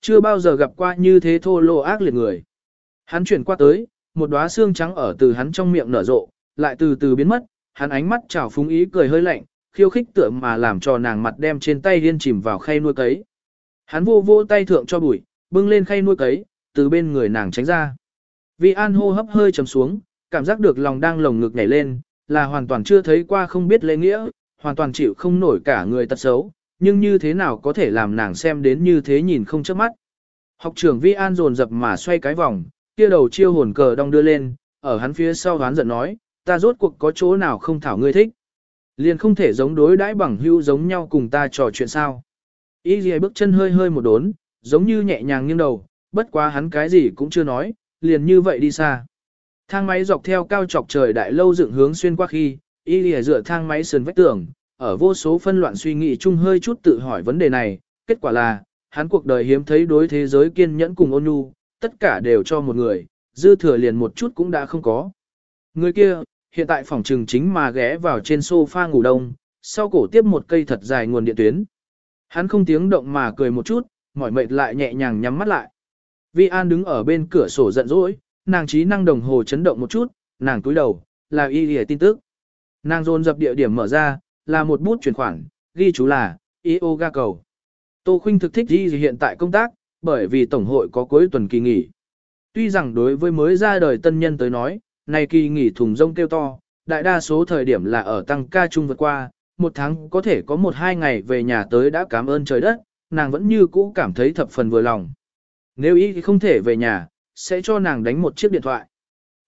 Chưa bao giờ gặp qua như thế thô lô ác liệt người. Hắn chuyển qua tới, một đóa xương trắng ở từ hắn trong miệng nở rộ, lại từ từ biến mất, hắn ánh mắt trào phúng ý cười hơi lạnh, khiêu khích tựa mà làm cho nàng mặt đem trên tay điên chìm vào khay nuôi cấy. Hắn vô vô tay thượng cho bụi, bưng lên khay nuôi cấy, từ bên người nàng tránh ra. Vi An hô hấp hơi trầm xuống, cảm giác được lòng đang lồng ngực nhảy lên, là hoàn toàn chưa thấy qua không biết lễ nghĩa, hoàn toàn chịu không nổi cả người tật xấu, nhưng như thế nào có thể làm nàng xem đến như thế nhìn không chớp mắt. Học trưởng Vi An dồn dập mà xoay cái vòng, kia đầu chiêu hồn cờ đong đưa lên, ở hắn phía sau đoán giận nói, ta rốt cuộc có chỗ nào không thảo ngươi thích. Liền không thể giống đối đãi bằng hữu giống nhau cùng ta trò chuyện sao. Y dì bước chân hơi hơi một đốn, giống như nhẹ nhàng nghiêng đầu, bất quá hắn cái gì cũng chưa nói, liền như vậy đi xa. Thang máy dọc theo cao chọc trời đại lâu dựng hướng xuyên qua khi, y lìa dựa thang máy sườn vách tường, ở vô số phân loạn suy nghĩ chung hơi chút tự hỏi vấn đề này, kết quả là, hắn cuộc đời hiếm thấy đối thế giới kiên nhẫn cùng ôn nhu, tất cả đều cho một người, dư thừa liền một chút cũng đã không có. Người kia, hiện tại phòng trừng chính mà ghé vào trên sofa ngủ đông, sau cổ tiếp một cây thật dài nguồn điện tuyến. Hắn không tiếng động mà cười một chút, mỏi mệt lại nhẹ nhàng nhắm mắt lại. Vi An đứng ở bên cửa sổ giận dỗi, nàng trí năng đồng hồ chấn động một chút, nàng túi đầu, là y lìa tin tức. Nàng dồn dập địa điểm mở ra, là một bút chuyển khoản, ghi chú là, yoga cầu. Tô Khuynh thực thích gì hiện tại công tác, bởi vì Tổng hội có cuối tuần kỳ nghỉ. Tuy rằng đối với mới ra đời tân nhân tới nói, này kỳ nghỉ thùng rông kêu to, đại đa số thời điểm là ở tăng ca chung vượt qua, một tháng có thể có một hai ngày về nhà tới đã cảm ơn trời đất, nàng vẫn như cũ cảm thấy thập phần vừa lòng. Nếu ý thì không thể về nhà, sẽ cho nàng đánh một chiếc điện thoại.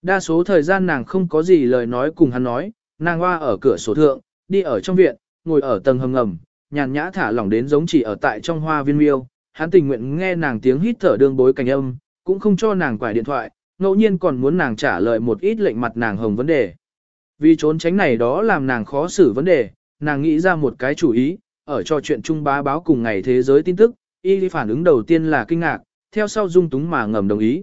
Đa số thời gian nàng không có gì lời nói cùng hắn nói, nàng hoa ở cửa sổ thượng, đi ở trong viện, ngồi ở tầng hầm ngầm, nhàn nhã thả lỏng đến giống chỉ ở tại trong hoa viên miêu. Hắn tình nguyện nghe nàng tiếng hít thở đương bối cảnh âm, cũng không cho nàng quải điện thoại, ngẫu nhiên còn muốn nàng trả lời một ít lệnh mặt nàng hồng vấn đề. Vì trốn tránh này đó làm nàng khó xử vấn đề, nàng nghĩ ra một cái chủ ý, ở trò chuyện chung bá báo cùng ngày thế giới tin tức, y phản ứng đầu tiên là kinh ngạc, theo sau dung túng mà ngầm đồng ý.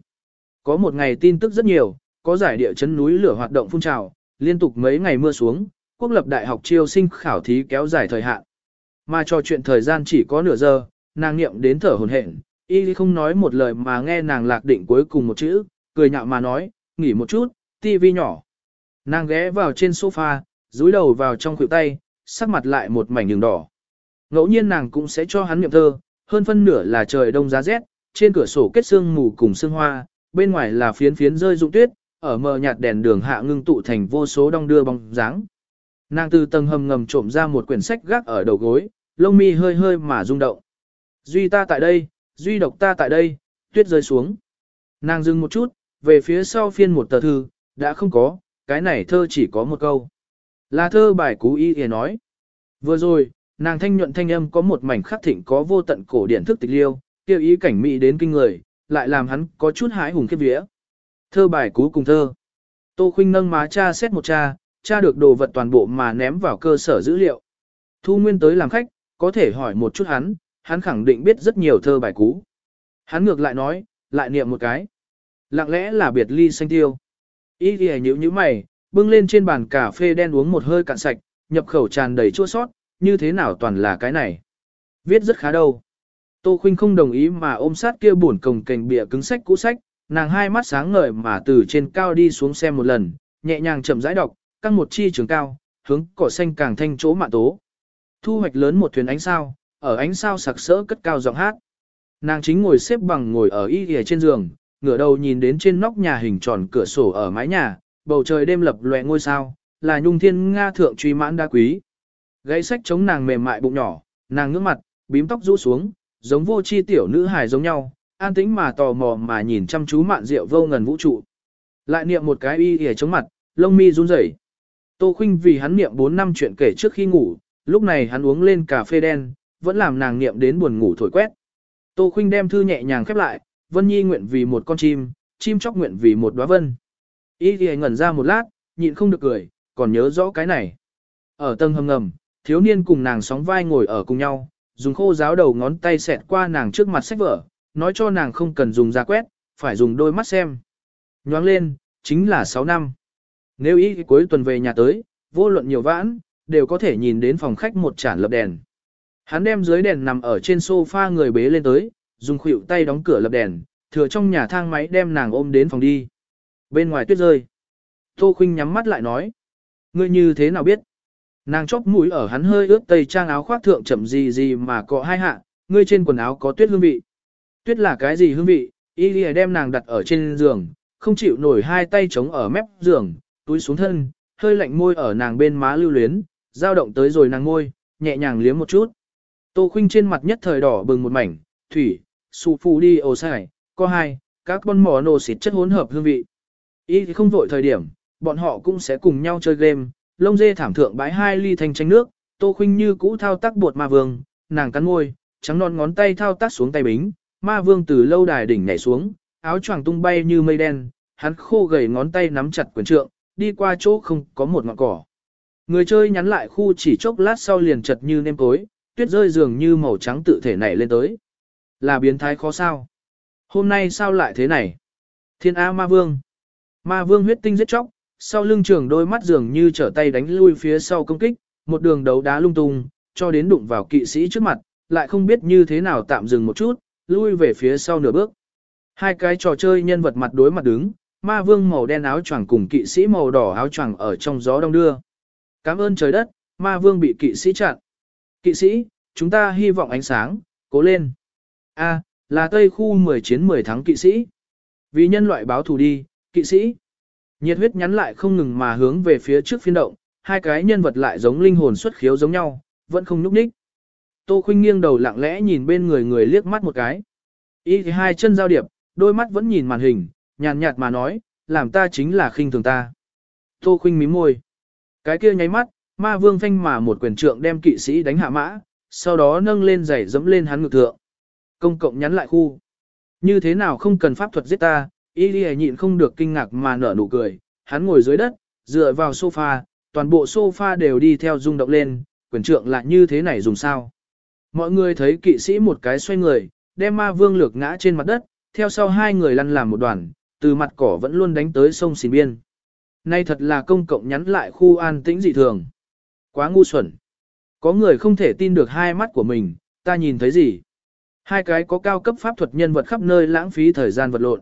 Có một ngày tin tức rất nhiều, có giải địa chấn núi lửa hoạt động phun trào, liên tục mấy ngày mưa xuống, quốc lập đại học chiêu sinh khảo thí kéo dài thời hạn. Mà trò chuyện thời gian chỉ có nửa giờ, nàng niệm đến thở hồn hển, y không nói một lời mà nghe nàng lạc định cuối cùng một chữ, cười nhạo mà nói, nghỉ một chút, tivi nhỏ. Nàng ghé vào trên sofa, dúi đầu vào trong khuỷu tay, sắc mặt lại một mảnh đường đỏ. Ngẫu nhiên nàng cũng sẽ cho hắn niệm thơ, hơn phân nửa là trời đông giá rét, trên cửa sổ kết sương mù cùng sương hoa, bên ngoài là phiến phiến rơi rụng tuyết, ở mờ nhạt đèn đường hạ ngưng tụ thành vô số đong đưa bóng dáng. Nàng từ tầng hầm ngầm trộm ra một quyển sách gác ở đầu gối, lông mi hơi hơi mà rung động. Duy ta tại đây, duy độc ta tại đây, tuyết rơi xuống. Nàng dừng một chút, về phía sau phiên một tờ thư, đã không có, cái này thơ chỉ có một câu. Là thơ bài cú y thì nói. Vừa rồi, nàng thanh nhuận thanh âm có một mảnh khắc thịnh có vô tận cổ điển thức tịch liêu, kêu ý cảnh mỹ đến kinh người, lại làm hắn có chút hái hùng khiếp vía. Thơ bài cú cùng thơ. Tô Khinh nâng má cha xét một cha, tra được đồ vật toàn bộ mà ném vào cơ sở dữ liệu. Thu Nguyên tới làm khách, có thể hỏi một chút hắn, hắn khẳng định biết rất nhiều thơ bài cũ. Hắn ngược lại nói, lại niệm một cái. Lặng lẽ là biệt ly xanh tiêu. Ý thì nhữ như mày, bưng lên trên bàn cà phê đen uống một hơi cạn sạch, nhập khẩu tràn đầy chua sót, như thế nào toàn là cái này. Viết rất khá đâu. Tô Khuynh không đồng ý mà ôm sát kia buồn cồng kềnh bìa cứng sách cũ sách, nàng hai mắt sáng ngời mà từ trên cao đi xuống xem một lần, nhẹ nhàng chậm rãi đọc, căng một chi trường cao, hướng cỏ xanh càng thanh chỗ mạn tố. Thu hoạch lớn một thuyền ánh sao, ở ánh sao sặc sỡ cất cao giọng hát. Nàng chính ngồi xếp bằng ngồi ở y ghề trên giường, ngửa đầu nhìn đến trên nóc nhà hình tròn cửa sổ ở mái nhà, bầu trời đêm lập loè ngôi sao, là nhung thiên nga thượng truy mãn đa quý. Gãy sách chống nàng mềm mại bụng nhỏ, nàng ngước mặt, bím tóc rũ xuống, giống vô chi tiểu nữ hài giống nhau, an tĩnh mà tò mò mà nhìn chăm chú mạn rượu vô ngần vũ trụ. Lại niệm một cái y ghề chống mặt, lông mi run rẩy. Tô Khuynh vì hắn niệm 4 năm chuyện kể trước khi ngủ, lúc này hắn uống lên cà phê đen, vẫn làm nàng niệm đến buồn ngủ thổi quét. Tô Khuynh đem thư nhẹ nhàng khép lại, Vân Nhi nguyện vì một con chim, chim chóc nguyện vì một đóa vân. Y thì ngẩn ra một lát, nhịn không được cười, còn nhớ rõ cái này. Ở tầng hầm ngầm, thiếu niên cùng nàng sóng vai ngồi ở cùng nhau, dùng khô giáo đầu ngón tay xẹt qua nàng trước mặt sách vở, nói cho nàng không cần dùng da quét, phải dùng đôi mắt xem. Nhoáng lên, chính là 6 năm. Nếu ý cuối tuần về nhà tới, vô luận nhiều vãn, đều có thể nhìn đến phòng khách một chản lập đèn. Hắn đem dưới đèn nằm ở trên sofa người bế lên tới, dùng khuỷu tay đóng cửa lập đèn, thừa trong nhà thang máy đem nàng ôm đến phòng đi. Bên ngoài tuyết rơi. Tô Khuynh nhắm mắt lại nói. Ngươi như thế nào biết? Nàng chóp mũi ở hắn hơi ướt tây trang áo khoác thượng chậm gì gì mà có hai hạ, ngươi trên quần áo có tuyết hương vị. Tuyết là cái gì hương vị? Y đem nàng đặt ở trên giường, không chịu nổi hai tay chống ở mép giường, túi xuống thân, hơi lạnh môi ở nàng bên má lưu luyến, dao động tới rồi nàng môi, nhẹ nhàng liếm một chút. Tô Khuynh trên mặt nhất thời đỏ bừng một mảnh, thủy, su phu đi ồ sai, có hai, các con mỏ nổ xịt chất hỗn hợp hương vị. ý thì không vội thời điểm, bọn họ cũng sẽ cùng nhau chơi game, lông dê thảm thượng bãi hai ly thanh tranh nước, Tô Khuynh như cũ thao tác bột ma vương, nàng cắn môi, trắng non ngón tay thao tác xuống tay bính, ma vương từ lâu đài đỉnh nhảy xuống, áo choàng tung bay như mây đen, hắn khô gầy ngón tay nắm chặt quyền trượng, đi qua chỗ không có một ngọn cỏ. Người chơi nhắn lại khu chỉ chốc lát sau liền chật như nêm tối, tuyết rơi dường như màu trắng tự thể nảy lên tới. Là biến thái khó sao? Hôm nay sao lại thế này? Thiên A Ma Vương. Ma Vương huyết tinh giết chóc, sau lưng trường đôi mắt dường như trở tay đánh lui phía sau công kích, một đường đấu đá lung tung, cho đến đụng vào kỵ sĩ trước mặt, lại không biết như thế nào tạm dừng một chút, lui về phía sau nửa bước. Hai cái trò chơi nhân vật mặt đối mặt đứng, ma vương màu đen áo choàng cùng kỵ sĩ màu đỏ áo choàng ở trong gió đông đưa. Cảm ơn trời đất, ma vương bị kỵ sĩ chặn. Kỵ sĩ, chúng ta hy vọng ánh sáng, cố lên. A, là Tây khu 10 chiến 10 thắng kỵ sĩ. Vì nhân loại báo thù đi, kỵ sĩ. Nhiệt huyết nhắn lại không ngừng mà hướng về phía trước phiên động, hai cái nhân vật lại giống linh hồn xuất khiếu giống nhau, vẫn không nhúc nhích. Tô Khuynh nghiêng đầu lặng lẽ nhìn bên người người liếc mắt một cái. Y thì hai chân giao điệp, đôi mắt vẫn nhìn màn hình, nhàn nhạt mà nói, làm ta chính là khinh thường ta. Tô khinh mím môi. Cái kia nháy mắt, ma vương phanh mà một quyền trượng đem kỵ sĩ đánh hạ mã, sau đó nâng lên giày dẫm lên hắn ngực thượng. Công cộng nhắn lại khu. Như thế nào không cần pháp thuật giết ta, Y nhịn không được kinh ngạc mà nở nụ cười, hắn ngồi dưới đất, dựa vào sofa, toàn bộ sofa đều đi theo rung động lên, quyền trượng lại như thế này dùng sao. Mọi người thấy kỵ sĩ một cái xoay người, đem ma vương lược ngã trên mặt đất, theo sau hai người lăn làm một đoàn, từ mặt cỏ vẫn luôn đánh tới sông xìn biên. Nay thật là công cộng nhắn lại khu an tĩnh dị thường. Quá ngu xuẩn. Có người không thể tin được hai mắt của mình, ta nhìn thấy gì? Hai cái có cao cấp pháp thuật nhân vật khắp nơi lãng phí thời gian vật lộn.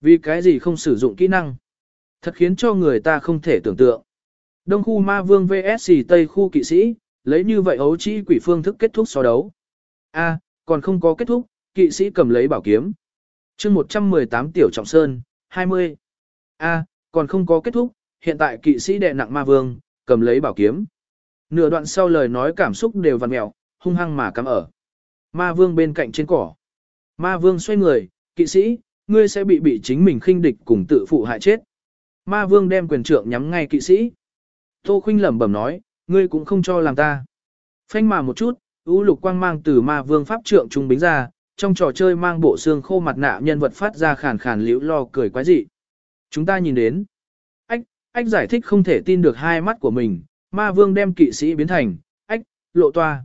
Vì cái gì không sử dụng kỹ năng? Thật khiến cho người ta không thể tưởng tượng. Đông khu ma vương VS Tây khu kỵ sĩ, lấy như vậy ấu trĩ quỷ phương thức kết thúc so đấu. A, còn không có kết thúc, kỵ sĩ cầm lấy bảo kiếm chương 118 Tiểu Trọng Sơn, 20. A, còn không có kết thúc, hiện tại kỵ sĩ đệ nặng ma vương, cầm lấy bảo kiếm. Nửa đoạn sau lời nói cảm xúc đều vằn mẹo, hung hăng mà cắm ở. Ma vương bên cạnh trên cỏ. Ma vương xoay người, kỵ sĩ, ngươi sẽ bị bị chính mình khinh địch cùng tự phụ hại chết. Ma vương đem quyền trượng nhắm ngay kỵ sĩ. Tô khinh lẩm bẩm nói, ngươi cũng không cho làm ta. Phanh mà một chút, ưu lục quang mang từ ma vương pháp trượng trung bính ra, trong trò chơi mang bộ xương khô mặt nạ nhân vật phát ra khàn khàn liễu lo cười quái dị. Chúng ta nhìn đến. Ách, ách giải thích không thể tin được hai mắt của mình, ma vương đem kỵ sĩ biến thành, ách, lộ toa.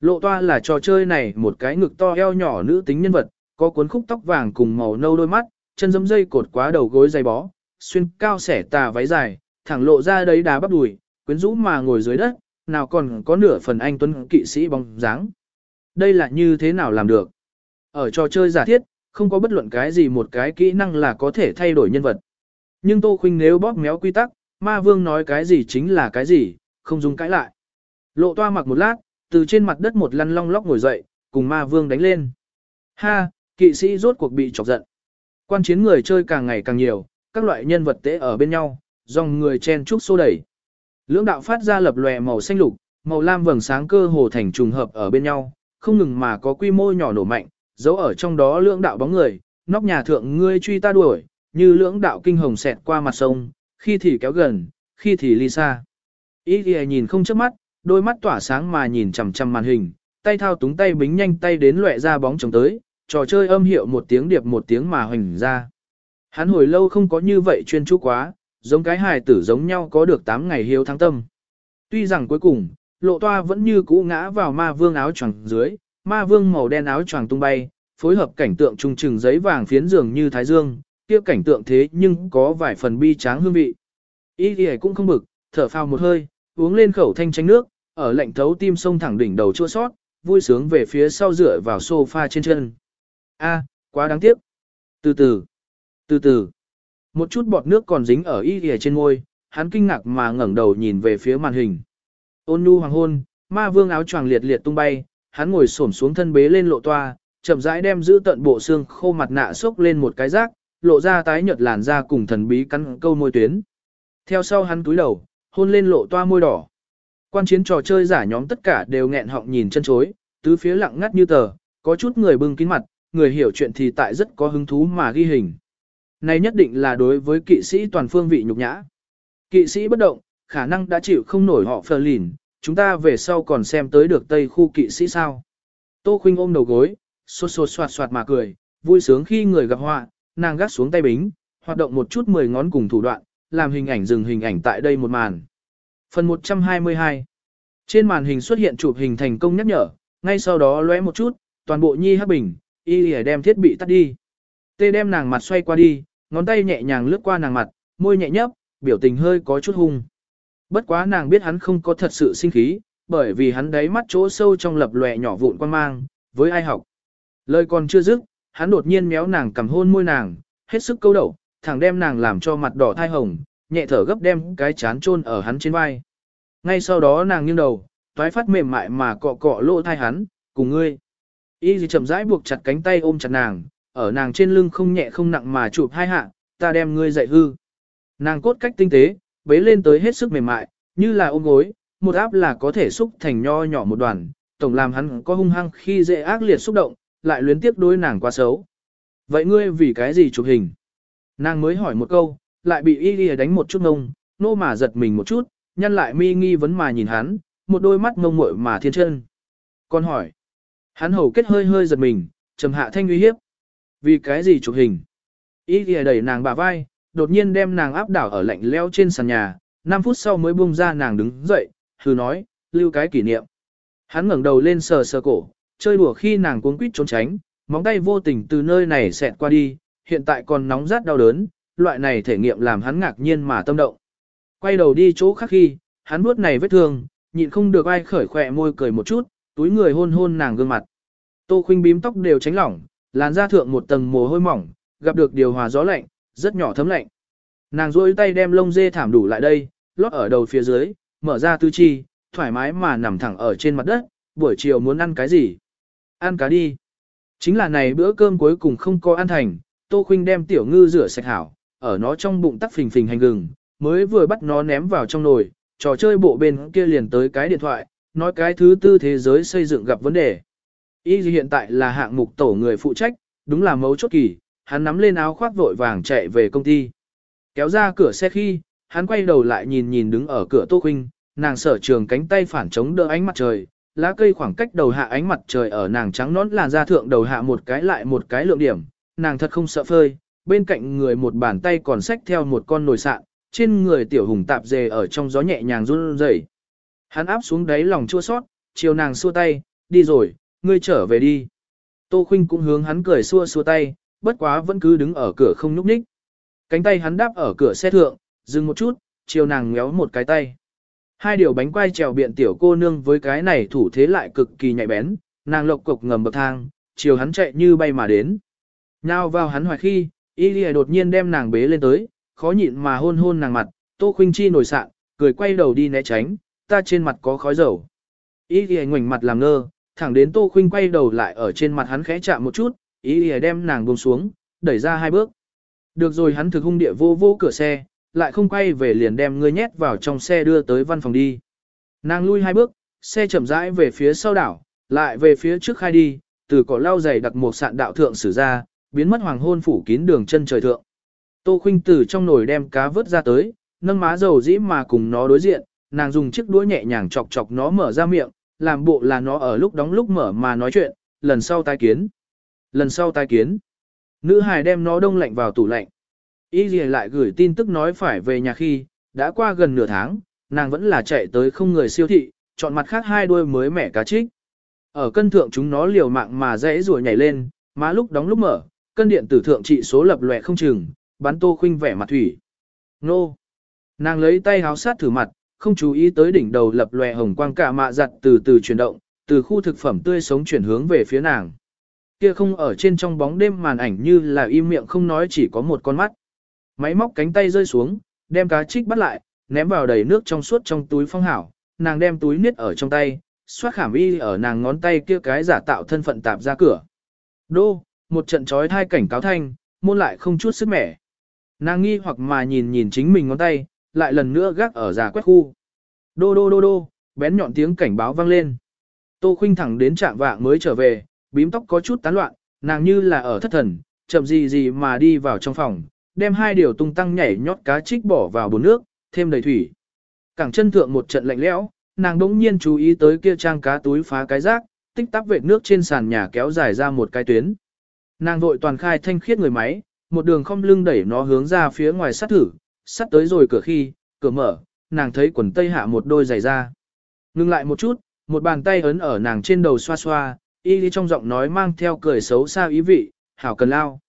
Lộ toa là trò chơi này một cái ngực to eo nhỏ nữ tính nhân vật, có cuốn khúc tóc vàng cùng màu nâu đôi mắt, chân dấm dây cột quá đầu gối dày bó, xuyên cao sẻ tà váy dài, thẳng lộ ra đấy đá bắp đùi, quyến rũ mà ngồi dưới đất, nào còn có nửa phần anh tuấn kỵ sĩ bóng dáng. Đây là như thế nào làm được? Ở trò chơi giả thiết, không có bất luận cái gì một cái kỹ năng là có thể thay đổi nhân vật. Nhưng Tô Khuynh nếu bóp méo quy tắc, ma vương nói cái gì chính là cái gì, không dùng cãi lại. Lộ toa mặc một lát, từ trên mặt đất một lăn long lóc ngồi dậy, cùng ma vương đánh lên. Ha, Kỵ sĩ rốt cuộc bị chọc giận. Quan chiến người chơi càng ngày càng nhiều, các loại nhân vật tế ở bên nhau, dòng người chen chúc xô đẩy. Lưỡng đạo phát ra lập lòe màu xanh lục, màu lam vầng sáng cơ hồ thành trùng hợp ở bên nhau, không ngừng mà có quy mô nhỏ nổ mạnh, giấu ở trong đó lưỡng đạo bóng người, nóc nhà thượng ngươi truy ta đuổi, như lưỡng đạo kinh hồng xẹt qua mặt sông, khi thì kéo gần, khi thì ly xa. Ý thì nhìn không chớp mắt, đôi mắt tỏa sáng mà nhìn chằm chằm màn hình, tay thao túng tay bính nhanh tay đến lệ ra bóng chồng tới, trò chơi âm hiệu một tiếng điệp một tiếng mà hoành ra. Hắn hồi lâu không có như vậy chuyên chú quá, giống cái hài tử giống nhau có được 8 ngày hiếu thắng tâm. Tuy rằng cuối cùng, lộ toa vẫn như cũ ngã vào ma vương áo choàng dưới, ma vương màu đen áo choàng tung bay, phối hợp cảnh tượng trùng trừng giấy vàng phiến dường như thái dương, kia cảnh tượng thế nhưng có vài phần bi tráng hương vị. Ý thì cũng không bực, thở phào một hơi, uống lên khẩu thanh tránh nước, ở lạnh thấu tim sông thẳng đỉnh đầu chua sót, vui sướng về phía sau dựa vào sofa trên chân. A, quá đáng tiếc. Từ từ, từ từ. Một chút bọt nước còn dính ở y Y trên môi, hắn kinh ngạc mà ngẩng đầu nhìn về phía màn hình. Ôn nhu hoàng hôn, ma vương áo choàng liệt liệt tung bay, hắn ngồi xổm xuống thân bế lên lộ toa, chậm rãi đem giữ tận bộ xương khô mặt nạ xốc lên một cái rác, lộ ra tái nhợt làn da cùng thần bí cắn câu môi tuyến. Theo sau hắn túi đầu, hôn lên lộ toa môi đỏ. Quan chiến trò chơi giả nhóm tất cả đều nghẹn họng nhìn chân chối, tứ phía lặng ngắt như tờ, có chút người bưng kín mặt, người hiểu chuyện thì tại rất có hứng thú mà ghi hình. Này nhất định là đối với kỵ sĩ toàn phương vị nhục nhã. Kỵ sĩ bất động, khả năng đã chịu không nổi họ phờ lìn, chúng ta về sau còn xem tới được tây khu kỵ sĩ sao. Tô Khuynh ôm đầu gối, sột sột soạt soạt mà cười, vui sướng khi người gặp họa, nàng gác xuống tay bính, hoạt động một chút mười ngón cùng thủ đoạn, làm hình ảnh dừng hình ảnh tại đây một màn. Phần 122 Trên màn hình xuất hiện chụp hình thành công nhắc nhở, ngay sau đó lóe một chút, toàn bộ nhi hắc bình, y lìa đem thiết bị tắt đi. Tê đem nàng mặt xoay qua đi, ngón tay nhẹ nhàng lướt qua nàng mặt, môi nhẹ nhấp, biểu tình hơi có chút hung. Bất quá nàng biết hắn không có thật sự sinh khí, bởi vì hắn đáy mắt chỗ sâu trong lập lòe nhỏ vụn quan mang, với ai học. Lời còn chưa dứt, hắn đột nhiên méo nàng cầm hôn môi nàng, hết sức câu đầu, thẳng đem nàng làm cho mặt đỏ thai hồng, nhẹ thở gấp đem cái chán chôn ở hắn trên vai. Ngay sau đó nàng nghiêng đầu, toái phát mềm mại mà cọ cọ lỗ thai hắn, cùng ngươi. Y gì chậm rãi buộc chặt cánh tay ôm chặt nàng, ở nàng trên lưng không nhẹ không nặng mà chụp hai hạ, ta đem ngươi dạy hư. Nàng cốt cách tinh tế, bế lên tới hết sức mềm mại, như là ôm gối, một áp là có thể xúc thành nho nhỏ một đoàn, tổng làm hắn có hung hăng khi dễ ác liệt xúc động, lại luyến tiếc đối nàng quá xấu. Vậy ngươi vì cái gì chụp hình? Nàng mới hỏi một câu, lại bị y lìa đánh một chút ngông, nô mà giật mình một chút, nhăn lại mi nghi vấn mà nhìn hắn, một đôi mắt ngông muội mà thiên chân. Con hỏi, hắn hầu kết hơi hơi giật mình, trầm hạ thanh uy hiếp. Vì cái gì chụp hình? Y lìa đẩy nàng bả vai, đột nhiên đem nàng áp đảo ở lạnh leo trên sàn nhà, 5 phút sau mới buông ra nàng đứng dậy, hừ nói, lưu cái kỷ niệm. Hắn ngẩng đầu lên sờ sờ cổ, chơi đùa khi nàng cuống quýt trốn tránh, móng tay vô tình từ nơi này xẹt qua đi, hiện tại còn nóng rát đau đớn, loại này thể nghiệm làm hắn ngạc nhiên mà tâm động. Quay đầu đi chỗ khác khi, hắn bước này vết thương, nhịn không được ai khởi khỏe môi cười một chút, túi người hôn hôn nàng gương mặt. Tô khuynh bím tóc đều tránh lỏng, làn da thượng một tầng mồ hôi mỏng, gặp được điều hòa gió lạnh, rất nhỏ thấm lạnh. Nàng duỗi tay đem lông dê thảm đủ lại đây, lót ở đầu phía dưới, mở ra tư chi, thoải mái mà nằm thẳng ở trên mặt đất, buổi chiều muốn ăn cái gì? Ăn cá đi. Chính là này bữa cơm cuối cùng không có ăn thành, Tô Khuynh đem tiểu ngư rửa sạch hảo, ở nó trong bụng tắc phình phình hành gừng, mới vừa bắt nó ném vào trong nồi, trò chơi bộ bên kia liền tới cái điện thoại, nói cái thứ tư thế giới xây dựng gặp vấn đề. Y hiện tại là hạng mục tổ người phụ trách, đúng là mấu chốt kỳ, hắn nắm lên áo khoác vội vàng chạy về công ty. Kéo ra cửa xe khi, hắn quay đầu lại nhìn nhìn đứng ở cửa Tô Khuynh, nàng sở trường cánh tay phản chống đỡ ánh mặt trời, lá cây khoảng cách đầu hạ ánh mặt trời ở nàng trắng nón làn da thượng đầu hạ một cái lại một cái lượng điểm, nàng thật không sợ phơi, bên cạnh người một bàn tay còn xách theo một con nồi sạn, trên người tiểu hùng tạp dề ở trong gió nhẹ nhàng run rẩy. Hắn áp xuống đáy lòng chua sót, chiều nàng xua tay, đi rồi, ngươi trở về đi. Tô Khuynh cũng hướng hắn cười xua xua tay, bất quá vẫn cứ đứng ở cửa không nhúc nhích. Cánh tay hắn đáp ở cửa xe thượng, dừng một chút, chiều nàng ngéo một cái tay. Hai điều bánh quai trèo biện tiểu cô nương với cái này thủ thế lại cực kỳ nhạy bén, nàng lộc cục ngầm bậc thang, chiều hắn chạy như bay mà đến. Nào vào hắn hoài khi, Y đột nhiên đem nàng bế lên tới, khó nhịn mà hôn hôn nàng mặt, Tô Khuynh Chi nổi sạn, cười quay đầu đi né tránh, ta trên mặt có khói dầu. Y Lìa ngoảnh mặt làm ngơ, thẳng đến Tô Khuynh quay đầu lại ở trên mặt hắn khẽ chạm một chút, ý ý đem nàng buông xuống, đẩy ra hai bước. Được rồi hắn thực hung địa vô vô cửa xe, lại không quay về liền đem ngươi nhét vào trong xe đưa tới văn phòng đi. Nàng lui hai bước, xe chậm rãi về phía sau đảo, lại về phía trước khai đi, từ cỏ lau dày đặt một sạn đạo thượng sử ra, biến mất hoàng hôn phủ kín đường chân trời thượng. Tô Khuynh từ trong nồi đem cá vớt ra tới, nâng má dầu dĩ mà cùng nó đối diện, nàng dùng chiếc đũa nhẹ nhàng chọc chọc nó mở ra miệng, làm bộ là nó ở lúc đóng lúc mở mà nói chuyện, lần sau tai kiến. Lần sau tai kiến. Nữ hài đem nó đông lạnh vào tủ lạnh. Y gì lại gửi tin tức nói phải về nhà khi, đã qua gần nửa tháng, nàng vẫn là chạy tới không người siêu thị, chọn mặt khác hai đuôi mới mẻ cá trích. Ở cân thượng chúng nó liều mạng mà dãy rùa nhảy lên, má lúc đóng lúc mở, cân điện tử thượng trị số lập lòe không chừng, bắn tô khinh vẻ mặt thủy. Nô! Nàng lấy tay háo sát thử mặt, không chú ý tới đỉnh đầu lập lòe hồng quang cả mạ giặt từ từ chuyển động, từ khu thực phẩm tươi sống chuyển hướng về phía nàng kia không ở trên trong bóng đêm màn ảnh như là im miệng không nói chỉ có một con mắt. Máy móc cánh tay rơi xuống, đem cá trích bắt lại, ném vào đầy nước trong suốt trong túi phong hảo, nàng đem túi niết ở trong tay, xoát khảm y ở nàng ngón tay kia cái giả tạo thân phận tạp ra cửa. Đô, một trận trói thai cảnh cáo thanh, môn lại không chút sức mẻ. Nàng nghi hoặc mà nhìn nhìn chính mình ngón tay, lại lần nữa gác ở giả quét khu. Đô đô đô đô, bén nhọn tiếng cảnh báo vang lên. Tô khinh thẳng đến trạng vạng mới trở về, bím tóc có chút tán loạn, nàng như là ở thất thần, chậm gì gì mà đi vào trong phòng, đem hai điều tung tăng nhảy nhót cá trích bỏ vào bồn nước, thêm đầy thủy. Cẳng chân thượng một trận lạnh lẽo, nàng đỗng nhiên chú ý tới kia trang cá túi phá cái rác, tích tắc vệt nước trên sàn nhà kéo dài ra một cái tuyến. Nàng vội toàn khai thanh khiết người máy, một đường không lưng đẩy nó hướng ra phía ngoài sắt thử, sắt tới rồi cửa khi, cửa mở, nàng thấy quần tây hạ một đôi giày ra. Ngưng lại một chút, một bàn tay ấn ở nàng trên đầu xoa xoa, y đi trong giọng nói mang theo cười xấu xa ý vị, hảo cần lao.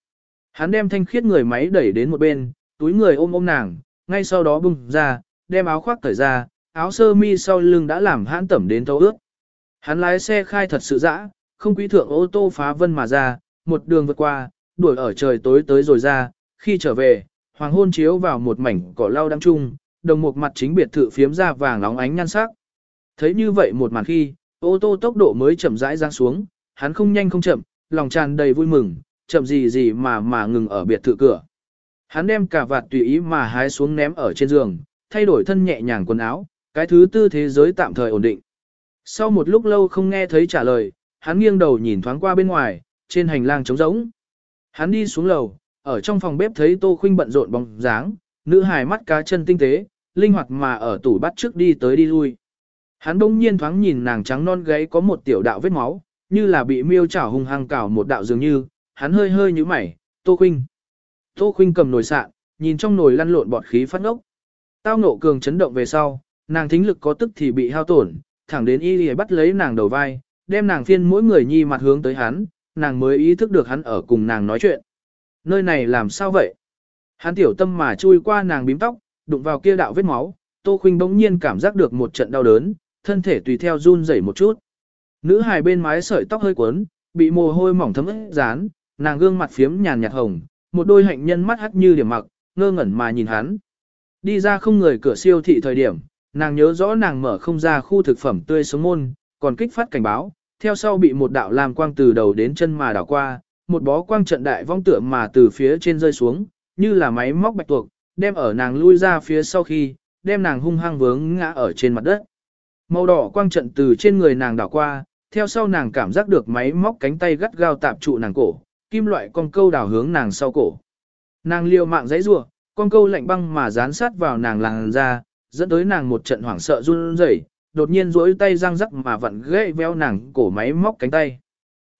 Hắn đem thanh khiết người máy đẩy đến một bên, túi người ôm ôm nàng, ngay sau đó bung ra, đem áo khoác cởi ra, áo sơ mi sau lưng đã làm hãn tẩm đến thấu ướt. Hắn lái xe khai thật sự dã, không quý thượng ô tô phá vân mà ra, một đường vượt qua, đuổi ở trời tối tới rồi ra, khi trở về, hoàng hôn chiếu vào một mảnh cỏ lau đăng trung, đồng một mặt chính biệt thự phiếm ra vàng óng ánh nhan sắc. Thấy như vậy một màn khi, ô tô tốc độ mới chậm rãi ra xuống, hắn không nhanh không chậm, lòng tràn đầy vui mừng, chậm gì gì mà mà ngừng ở biệt thự cửa. Hắn đem cả vạt tùy ý mà hái xuống ném ở trên giường, thay đổi thân nhẹ nhàng quần áo, cái thứ tư thế giới tạm thời ổn định. Sau một lúc lâu không nghe thấy trả lời, hắn nghiêng đầu nhìn thoáng qua bên ngoài, trên hành lang trống rỗng. Hắn đi xuống lầu, ở trong phòng bếp thấy Tô Khuynh bận rộn bóng dáng, nữ hài mắt cá chân tinh tế, linh hoạt mà ở tủ bắt trước đi tới đi lui. Hắn bỗng nhiên thoáng nhìn nàng trắng non gáy có một tiểu đạo vết máu, như là bị miêu chảo hung hăng cào một đạo dường như, hắn hơi hơi nhíu mày, Tô Khuynh. Tô Khuynh cầm nồi sạn, nhìn trong nồi lăn lộn bọt khí phát ngốc. Tao ngộ cường chấn động về sau, nàng thính lực có tức thì bị hao tổn, thẳng đến y lìa bắt lấy nàng đầu vai, đem nàng phiên mỗi người nhi mặt hướng tới hắn, nàng mới ý thức được hắn ở cùng nàng nói chuyện. Nơi này làm sao vậy? Hắn tiểu tâm mà chui qua nàng bím tóc, đụng vào kia đạo vết máu, Tô Khuynh bỗng nhiên cảm giác được một trận đau đớn, thân thể tùy theo run rẩy một chút. Nữ hài bên mái sợi tóc hơi quấn, bị mồ hôi mỏng thấm ướt dán, nàng gương mặt phiếm nhàn nhạt hồng, một đôi hạnh nhân mắt hắt như điểm mặc, ngơ ngẩn mà nhìn hắn. Đi ra không người cửa siêu thị thời điểm, nàng nhớ rõ nàng mở không ra khu thực phẩm tươi sống môn, còn kích phát cảnh báo, theo sau bị một đạo làm quang từ đầu đến chân mà đảo qua, một bó quang trận đại vong tượng mà từ phía trên rơi xuống, như là máy móc bạch tuộc, đem ở nàng lui ra phía sau khi, đem nàng hung hăng vướng ngã ở trên mặt đất. Màu đỏ quang trận từ trên người nàng đảo qua, theo sau nàng cảm giác được máy móc cánh tay gắt gao tạp trụ nàng cổ, kim loại con câu đảo hướng nàng sau cổ. Nàng liều mạng giãy giụa, con câu lạnh băng mà dán sát vào nàng làn da, dẫn tới nàng một trận hoảng sợ run rẩy, đột nhiên duỗi tay răng rắc mà vặn gãy veo nàng cổ máy móc cánh tay.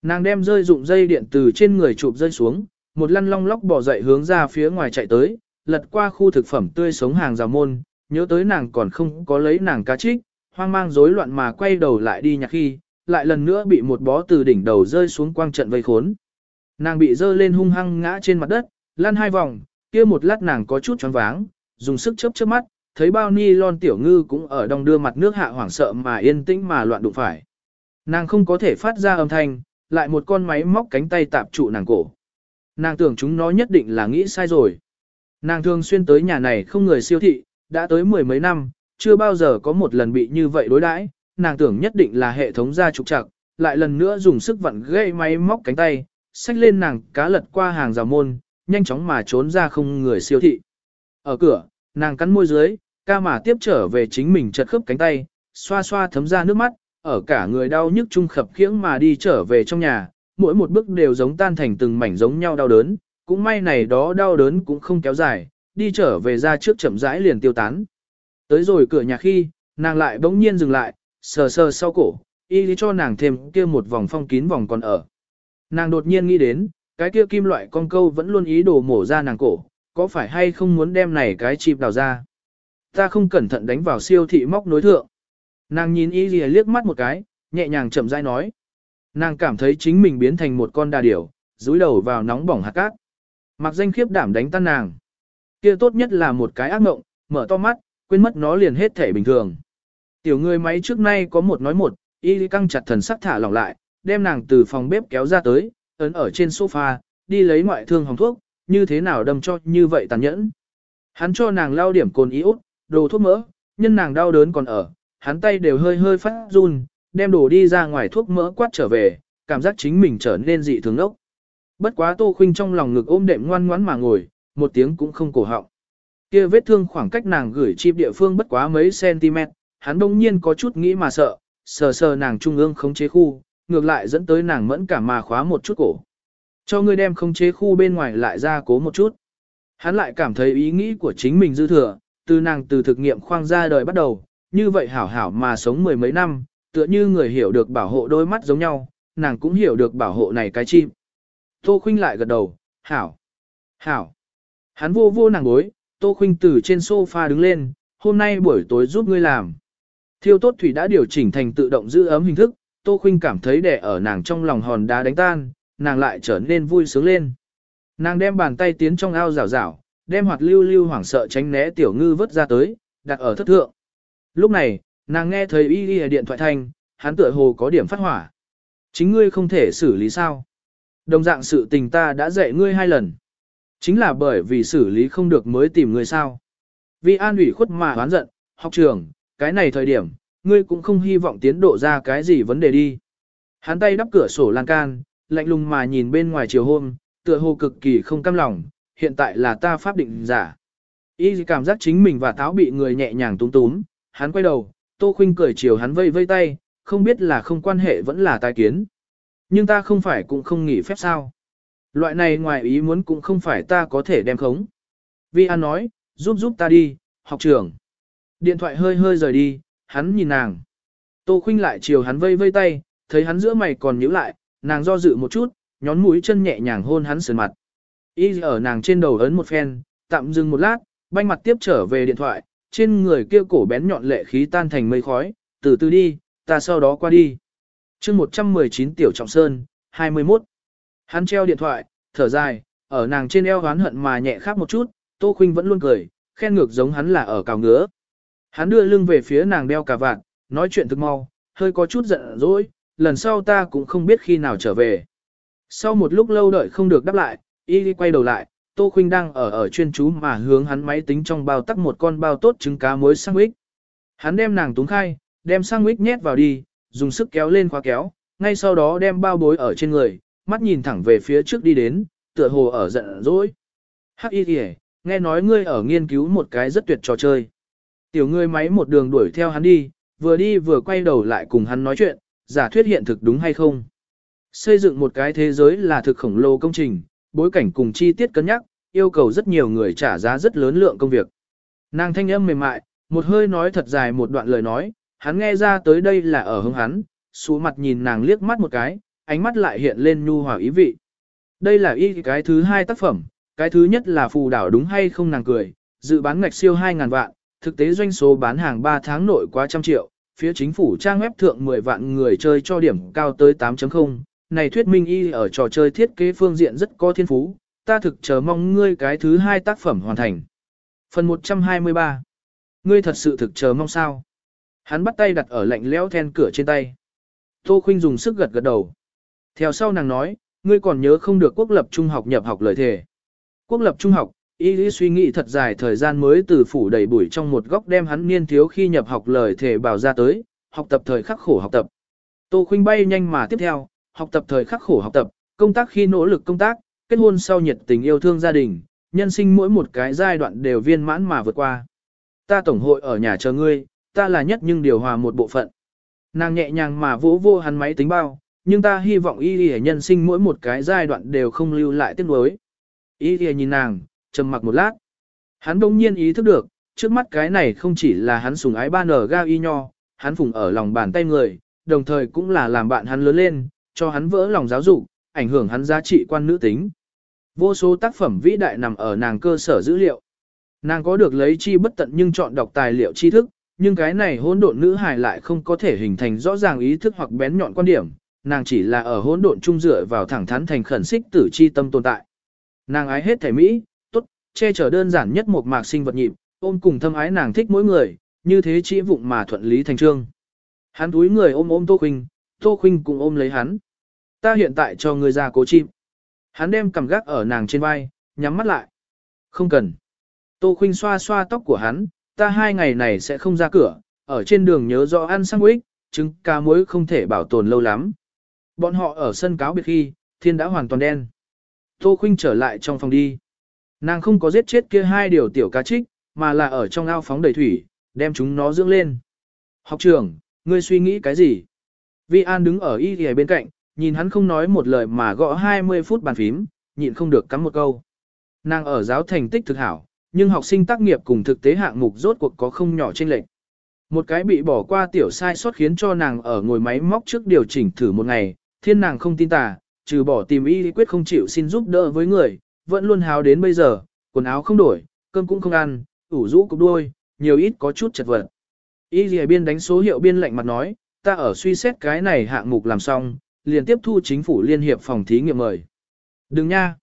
Nàng đem rơi dụng dây điện từ trên người chụp rơi xuống, một lăn long lóc bỏ dậy hướng ra phía ngoài chạy tới, lật qua khu thực phẩm tươi sống hàng rào môn, nhớ tới nàng còn không có lấy nàng cá trích, hoang mang rối loạn mà quay đầu lại đi nhạc khi, lại lần nữa bị một bó từ đỉnh đầu rơi xuống quang trận vây khốn. Nàng bị dơ lên hung hăng ngã trên mặt đất, lăn hai vòng, kia một lát nàng có chút choáng váng, dùng sức chớp chớp mắt, thấy bao ni lon tiểu ngư cũng ở đông đưa mặt nước hạ hoảng sợ mà yên tĩnh mà loạn đụng phải. Nàng không có thể phát ra âm thanh, lại một con máy móc cánh tay tạp trụ nàng cổ. Nàng tưởng chúng nó nhất định là nghĩ sai rồi. Nàng thường xuyên tới nhà này không người siêu thị, đã tới mười mấy năm, chưa bao giờ có một lần bị như vậy đối đãi. nàng tưởng nhất định là hệ thống ra trục trặc, lại lần nữa dùng sức vặn gây máy móc cánh tay, xách lên nàng cá lật qua hàng rào môn, nhanh chóng mà trốn ra không người siêu thị. Ở cửa, nàng cắn môi dưới, ca mà tiếp trở về chính mình chật khớp cánh tay, xoa xoa thấm ra nước mắt, ở cả người đau nhức trung khập khiễng mà đi trở về trong nhà, mỗi một bước đều giống tan thành từng mảnh giống nhau đau đớn, cũng may này đó đau đớn cũng không kéo dài, đi trở về ra trước chậm rãi liền tiêu tán. Tới rồi cửa nhà khi, nàng lại bỗng nhiên dừng lại, sờ sờ sau cổ, y lý cho nàng thêm kia một vòng phong kín vòng còn ở. Nàng đột nhiên nghĩ đến, cái kia kim loại con câu vẫn luôn ý đồ mổ ra nàng cổ, có phải hay không muốn đem này cái chịp đào ra. Ta không cẩn thận đánh vào siêu thị móc nối thượng. Nàng nhìn y lìa liếc mắt một cái, nhẹ nhàng chậm rãi nói. Nàng cảm thấy chính mình biến thành một con đà điểu, rúi đầu vào nóng bỏng hạt cát. Mặc danh khiếp đảm đánh tan nàng. Kia tốt nhất là một cái ác mộng, mở to mắt, quên mất nó liền hết thể bình thường. Tiểu người máy trước nay có một nói một, y căng chặt thần sắc thả lỏng lại, đem nàng từ phòng bếp kéo ra tới, ấn ở trên sofa, đi lấy ngoại thương hồng thuốc, như thế nào đâm cho như vậy tàn nhẫn. Hắn cho nàng lao điểm cồn iốt, đồ thuốc mỡ, nhân nàng đau đớn còn ở, hắn tay đều hơi hơi phát run, đem đồ đi ra ngoài thuốc mỡ quát trở về, cảm giác chính mình trở nên dị thường ốc. Bất quá Tô Khuynh trong lòng ngực ôm đệm ngoan ngoãn mà ngồi, một tiếng cũng không cổ họng. Kia vết thương khoảng cách nàng gửi chip địa phương bất quá mấy cm, hắn đông nhiên có chút nghĩ mà sợ, sờ sờ nàng trung ương khống chế khu, ngược lại dẫn tới nàng mẫn cả mà khóa một chút cổ. Cho ngươi đem khống chế khu bên ngoài lại ra cố một chút. Hắn lại cảm thấy ý nghĩ của chính mình dư thừa, từ nàng từ thực nghiệm khoang ra đời bắt đầu, như vậy hảo hảo mà sống mười mấy năm, tựa như người hiểu được bảo hộ đôi mắt giống nhau, nàng cũng hiểu được bảo hộ này cái chim. Tô khinh lại gật đầu, hảo, hảo. Hắn vô vô nàng gối, Tô Khuynh từ trên sofa đứng lên, hôm nay buổi tối giúp ngươi làm. Thiêu tốt thủy đã điều chỉnh thành tự động giữ ấm hình thức, Tô Khuynh cảm thấy đè ở nàng trong lòng hòn đá đánh tan, nàng lại trở nên vui sướng lên. Nàng đem bàn tay tiến trong ao rảo rảo, đem hoạt lưu lưu hoảng sợ tránh né tiểu ngư vớt ra tới, đặt ở thất thượng. Lúc này, nàng nghe thấy y y điện thoại thanh, hắn tựa hồ có điểm phát hỏa. Chính ngươi không thể xử lý sao. Đồng dạng sự tình ta đã dạy ngươi hai lần. Chính là bởi vì xử lý không được mới tìm người sao. Vì an ủy khuất mà oán giận, học trường, cái này thời điểm, ngươi cũng không hy vọng tiến độ ra cái gì vấn đề đi. Hắn tay đắp cửa sổ lan can, lạnh lùng mà nhìn bên ngoài chiều hôm, tựa hồ cực kỳ không cam lòng, hiện tại là ta pháp định giả. Y cảm giác chính mình và táo bị người nhẹ nhàng túm túm, hắn quay đầu, Tô Khuynh cười chiều hắn vây vây tay, không biết là không quan hệ vẫn là tai kiến. Nhưng ta không phải cũng không nghỉ phép sao. Loại này ngoài ý muốn cũng không phải ta có thể đem khống. Vi An nói, giúp giúp ta đi, học trưởng. Điện thoại hơi hơi rời đi, hắn nhìn nàng. Tô Khinh lại chiều hắn vây vây tay, thấy hắn giữa mày còn nhíu lại, nàng do dự một chút, nhón mũi chân nhẹ nhàng hôn hắn sườn mặt. Y ở nàng trên đầu ấn một phen, tạm dừng một lát, banh mặt tiếp trở về điện thoại, trên người kia cổ bén nhọn lệ khí tan thành mây khói, từ từ đi, ta sau đó qua đi. chương 119 Tiểu Trọng Sơn, 21. Hắn treo điện thoại, thở dài, ở nàng trên eo hoán hận mà nhẹ khác một chút, Tô Khuynh vẫn luôn cười, khen ngược giống hắn là ở cào ngứa. Hắn đưa lưng về phía nàng đeo cà vạt, nói chuyện thực mau, hơi có chút giận dỗi, lần sau ta cũng không biết khi nào trở về. Sau một lúc lâu đợi không được đáp lại, y quay đầu lại, Tô Khuynh đang ở ở chuyên chú mà hướng hắn máy tính trong bao tắc một con bao tốt trứng cá muối sandwich. Hắn đem nàng túng khai, đem sandwich nhét vào đi, dùng sức kéo lên khóa kéo, ngay sau đó đem bao bối ở trên người, mắt nhìn thẳng về phía trước đi đến, tựa hồ ở giận dỗi. Hắc y kìa, nghe nói ngươi ở nghiên cứu một cái rất tuyệt trò chơi. Tiểu ngươi máy một đường đuổi theo hắn đi, vừa đi vừa quay đầu lại cùng hắn nói chuyện, giả thuyết hiện thực đúng hay không. Xây dựng một cái thế giới là thực khổng lồ công trình, bối cảnh cùng chi tiết cân nhắc, yêu cầu rất nhiều người trả giá rất lớn lượng công việc. Nàng thanh âm mềm mại, một hơi nói thật dài một đoạn lời nói, hắn nghe ra tới đây là ở hướng hắn, xuống mặt nhìn nàng liếc mắt một cái, ánh mắt lại hiện lên nhu hòa ý vị. Đây là y cái thứ hai tác phẩm, cái thứ nhất là phù đảo đúng hay không nàng cười, dự bán ngạch siêu 2.000 vạn, thực tế doanh số bán hàng 3 tháng nội quá trăm triệu, phía chính phủ trang web thượng 10 vạn người chơi cho điểm cao tới 8.0, này thuyết minh y ở trò chơi thiết kế phương diện rất có thiên phú, ta thực chờ mong ngươi cái thứ hai tác phẩm hoàn thành. Phần 123 Ngươi thật sự thực chờ mong sao? Hắn bắt tay đặt ở lạnh lẽo then cửa trên tay. Tô Khuynh dùng sức gật gật đầu. Theo sau nàng nói, ngươi còn nhớ không được quốc lập trung học nhập học lời thề. Quốc lập trung học, y lý suy nghĩ thật dài thời gian mới từ phủ đầy bụi trong một góc đem hắn niên thiếu khi nhập học lời thề bảo ra tới, học tập thời khắc khổ học tập. Tô Khuynh bay nhanh mà tiếp theo, học tập thời khắc khổ học tập, công tác khi nỗ lực công tác, kết hôn sau nhiệt tình yêu thương gia đình, nhân sinh mỗi một cái giai đoạn đều viên mãn mà vượt qua. Ta tổng hội ở nhà chờ ngươi, ta là nhất nhưng điều hòa một bộ phận. Nàng nhẹ nhàng mà vỗ vô hắn máy tính bao, nhưng ta hy vọng y y nhân sinh mỗi một cái giai đoạn đều không lưu lại tiếc nuối. Y y nhìn nàng, trầm mặc một lát. Hắn đông nhiên ý thức được, trước mắt cái này không chỉ là hắn sùng ái ba nở ga y nho, hắn phùng ở lòng bàn tay người, đồng thời cũng là làm bạn hắn lớn lên, cho hắn vỡ lòng giáo dục, ảnh hưởng hắn giá trị quan nữ tính. Vô số tác phẩm vĩ đại nằm ở nàng cơ sở dữ liệu. Nàng có được lấy chi bất tận nhưng chọn đọc tài liệu tri thức, nhưng cái này hỗn độn nữ hài lại không có thể hình thành rõ ràng ý thức hoặc bén nhọn quan điểm, nàng chỉ là ở hỗn độn trung dựa vào thẳng thắn thành khẩn xích tử chi tâm tồn tại. Nàng ái hết thể mỹ, tốt, che chở đơn giản nhất một mạc sinh vật nhịp, ôm cùng thâm ái nàng thích mỗi người, như thế chỉ vụng mà thuận lý thành trương. Hắn túi người ôm ôm Tô Khuynh, Tô Khuynh cũng ôm lấy hắn. Ta hiện tại cho ngươi ra cố chim. Hắn đem cầm gác ở nàng trên vai, nhắm mắt lại. Không cần. Tô Khuynh xoa xoa tóc của hắn, ta hai ngày này sẽ không ra cửa, ở trên đường nhớ rõ ăn sandwich, trứng cá muối không thể bảo tồn lâu lắm. Bọn họ ở sân cáo biệt khi, thiên đã hoàn toàn đen. Tô Khuynh trở lại trong phòng đi. Nàng không có giết chết kia hai điều tiểu cá trích, mà là ở trong ao phóng đầy thủy, đem chúng nó dưỡng lên. Học trưởng, ngươi suy nghĩ cái gì? Vi An đứng ở y thì bên cạnh, nhìn hắn không nói một lời mà gõ 20 phút bàn phím, nhịn không được cắm một câu. Nàng ở giáo thành tích thực hảo, nhưng học sinh tác nghiệp cùng thực tế hạng mục rốt cuộc có không nhỏ chênh lệch. Một cái bị bỏ qua tiểu sai sót khiến cho nàng ở ngồi máy móc trước điều chỉnh thử một ngày, thiên nàng không tin tà, trừ bỏ tìm y quyết không chịu xin giúp đỡ với người, vẫn luôn háo đến bây giờ, quần áo không đổi, cơm cũng không ăn, ủ rũ cục đuôi, nhiều ít có chút chật vật. Y lìa biên đánh số hiệu biên lệnh mặt nói, ta ở suy xét cái này hạng mục làm xong, liền tiếp thu chính phủ liên hiệp phòng thí nghiệm mời. Đừng nha.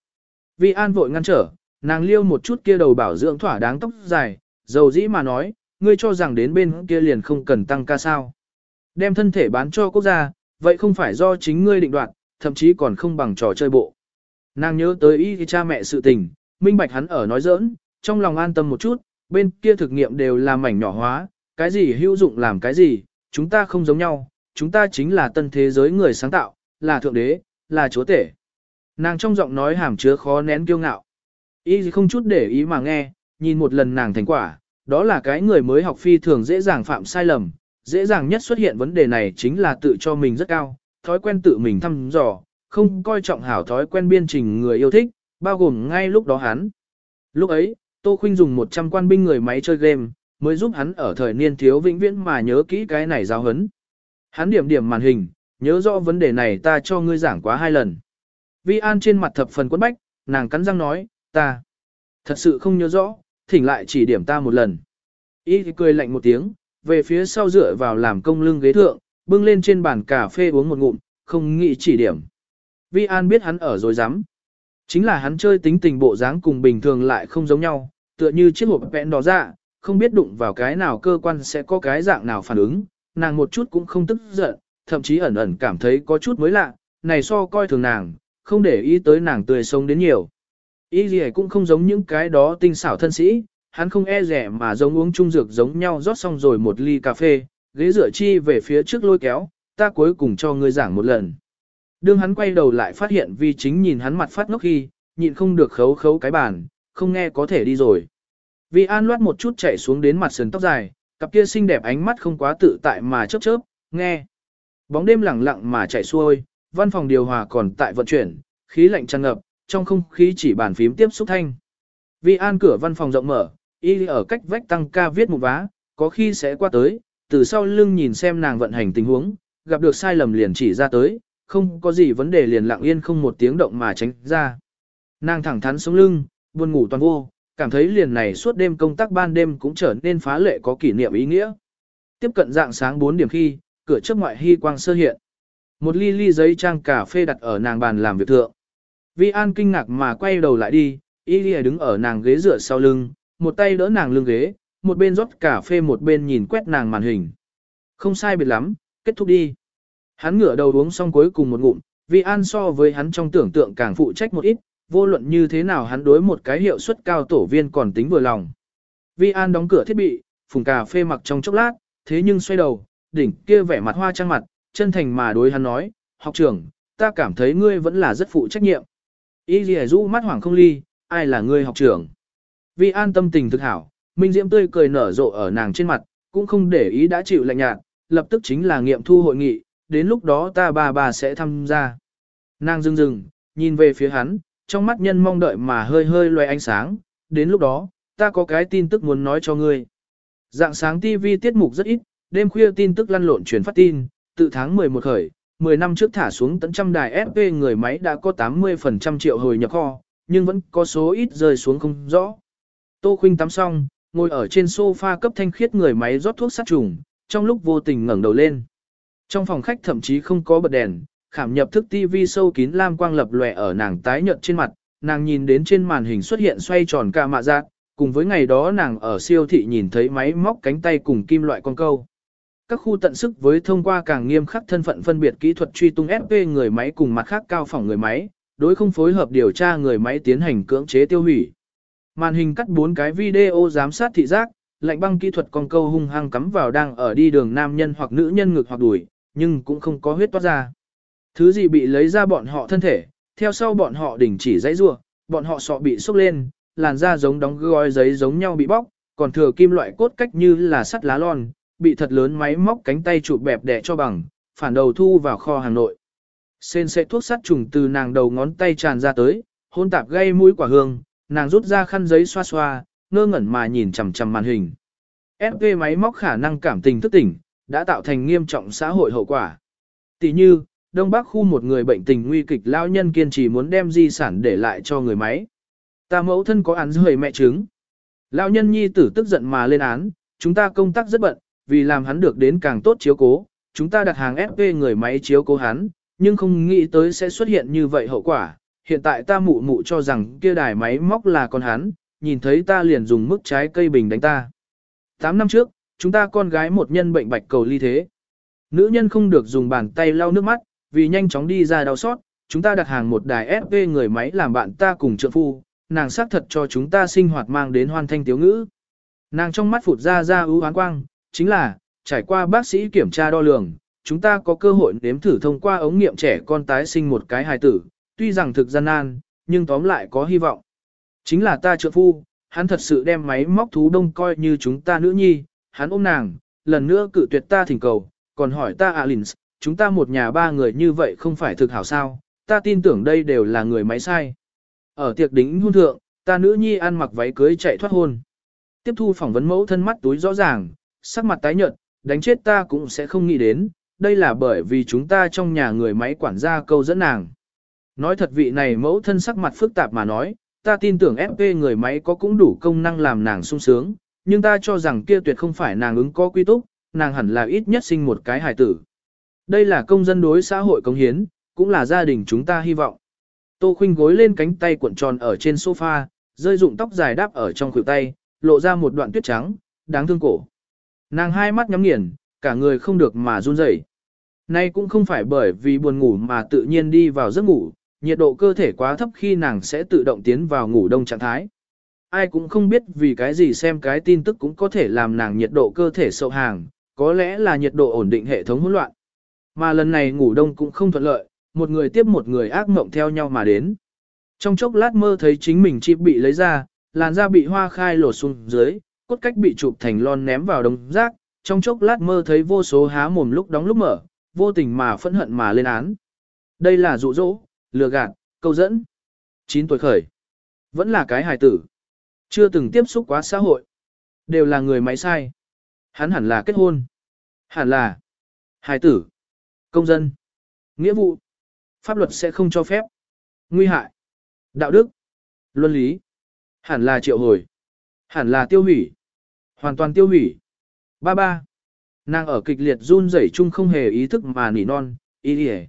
Vi An vội ngăn trở, nàng liêu một chút kia đầu bảo dưỡng thỏa đáng tóc dài, dầu dĩ mà nói, ngươi cho rằng đến bên kia liền không cần tăng ca sao. Đem thân thể bán cho quốc gia, vậy không phải do chính ngươi định đoạt, thậm chí còn không bằng trò chơi bộ. Nàng nhớ tới ý cha mẹ sự tình, minh bạch hắn ở nói giỡn, trong lòng an tâm một chút, bên kia thực nghiệm đều là mảnh nhỏ hóa, cái gì hữu dụng làm cái gì, chúng ta không giống nhau, chúng ta chính là tân thế giới người sáng tạo, là thượng đế, là chúa tể. Nàng trong giọng nói hàm chứa khó nén kiêu ngạo. Y không chút để ý mà nghe, nhìn một lần nàng thành quả, đó là cái người mới học phi thường dễ dàng phạm sai lầm, dễ dàng nhất xuất hiện vấn đề này chính là tự cho mình rất cao, thói quen tự mình thăm dò, không coi trọng hảo thói quen biên trình người yêu thích, bao gồm ngay lúc đó hắn. Lúc ấy, Tô Khuynh dùng 100 quan binh người máy chơi game, mới giúp hắn ở thời niên thiếu vĩnh viễn mà nhớ kỹ cái này giáo hấn. Hắn điểm điểm màn hình, nhớ rõ vấn đề này ta cho ngươi giảng quá hai lần. Vi An trên mặt thập phần quấn bách, nàng cắn răng nói, ta thật sự không nhớ rõ, thỉnh lại chỉ điểm ta một lần. Y cười lạnh một tiếng, về phía sau dựa vào làm công lưng ghế thượng, bưng lên trên bàn cà phê uống một ngụm, không nghĩ chỉ điểm. Vi An biết hắn ở rồi dám. Chính là hắn chơi tính tình bộ dáng cùng bình thường lại không giống nhau, tựa như chiếc hộp vẹn đỏ ra, không biết đụng vào cái nào cơ quan sẽ có cái dạng nào phản ứng, nàng một chút cũng không tức giận, thậm chí ẩn ẩn cảm thấy có chút mới lạ, này so coi thường nàng, không để ý tới nàng tươi sống đến nhiều. Ý gì cũng không giống những cái đó tinh xảo thân sĩ, hắn không e rẻ mà giống uống chung dược giống nhau rót xong rồi một ly cà phê, ghế rửa chi về phía trước lôi kéo, ta cuối cùng cho ngươi giảng một lần. Đương hắn quay đầu lại phát hiện vì chính nhìn hắn mặt phát ngốc khi, nhịn không được khấu khấu cái bàn, không nghe có thể đi rồi. Vi an loát một chút chạy xuống đến mặt sườn tóc dài, cặp kia xinh đẹp ánh mắt không quá tự tại mà chớp chớp, nghe. Bóng đêm lặng lặng mà chạy xuôi, văn phòng điều hòa còn tại vận chuyển, khí lạnh tràn ngập, trong không khí chỉ bàn phím tiếp xúc thanh. Vi an cửa văn phòng rộng mở, y ở cách vách tăng ca viết một vá, có khi sẽ qua tới, từ sau lưng nhìn xem nàng vận hành tình huống, gặp được sai lầm liền chỉ ra tới, không có gì vấn đề liền lặng yên không một tiếng động mà tránh ra. Nàng thẳng thắn sống lưng, buồn ngủ toàn vô, cảm thấy liền này suốt đêm công tác ban đêm cũng trở nên phá lệ có kỷ niệm ý nghĩa. Tiếp cận dạng sáng 4 điểm khi, cửa trước ngoại hy quang sơ hiện. Một ly ly giấy trang cà phê đặt ở nàng bàn làm việc thượng. Vi An kinh ngạc mà quay đầu lại đi, Y ly đứng ở nàng ghế dựa sau lưng, một tay đỡ nàng lưng ghế, một bên rót cà phê một bên nhìn quét nàng màn hình. Không sai biệt lắm, kết thúc đi. Hắn ngửa đầu uống xong cuối cùng một ngụm, Vi An so với hắn trong tưởng tượng càng phụ trách một ít, vô luận như thế nào hắn đối một cái hiệu suất cao tổ viên còn tính vừa lòng. Vi An đóng cửa thiết bị, phùng cà phê mặc trong chốc lát, thế nhưng xoay đầu, đỉnh kia vẻ mặt hoa trang mặt, chân thành mà đối hắn nói, học trưởng, ta cảm thấy ngươi vẫn là rất phụ trách nhiệm. Y dì rũ mắt hoảng không ly, ai là ngươi học trưởng. Vi An tâm tình thực hảo, Minh Diễm tươi cười nở rộ ở nàng trên mặt, cũng không để ý đã chịu lạnh nhạt, lập tức chính là nghiệm thu hội nghị, đến lúc đó ta bà bà sẽ tham gia. Nàng dưng dưng, nhìn về phía hắn, trong mắt nhân mong đợi mà hơi hơi loe ánh sáng, đến lúc đó, ta có cái tin tức muốn nói cho ngươi. Dạng sáng TV tiết mục rất ít, đêm khuya tin tức lăn lộn truyền phát tin, từ tháng 11 khởi, 10 năm trước thả xuống tấn trăm đài FP người máy đã có 80% triệu hồi nhập kho, nhưng vẫn có số ít rơi xuống không rõ. Tô Khuynh tắm xong, ngồi ở trên sofa cấp thanh khiết người máy rót thuốc sát trùng, trong lúc vô tình ngẩng đầu lên. Trong phòng khách thậm chí không có bật đèn, khảm nhập thức TV sâu kín lam quang lập lòe ở nàng tái nhợt trên mặt, nàng nhìn đến trên màn hình xuất hiện xoay tròn ca mạ giác, cùng với ngày đó nàng ở siêu thị nhìn thấy máy móc cánh tay cùng kim loại con câu. các khu tận sức với thông qua càng nghiêm khắc thân phận phân biệt kỹ thuật truy tung FP người máy cùng mặt khác cao phòng người máy, đối không phối hợp điều tra người máy tiến hành cưỡng chế tiêu hủy. Màn hình cắt bốn cái video giám sát thị giác, lạnh băng kỹ thuật con câu hung hăng cắm vào đang ở đi đường nam nhân hoặc nữ nhân ngực hoặc đùi, nhưng cũng không có huyết toát ra. Thứ gì bị lấy ra bọn họ thân thể, theo sau bọn họ đình chỉ dãy rua, bọn họ sọ bị sốc lên, làn da giống đóng gói giấy giống nhau bị bóc, còn thừa kim loại cốt cách như là sắt lá lon, bị thật lớn máy móc cánh tay chụp bẹp đẻ cho bằng, phản đầu thu vào kho hàng nội. Sên sẽ thuốc sắt trùng từ nàng đầu ngón tay tràn ra tới, hôn tạp gây mũi quả hương, nàng rút ra khăn giấy xoa xoa, ngơ ngẩn mà nhìn chằm chằm màn hình. FV máy móc khả năng cảm tình thức tỉnh, đã tạo thành nghiêm trọng xã hội hậu quả. Tỷ như, Đông Bắc khu một người bệnh tình nguy kịch lao nhân kiên trì muốn đem di sản để lại cho người máy. Ta mẫu thân có án rời mẹ chứng. Lao nhân nhi tử tức giận mà lên án, chúng ta công tác rất bận, vì làm hắn được đến càng tốt chiếu cố, chúng ta đặt hàng FP người máy chiếu cố hắn, nhưng không nghĩ tới sẽ xuất hiện như vậy hậu quả. Hiện tại ta mụ mụ cho rằng kia đài máy móc là con hắn, nhìn thấy ta liền dùng mức trái cây bình đánh ta. 8 năm trước, chúng ta con gái một nhân bệnh bạch cầu ly thế. Nữ nhân không được dùng bàn tay lau nước mắt, vì nhanh chóng đi ra đau xót, chúng ta đặt hàng một đài sv người máy làm bạn ta cùng trợ phu, nàng xác thật cho chúng ta sinh hoạt mang đến hoàn thanh tiếu ngữ. Nàng trong mắt phụt ra ra ưu hoán quang, chính là, trải qua bác sĩ kiểm tra đo lường, chúng ta có cơ hội nếm thử thông qua ống nghiệm trẻ con tái sinh một cái hài tử, tuy rằng thực gian nan, nhưng tóm lại có hy vọng. Chính là ta trợ phu, hắn thật sự đem máy móc thú đông coi như chúng ta nữ nhi, hắn ôm nàng, lần nữa cự tuyệt ta thỉnh cầu, còn hỏi ta Alins, chúng ta một nhà ba người như vậy không phải thực hảo sao, ta tin tưởng đây đều là người máy sai. Ở tiệc đính hôn thượng, ta nữ nhi ăn mặc váy cưới chạy thoát hôn. Tiếp thu phỏng vấn mẫu thân mắt túi rõ ràng, sắc mặt tái nhợt, đánh chết ta cũng sẽ không nghĩ đến, đây là bởi vì chúng ta trong nhà người máy quản gia câu dẫn nàng. Nói thật vị này mẫu thân sắc mặt phức tạp mà nói, ta tin tưởng FP người máy có cũng đủ công năng làm nàng sung sướng, nhưng ta cho rằng kia tuyệt không phải nàng ứng có quy túc, nàng hẳn là ít nhất sinh một cái hài tử. Đây là công dân đối xã hội công hiến, cũng là gia đình chúng ta hy vọng. Tô Khuynh gối lên cánh tay cuộn tròn ở trên sofa, rơi dụng tóc dài đáp ở trong khuỷu tay, lộ ra một đoạn tuyết trắng, đáng thương cổ. Nàng hai mắt nhắm nghiền, cả người không được mà run rẩy. Nay cũng không phải bởi vì buồn ngủ mà tự nhiên đi vào giấc ngủ, nhiệt độ cơ thể quá thấp khi nàng sẽ tự động tiến vào ngủ đông trạng thái. Ai cũng không biết vì cái gì xem cái tin tức cũng có thể làm nàng nhiệt độ cơ thể sâu hàng, có lẽ là nhiệt độ ổn định hệ thống hỗn loạn. Mà lần này ngủ đông cũng không thuận lợi, một người tiếp một người ác mộng theo nhau mà đến. Trong chốc lát mơ thấy chính mình chip bị lấy ra, làn da bị hoa khai lột xuống dưới, cốt cách bị chụp thành lon ném vào đống rác, trong chốc lát mơ thấy vô số há mồm lúc đóng lúc mở, vô tình mà phẫn hận mà lên án. Đây là dụ dỗ, lừa gạt, câu dẫn. 9 tuổi khởi. Vẫn là cái hài tử. Chưa từng tiếp xúc quá xã hội. Đều là người máy sai. Hắn hẳn là kết hôn. Hẳn là hài tử. Công dân. Nghĩa vụ. Pháp luật sẽ không cho phép. Nguy hại. Đạo đức. Luân lý. Hẳn là triệu hồi. Hẳn là tiêu hủy. Hoàn toàn tiêu hủy. Ba ba. Nàng ở kịch liệt run rẩy chung không hề ý thức mà nỉ non, ý đi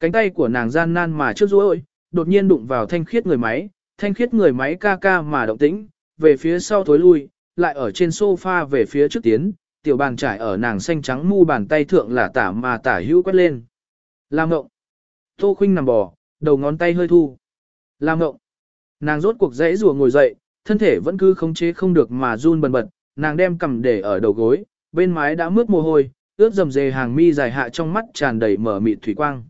Cánh tay của nàng gian nan mà trước rối, đột nhiên đụng vào thanh khiết người máy, thanh khiết người máy ca ca mà động tĩnh, về phía sau thối lui, lại ở trên sofa về phía trước tiến, tiểu bàn trải ở nàng xanh trắng mu bàn tay thượng là tả mà tả hữu quét lên. Làm ngộng. Tô khinh nằm bò, đầu ngón tay hơi thu. Làm ngộng. Nàng rốt cuộc dãy rùa ngồi dậy, thân thể vẫn cứ khống chế không được mà run bần bật, nàng đem cầm để ở đầu gối, bên mái đã mướt mồ hôi, ướt dầm dề hàng mi dài hạ trong mắt tràn đầy mở mịt thủy quang.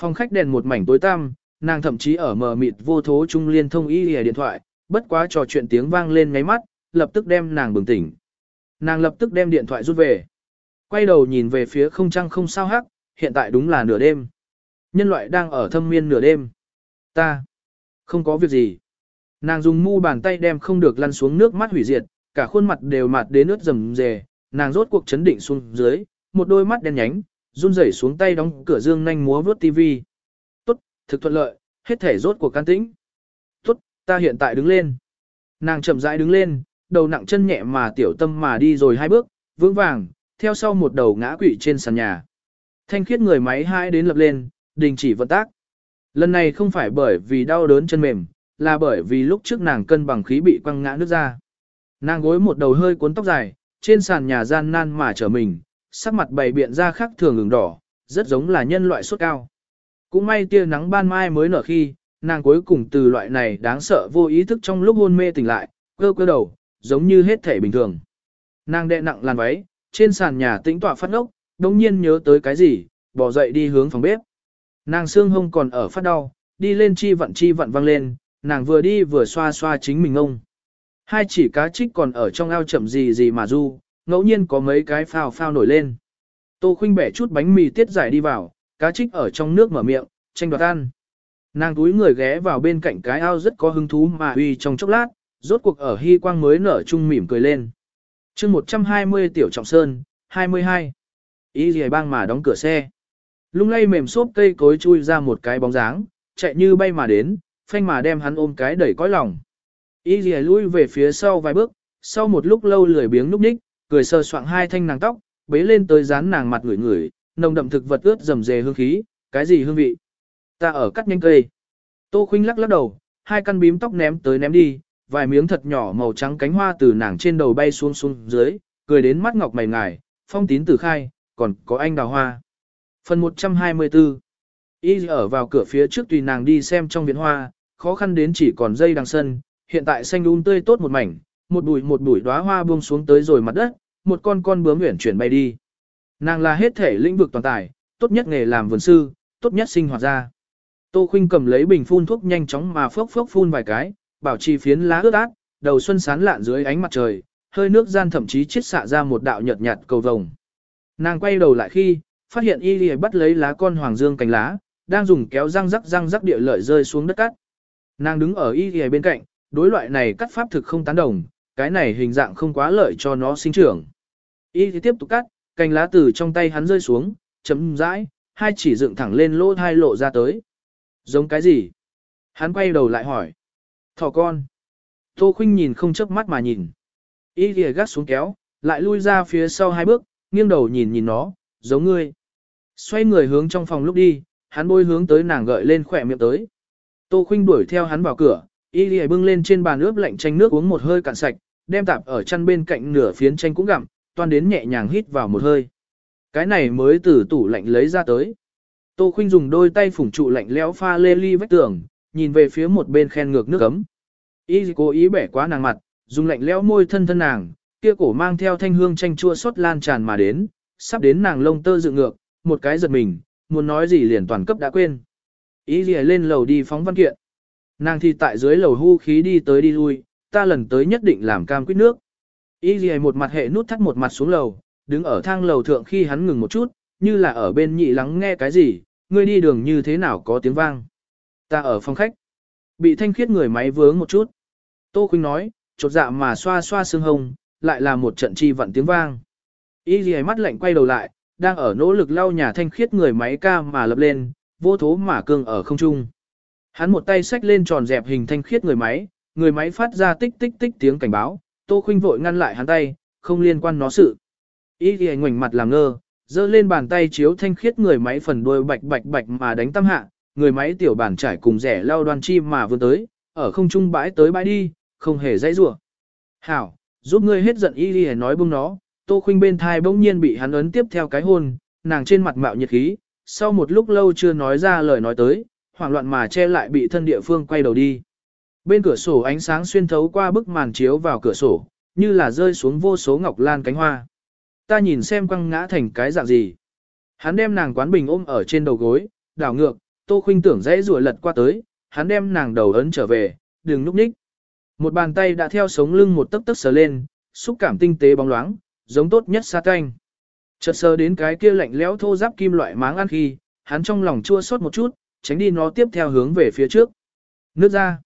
Phòng khách đèn một mảnh tối tăm, nàng thậm chí ở mờ mịt vô thố trung liên thông y lìa điện thoại, bất quá trò chuyện tiếng vang lên ngáy mắt, lập tức đem nàng bừng tỉnh. Nàng lập tức đem điện thoại rút về. Quay đầu nhìn về phía không trăng không sao hắc, hiện tại đúng là nửa đêm. Nhân loại đang ở thâm miên nửa đêm. Ta, không có việc gì. Nàng dùng mu bàn tay đem không được lăn xuống nước mắt hủy diệt, cả khuôn mặt đều mặt đến nước rầm rề, nàng rốt cuộc chấn định xuống dưới, một đôi mắt đen nhánh, run rẩy xuống tay đóng cửa dương nhanh múa vớt tivi. Tốt, thực thuận lợi, hết thể rốt cuộc can tĩnh. Tốt, ta hiện tại đứng lên. Nàng chậm rãi đứng lên, đầu nặng chân nhẹ mà tiểu tâm mà đi rồi hai bước, vững vàng, theo sau một đầu ngã quỵ trên sàn nhà. Thanh khiết người máy hai đến lập lên, đình chỉ vận tác. Lần này không phải bởi vì đau đớn chân mềm, là bởi vì lúc trước nàng cân bằng khí bị quăng ngã nước ra. Nàng gối một đầu hơi cuốn tóc dài, trên sàn nhà gian nan mà trở mình, sắc mặt bày biện ra khác thường ửng đỏ, rất giống là nhân loại sốt cao. Cũng may tia nắng ban mai mới nở khi, nàng cuối cùng từ loại này đáng sợ vô ý thức trong lúc hôn mê tỉnh lại, cơ cơ đầu, giống như hết thể bình thường. Nàng đệ nặng làn váy, trên sàn nhà tĩnh tọa phát ngốc, đồng nhiên nhớ tới cái gì, bỏ dậy đi hướng phòng bếp. Nàng xương hông còn ở phát đau, đi lên chi vận chi vận văng lên, nàng vừa đi vừa xoa xoa chính mình ông. Hai chỉ cá trích còn ở trong ao chậm gì gì mà du, ngẫu nhiên có mấy cái phao phao nổi lên. Tô khuynh bẻ chút bánh mì tiết giải đi vào, cá trích ở trong nước mở miệng, tranh đoạt ăn. Nàng túi người ghé vào bên cạnh cái ao rất có hứng thú mà uy trong chốc lát, rốt cuộc ở hy quang mới nở chung mỉm cười lên. chương 120 tiểu trọng sơn, 22. Ý gì bang mà đóng cửa xe. Lung lay mềm xốp cây cối chui ra một cái bóng dáng, chạy như bay mà đến, phanh mà đem hắn ôm cái đẩy cõi lòng. Ý gì lui về phía sau vài bước, sau một lúc lâu lười biếng núp ních, cười sờ soạng hai thanh nàng tóc, bế lên tới dán nàng mặt ngửi ngửi, nồng đậm thực vật ướt rầm rề hương khí, cái gì hương vị? Ta ở cắt nhanh cây. Tô Khuynh lắc lắc đầu, hai căn bím tóc ném tới ném đi, vài miếng thật nhỏ màu trắng cánh hoa từ nàng trên đầu bay xuống xuống dưới, cười đến mắt ngọc mày ngài, phong tín tử khai, còn có anh đào hoa. Phần 124 Y ở vào cửa phía trước tùy nàng đi xem trong viện hoa, khó khăn đến chỉ còn dây đằng sân, hiện tại xanh um tươi tốt một mảnh, một bụi một bụi đóa hoa buông xuống tới rồi mặt đất, một con con bướm uyển chuyển bay đi. Nàng là hết thể lĩnh vực toàn tài, tốt nhất nghề làm vườn sư, tốt nhất sinh hoạt ra. Tô Khuynh cầm lấy bình phun thuốc nhanh chóng mà phốc phốc phun vài cái, bảo trì phiến lá ướt át, đầu xuân sán lạn dưới ánh mặt trời, hơi nước gian thậm chí chiết xạ ra một đạo nhợt nhạt cầu vồng. Nàng quay đầu lại khi, phát hiện y lìa bắt lấy lá con hoàng dương cánh lá, đang dùng kéo răng rắc răng rắc địa lợi rơi xuống đất cát Nàng đứng ở y lìa bên cạnh, đối loại này cắt pháp thực không tán đồng, cái này hình dạng không quá lợi cho nó sinh trưởng. Y thì tiếp tục cắt, cành lá từ trong tay hắn rơi xuống, chấm rãi, hai chỉ dựng thẳng lên lỗ hai lộ ra tới. Giống cái gì? Hắn quay đầu lại hỏi. Thỏ con. Tô Khuynh nhìn không chớp mắt mà nhìn. Y thì gắt xuống kéo, lại lui ra phía sau hai bước, nghiêng đầu nhìn nhìn nó, giống ngươi. Xoay người hướng trong phòng lúc đi, hắn bôi hướng tới nàng gợi lên khỏe miệng tới. Tô Khuynh đuổi theo hắn vào cửa, y lìa bưng lên trên bàn ướp lạnh chanh nước uống một hơi cạn sạch, đem tạp ở chăn bên cạnh nửa phiến tranh cũng gặm, toan đến nhẹ nhàng hít vào một hơi. Cái này mới từ tủ lạnh lấy ra tới. Tô Khuynh dùng đôi tay phủng trụ lạnh lẽo pha lê ly vách tường, nhìn về phía một bên khen ngược nước ấm. Y cố ý bẻ quá nàng mặt, dùng lạnh lẽo môi thân thân nàng, kia cổ mang theo thanh hương chanh chua xót lan tràn mà đến, sắp đến nàng lông tơ dựng ngược, một cái giật mình, muốn nói gì liền toàn cấp đã quên. ý lìa lên lầu đi phóng văn kiện. Nàng thì tại dưới lầu hưu khí đi tới đi lui, ta lần tới nhất định làm cam quýt nước. Y gì một mặt hệ nút thắt một mặt xuống lầu, đứng ở thang lầu thượng khi hắn ngừng một chút, như là ở bên nhị lắng nghe cái gì, ngươi đi đường như thế nào có tiếng vang. Ta ở phòng khách, bị thanh khiết người máy vướng một chút. Tô Khuynh nói, chột dạ mà xoa xoa xương hông, lại là một trận chi vận tiếng vang. Y gì mắt lạnh quay đầu lại, đang ở nỗ lực lau nhà thanh khiết người máy ca mà lập lên, vô thố mà cương ở không trung. Hắn một tay xách lên tròn dẹp hình thanh khiết người máy, người máy phát ra tích tích tích tiếng cảnh báo, Tô Khuynh vội ngăn lại hắn tay, không liên quan nó sự. Y thì ngoảnh mặt làm ngơ, giơ lên bàn tay chiếu thanh khiết người máy phần đuôi bạch bạch bạch mà đánh tâm hạ, người máy tiểu bản trải cùng rẻ lao đoan chi mà vươn tới, ở không trung bãi tới bãi đi, không hề dãy rủa. Hảo, giúp ngươi hết giận y đi nói bông nó, tô khuynh bên thai bỗng nhiên bị hắn ấn tiếp theo cái hôn, nàng trên mặt mạo nhiệt khí, sau một lúc lâu chưa nói ra lời nói tới, hoảng loạn mà che lại bị thân địa phương quay đầu đi. Bên cửa sổ ánh sáng xuyên thấu qua bức màn chiếu vào cửa sổ, như là rơi xuống vô số ngọc lan cánh hoa. Ta nhìn xem quăng ngã thành cái dạng gì. Hắn đem nàng quán bình ôm ở trên đầu gối, đảo ngược, tô khuynh tưởng dễ rùa lật qua tới, hắn đem nàng đầu ấn trở về, đừng núp ních. Một bàn tay đã theo sống lưng một tấc tấc sờ lên, xúc cảm tinh tế bóng loáng, giống tốt nhất sa canh. Chợt sờ đến cái kia lạnh lẽo thô giáp kim loại máng ăn khi, hắn trong lòng chua xót một chút, tránh đi nó tiếp theo hướng về phía trước. Nước ra.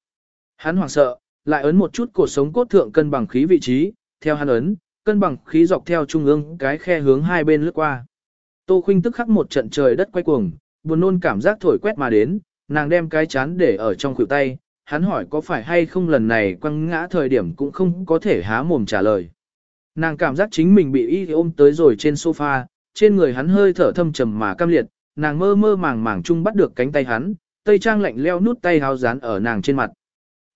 Hắn hoảng sợ, lại ấn một chút cột sống cốt thượng cân bằng khí vị trí, theo hắn ấn, cân bằng khí dọc theo trung ương cái khe hướng hai bên lướt qua. Tô Khuynh tức khắc một trận trời đất quay cuồng, buồn nôn cảm giác thổi quét mà đến, nàng đem cái chán để ở trong khuỷu tay, hắn hỏi có phải hay không lần này quăng ngã thời điểm cũng không có thể há mồm trả lời. Nàng cảm giác chính mình bị y ôm tới rồi trên sofa, trên người hắn hơi thở thâm trầm mà cam liệt, nàng mơ mơ màng màng chung bắt được cánh tay hắn, tây trang lạnh leo nút tay háo dán ở nàng trên mặt.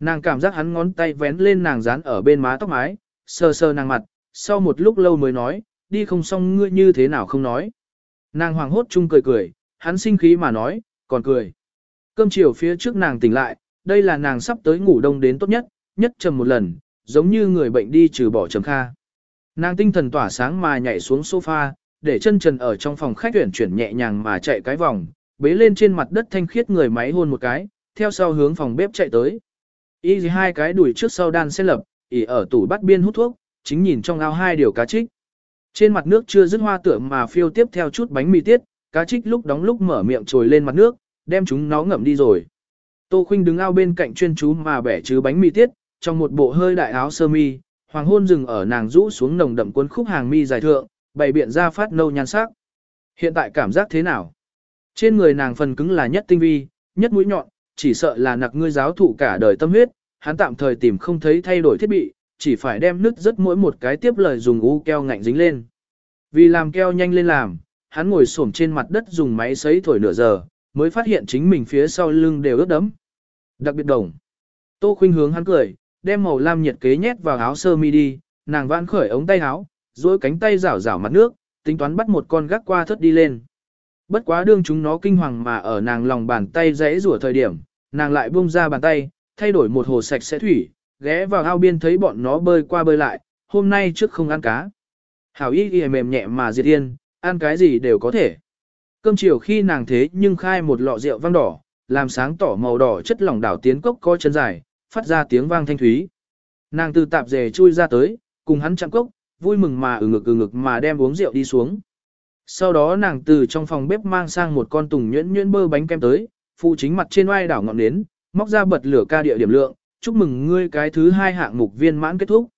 Nàng cảm giác hắn ngón tay vén lên nàng dán ở bên má tóc mái, sờ sờ nàng mặt, sau một lúc lâu mới nói, đi không xong ngươi như thế nào không nói. Nàng hoàng hốt chung cười cười, hắn sinh khí mà nói, còn cười. Cơm chiều phía trước nàng tỉnh lại, đây là nàng sắp tới ngủ đông đến tốt nhất, nhất trầm một lần, giống như người bệnh đi trừ bỏ trầm kha. Nàng tinh thần tỏa sáng mà nhảy xuống sofa, để chân trần ở trong phòng khách tuyển chuyển nhẹ nhàng mà chạy cái vòng, bế lên trên mặt đất thanh khiết người máy hôn một cái, theo sau hướng phòng bếp chạy tới. Y hai cái đuổi trước sau đan xe lập, ỉ ở tủ bắt biên hút thuốc, chính nhìn trong ao hai điều cá trích. Trên mặt nước chưa dứt hoa tượng mà phiêu tiếp theo chút bánh mì tiết, cá trích lúc đóng lúc mở miệng trồi lên mặt nước, đem chúng nó ngậm đi rồi. Tô Khuynh đứng ao bên cạnh chuyên chú mà bẻ chứ bánh mì tiết, trong một bộ hơi đại áo sơ mi, hoàng hôn dừng ở nàng rũ xuống nồng đậm cuốn khúc hàng mi dài thượng, bày biện ra phát nâu nhan sắc. Hiện tại cảm giác thế nào? Trên người nàng phần cứng là nhất tinh vi, nhất mũi nhọn, chỉ sợ là nặc ngươi giáo thụ cả đời tâm huyết, hắn tạm thời tìm không thấy thay đổi thiết bị, chỉ phải đem nứt rất mỗi một cái tiếp lời dùng u keo ngạnh dính lên. Vì làm keo nhanh lên làm, hắn ngồi xổm trên mặt đất dùng máy sấy thổi nửa giờ, mới phát hiện chính mình phía sau lưng đều ướt đẫm. Đặc biệt đồng. Tô khuynh hướng hắn cười, đem màu lam nhiệt kế nhét vào áo sơ mi đi, nàng vãn khởi ống tay áo, duỗi cánh tay rảo rảo mặt nước, tính toán bắt một con gác qua thất đi lên. Bất quá đương chúng nó kinh hoàng mà ở nàng lòng bàn tay rẽ rủa thời điểm, nàng lại buông ra bàn tay, thay đổi một hồ sạch sẽ thủy, ghé vào ao biên thấy bọn nó bơi qua bơi lại, hôm nay trước không ăn cá. Hảo ý ghi mềm nhẹ mà diệt yên, ăn cái gì đều có thể. Cơm chiều khi nàng thế nhưng khai một lọ rượu vang đỏ, làm sáng tỏ màu đỏ chất lỏng đảo tiến cốc có chân dài, phát ra tiếng vang thanh thúy. Nàng từ tạp dề chui ra tới, cùng hắn chạm cốc, vui mừng mà ừ ngực ừ ngực mà đem uống rượu đi xuống. Sau đó nàng từ trong phòng bếp mang sang một con tùng nhuyễn nhuyễn bơ bánh kem tới, phụ chính mặt trên oai đảo ngọn nến, móc ra bật lửa ca địa điểm lượng, chúc mừng ngươi cái thứ hai hạng mục viên mãn kết thúc.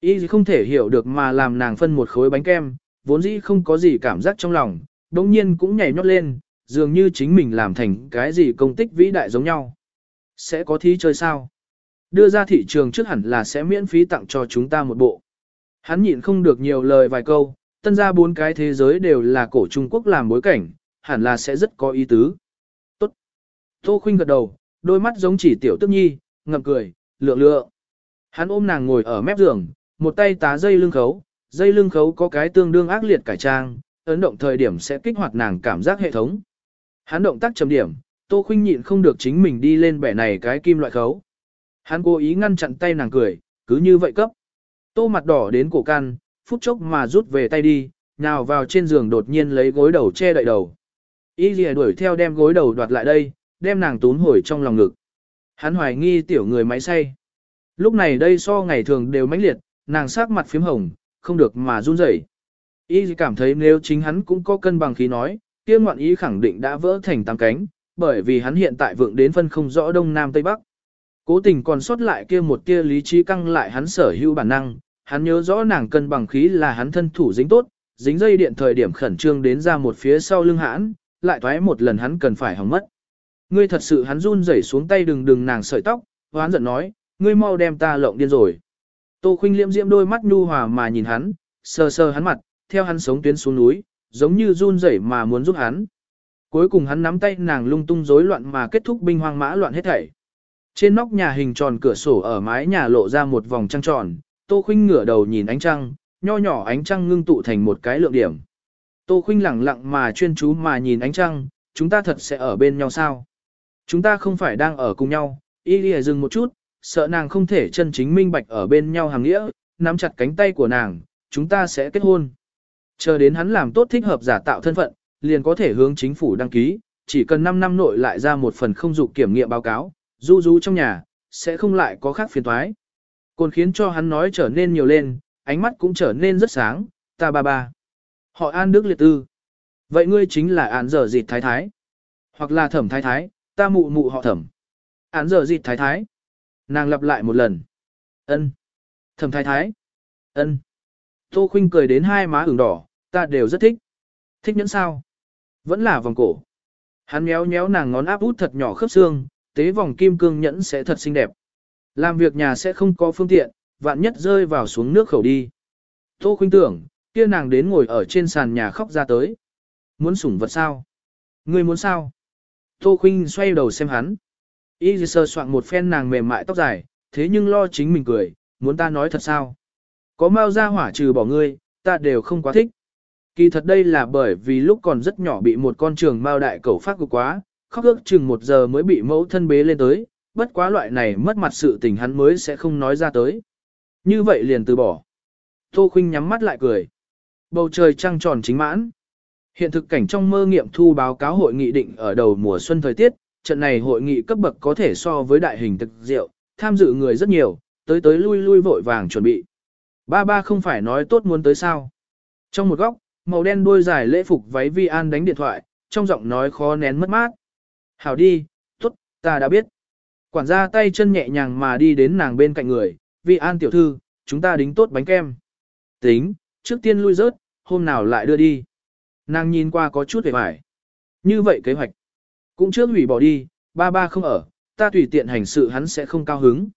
Y không thể hiểu được mà làm nàng phân một khối bánh kem, vốn dĩ không có gì cảm giác trong lòng, đồng nhiên cũng nhảy nhót lên, dường như chính mình làm thành cái gì công tích vĩ đại giống nhau. Sẽ có thí chơi sao? Đưa ra thị trường trước hẳn là sẽ miễn phí tặng cho chúng ta một bộ. Hắn nhịn không được nhiều lời vài câu, tân ra bốn cái thế giới đều là cổ Trung Quốc làm bối cảnh, hẳn là sẽ rất có ý tứ. Tô Khuynh gật đầu, đôi mắt giống chỉ tiểu tức nhi, ngậm cười, lượng lượng. Hắn ôm nàng ngồi ở mép giường, một tay tá dây lưng khấu, dây lưng khấu có cái tương đương ác liệt cải trang, ấn động thời điểm sẽ kích hoạt nàng cảm giác hệ thống. Hắn động tác chấm điểm, Tô Khuynh nhịn không được chính mình đi lên bẻ này cái kim loại khấu. Hắn cố ý ngăn chặn tay nàng cười, cứ như vậy cấp. Tô mặt đỏ đến cổ can, phút chốc mà rút về tay đi, nào vào trên giường đột nhiên lấy gối đầu che đậy đầu. Y lìa đuổi theo đem gối đầu đoạt lại đây, đem nàng tún hồi trong lòng ngực. Hắn hoài nghi tiểu người máy say. Lúc này đây so ngày thường đều mãnh liệt, nàng sắc mặt phím hồng, không được mà run rẩy. Y cảm thấy nếu chính hắn cũng có cân bằng khí nói, kia ngoạn ý khẳng định đã vỡ thành tám cánh, bởi vì hắn hiện tại vượng đến phân không rõ đông nam tây bắc. Cố tình còn sót lại kia một kia lý trí căng lại hắn sở hữu bản năng, hắn nhớ rõ nàng cân bằng khí là hắn thân thủ dính tốt, dính dây điện thời điểm khẩn trương đến ra một phía sau lưng hãn, lại thoái một lần hắn cần phải hỏng mất. Ngươi thật sự hắn run rẩy xuống tay đừng đừng nàng sợi tóc, hoán giận nói, ngươi mau đem ta lộng điên rồi. Tô khuynh liễm diễm đôi mắt nhu hòa mà nhìn hắn, sờ sờ hắn mặt, theo hắn sống tuyến xuống núi, giống như run rẩy mà muốn giúp hắn. Cuối cùng hắn nắm tay nàng lung tung rối loạn mà kết thúc binh hoang mã loạn hết thảy. Trên nóc nhà hình tròn cửa sổ ở mái nhà lộ ra một vòng trăng tròn, Tô Khuynh ngửa đầu nhìn ánh trăng, nho nhỏ ánh trăng ngưng tụ thành một cái lượng điểm. Tô Khuynh lặng lặng mà chuyên chú mà nhìn ánh trăng, chúng ta thật sẽ ở bên nhau sao? Chúng ta không phải đang ở cùng nhau, y lìa dừng một chút, sợ nàng không thể chân chính minh bạch ở bên nhau hàng nghĩa, nắm chặt cánh tay của nàng, chúng ta sẽ kết hôn. Chờ đến hắn làm tốt thích hợp giả tạo thân phận, liền có thể hướng chính phủ đăng ký, chỉ cần 5 năm nội lại ra một phần không dục kiểm nghiệm báo cáo, du du trong nhà, sẽ không lại có khác phiền thoái. Còn khiến cho hắn nói trở nên nhiều lên, ánh mắt cũng trở nên rất sáng, ta ba ba. Họ an đức liệt tư. Vậy ngươi chính là án dở dịt thái thái. Hoặc là thẩm thái thái, ta mụ mụ họ thẩm. Án giờ dịt thái thái. Nàng lặp lại một lần. ân Thẩm thái thái. ân Tô khinh cười đến hai má ửng đỏ, ta đều rất thích. Thích nhẫn sao? Vẫn là vòng cổ. Hắn méo méo nàng ngón áp út thật nhỏ khớp xương, tế vòng kim cương nhẫn sẽ thật xinh đẹp. Làm việc nhà sẽ không có phương tiện, vạn nhất rơi vào xuống nước khẩu đi. Tô khuynh tưởng, kia nàng đến ngồi ở trên sàn nhà khóc ra tới. Muốn sủng vật sao? Ngươi muốn sao? Tô khuynh xoay đầu xem hắn. Y sơ soạn một phen nàng mềm mại tóc dài, thế nhưng lo chính mình cười, muốn ta nói thật sao? Có mau ra hỏa trừ bỏ ngươi, ta đều không quá thích. Kỳ thật đây là bởi vì lúc còn rất nhỏ bị một con trường mao đại cẩu phát cực quá, khóc ước chừng một giờ mới bị mẫu thân bế lên tới, bất quá loại này mất mặt sự tình hắn mới sẽ không nói ra tới. Như vậy liền từ bỏ. Tô Khuynh nhắm mắt lại cười. Bầu trời trăng tròn chính mãn. Hiện thực cảnh trong mơ nghiệm thu báo cáo hội nghị định ở đầu mùa xuân thời tiết, trận này hội nghị cấp bậc có thể so với đại hình thực rượu, tham dự người rất nhiều, tới tới lui lui vội vàng chuẩn bị. Ba ba không phải nói tốt muốn tới sao. Trong một góc, màu đen đuôi dài lễ phục váy Vi An đánh điện thoại, trong giọng nói khó nén mất mát. Hảo đi, tốt, ta đã biết. Quản gia tay chân nhẹ nhàng mà đi đến nàng bên cạnh người, Vi An tiểu thư, chúng ta đính tốt bánh kem. Tính, trước tiên lui rớt, hôm nào lại đưa đi. Nàng nhìn qua có chút vẻ vải. Như vậy kế hoạch. Cũng trước hủy bỏ đi, ba ba không ở, ta tùy tiện hành sự hắn sẽ không cao hứng.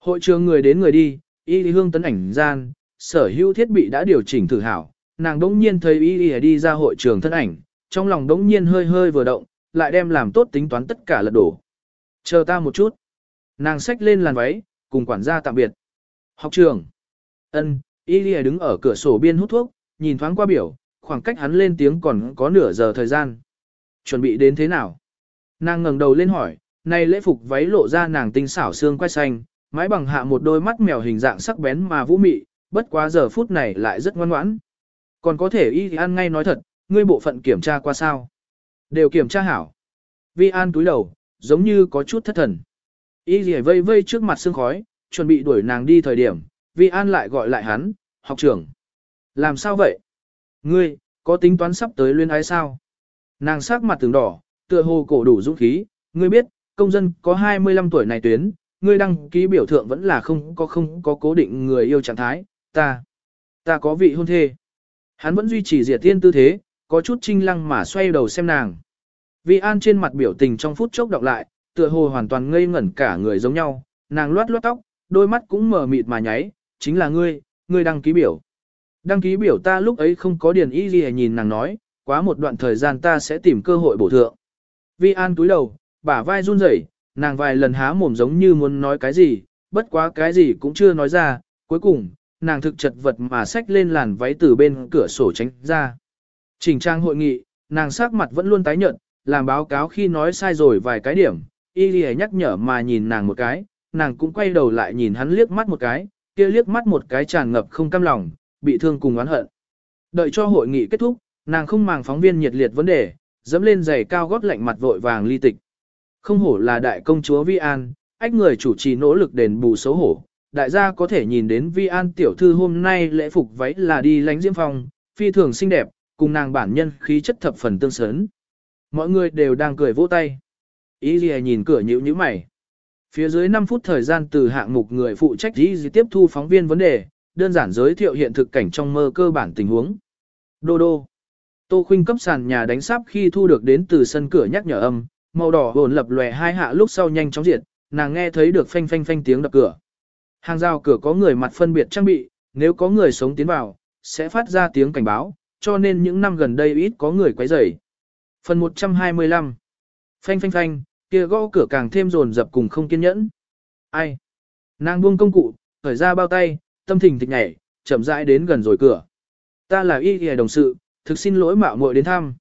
Hội trường người đến người đi, y lý hương tấn ảnh gian, sở hữu thiết bị đã điều chỉnh thử hảo. Nàng đống nhiên thấy y lý đi ra hội trường thân ảnh, trong lòng đống nhiên hơi hơi vừa động, lại đem làm tốt tính toán tất cả lật đổ. Chờ ta một chút. Nàng xách lên làn váy, cùng quản gia tạm biệt. Học trường. ân y lý đứng ở cửa sổ biên hút thuốc, nhìn thoáng qua biểu, khoảng cách hắn lên tiếng còn có nửa giờ thời gian. Chuẩn bị đến thế nào? Nàng ngẩng đầu lên hỏi, này lễ phục váy lộ ra nàng tinh xảo xương quai xanh, mái bằng hạ một đôi mắt mèo hình dạng sắc bén mà vũ mị, bất quá giờ phút này lại rất ngoan ngoãn. Còn có thể y ăn ngay nói thật, ngươi bộ phận kiểm tra qua sao? Đều kiểm tra hảo. Vi an túi đầu, giống như có chút thất thần. Y gì vây vây trước mặt sương khói, chuẩn bị đuổi nàng đi thời điểm, Vi an lại gọi lại hắn, học trưởng. Làm sao vậy? Ngươi, có tính toán sắp tới luyên ái sao? Nàng sắc mặt từng đỏ, tựa hồ cổ đủ dũng khí, ngươi biết, công dân có 25 tuổi này tuyến, ngươi đăng ký biểu thượng vẫn là không có không có cố định người yêu trạng thái, ta, ta có vị hôn thê. Hắn vẫn duy trì diệt tiên tư thế, có chút trinh lăng mà xoay đầu xem nàng. Vi an trên mặt biểu tình trong phút chốc đọc lại, tựa hồ hoàn toàn ngây ngẩn cả người giống nhau, nàng loát loát tóc, đôi mắt cũng mở mịt mà nháy, chính là ngươi, ngươi đăng ký biểu. Đăng ký biểu ta lúc ấy không có điền y gì nhìn nàng nói, quá một đoạn thời gian ta sẽ tìm cơ hội bổ thượng. Vi An túi đầu, bả vai run rẩy, nàng vài lần há mồm giống như muốn nói cái gì, bất quá cái gì cũng chưa nói ra, cuối cùng, nàng thực chật vật mà xách lên làn váy từ bên cửa sổ tránh ra. Trình trang hội nghị, nàng sắc mặt vẫn luôn tái nhợt, làm báo cáo khi nói sai rồi vài cái điểm, y lì nhắc nhở mà nhìn nàng một cái, nàng cũng quay đầu lại nhìn hắn liếc mắt một cái, kia liếc mắt một cái tràn ngập không cam lòng, bị thương cùng oán hận. Đợi cho hội nghị kết thúc, nàng không màng phóng viên nhiệt liệt vấn đề, dẫm lên giày cao gót lạnh mặt vội vàng ly tịch. Không hổ là đại công chúa Vi An, ách người chủ trì nỗ lực đền bù xấu hổ. Đại gia có thể nhìn đến Vi An tiểu thư hôm nay lễ phục váy là đi lánh diễm phong, phi thường xinh đẹp, cùng nàng bản nhân khí chất thập phần tương sớn. Mọi người đều đang cười vỗ tay. Ý gì nhìn cửa nhữ như mày. Phía dưới 5 phút thời gian từ hạng mục người phụ trách gì tiếp thu phóng viên vấn đề, đơn giản giới thiệu hiện thực cảnh trong mơ cơ bản tình huống. Đô đô. Tô Khuynh cấp sàn nhà đánh sắp khi thu được đến từ sân cửa nhắc nhở âm, màu đỏ hồn lập lòe hai hạ lúc sau nhanh chóng diệt, nàng nghe thấy được phanh phanh phanh tiếng đập cửa. Hàng rào cửa có người mặt phân biệt trang bị, nếu có người sống tiến vào, sẽ phát ra tiếng cảnh báo, cho nên những năm gần đây ít có người quấy rầy. Phần 125 Phanh phanh phanh, kia gõ cửa càng thêm rồn dập cùng không kiên nhẫn. Ai? Nàng buông công cụ, khởi ra bao tay, tâm thình thịch nhảy, chậm rãi đến gần rồi cửa. Ta là y y đồng sự, thực xin lỗi mạo muội đến thăm.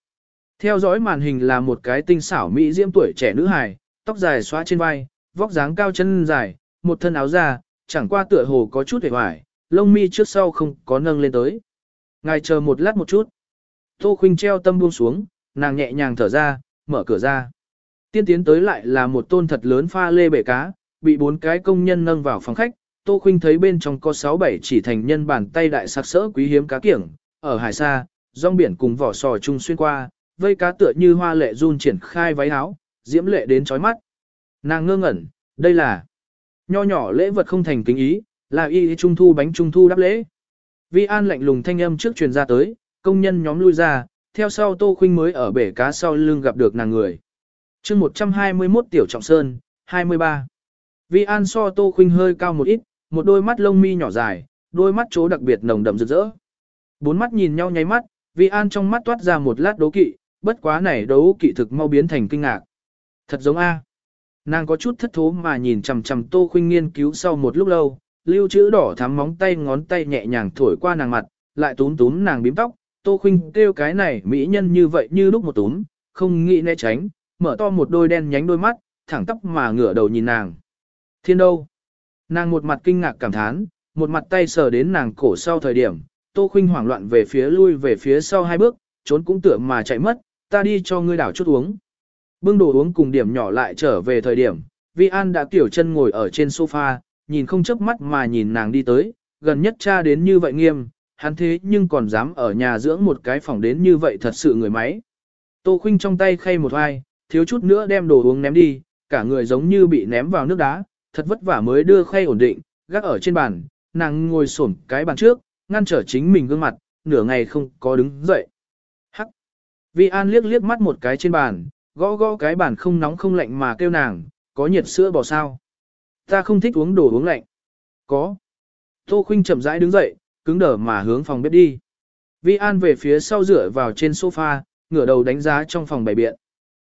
Theo dõi màn hình là một cái tinh xảo mỹ diễm tuổi trẻ nữ hài, tóc dài xóa trên vai, vóc dáng cao chân dài, một thân áo da, chẳng qua tựa hồ có chút hề hoài, lông mi trước sau không có nâng lên tới. Ngài chờ một lát một chút. Tô Khuynh treo tâm buông xuống, nàng nhẹ nhàng thở ra, mở cửa ra. Tiên tiến tới lại là một tôn thật lớn pha lê bể cá, bị bốn cái công nhân nâng vào phòng khách. Tô Khuynh thấy bên trong có sáu bảy chỉ thành nhân bàn tay đại sặc sỡ quý hiếm cá kiểng, ở hải xa, rong biển cùng vỏ sò chung xuyên qua, vây cá tựa như hoa lệ run triển khai váy áo, diễm lệ đến chói mắt. Nàng ngơ ngẩn, đây là nho nhỏ lễ vật không thành kính ý, là y trung thu bánh trung thu đáp lễ. Vi An lạnh lùng thanh âm trước truyền ra tới, công nhân nhóm lui ra, theo sau Tô Khuynh mới ở bể cá sau lưng gặp được nàng người. Chương 121 Tiểu Trọng Sơn, 23. Vi An so Tô Khuynh hơi cao một ít, một đôi mắt lông mi nhỏ dài, đôi mắt chỗ đặc biệt nồng đậm rực rỡ. Bốn mắt nhìn nhau nháy mắt, Vi An trong mắt toát ra một lát đố kỵ, bất quá này đấu kỵ thực mau biến thành kinh ngạc. Thật giống A. Nàng có chút thất thố mà nhìn chằm chằm Tô Khuynh nghiên cứu sau một lúc lâu, lưu chữ đỏ thắm móng tay ngón tay nhẹ nhàng thổi qua nàng mặt, lại túm túm nàng bím tóc, Tô Khuynh kêu cái này mỹ nhân như vậy như lúc một túm, không nghĩ né tránh, mở to một đôi đen nhánh đôi mắt, thẳng tóc mà ngửa đầu nhìn nàng. Thiên đâu? Nàng một mặt kinh ngạc cảm thán, một mặt tay sờ đến nàng cổ sau thời điểm, Tô Khuynh hoảng loạn về phía lui về phía sau hai bước, trốn cũng tưởng mà chạy mất, ta đi cho ngươi đảo chút uống. Bưng đồ uống cùng điểm nhỏ lại trở về thời điểm, Vi An đã tiểu chân ngồi ở trên sofa, nhìn không chớp mắt mà nhìn nàng đi tới, gần nhất cha đến như vậy nghiêm, hắn thế nhưng còn dám ở nhà dưỡng một cái phòng đến như vậy thật sự người máy. Tô Khuynh trong tay khay một hoài, thiếu chút nữa đem đồ uống ném đi, cả người giống như bị ném vào nước đá, thật vất vả mới đưa khay ổn định, gác ở trên bàn, nàng ngồi xổm cái bàn trước, ngăn trở chính mình gương mặt, nửa ngày không có đứng dậy. Hắc. Vi An liếc liếc mắt một cái trên bàn, gõ gõ cái bàn không nóng không lạnh mà kêu nàng, có nhiệt sữa bò sao? Ta không thích uống đồ uống lạnh. Có. Tô Khuynh chậm rãi đứng dậy, cứng đờ mà hướng phòng bếp đi. Vi An về phía sau dựa vào trên sofa, ngửa đầu đánh giá trong phòng bày biện.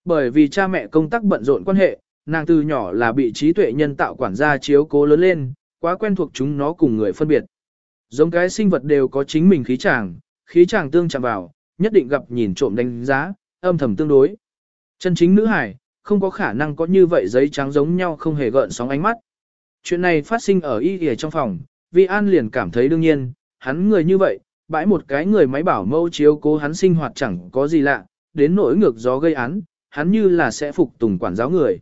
Bởi vì cha mẹ công tác bận rộn quan hệ, nàng từ nhỏ là bị trí tuệ nhân tạo quản gia chiếu cố lớn lên, quá quen thuộc chúng nó cùng người phân biệt. Giống cái sinh vật đều có chính mình khí chàng, khí chàng tương chạm vào, nhất định gặp nhìn trộm đánh giá, âm thầm tương đối. Chân chính nữ hải, không có khả năng có như vậy giấy trắng giống nhau không hề gợn sóng ánh mắt. Chuyện này phát sinh ở y ghề trong phòng, Vi An liền cảm thấy đương nhiên, hắn người như vậy, bãi một cái người máy bảo mâu chiếu cố hắn sinh hoạt chẳng có gì lạ, đến nỗi ngược gió gây án, hắn như là sẽ phục tùng quản giáo người.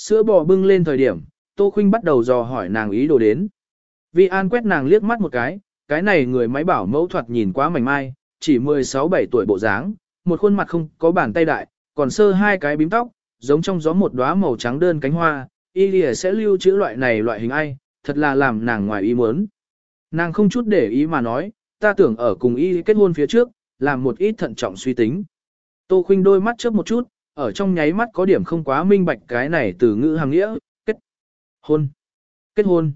Sữa bò bưng lên thời điểm, Tô Khuynh bắt đầu dò hỏi nàng ý đồ đến. Vi An quét nàng liếc mắt một cái, cái này người máy bảo mẫu thoạt nhìn quá mảnh mai, chỉ 16-17 tuổi bộ dáng, một khuôn mặt không có bàn tay đại, còn sơ hai cái bím tóc, giống trong gió một đóa màu trắng đơn cánh hoa, y lìa sẽ lưu trữ loại này loại hình ai, thật là làm nàng ngoài ý muốn. Nàng không chút để ý mà nói, ta tưởng ở cùng y kết hôn phía trước, làm một ít thận trọng suy tính. Tô khinh đôi mắt chớp một chút, ở trong nháy mắt có điểm không quá minh bạch cái này từ ngữ hàng nghĩa, kết hôn. Kết hôn.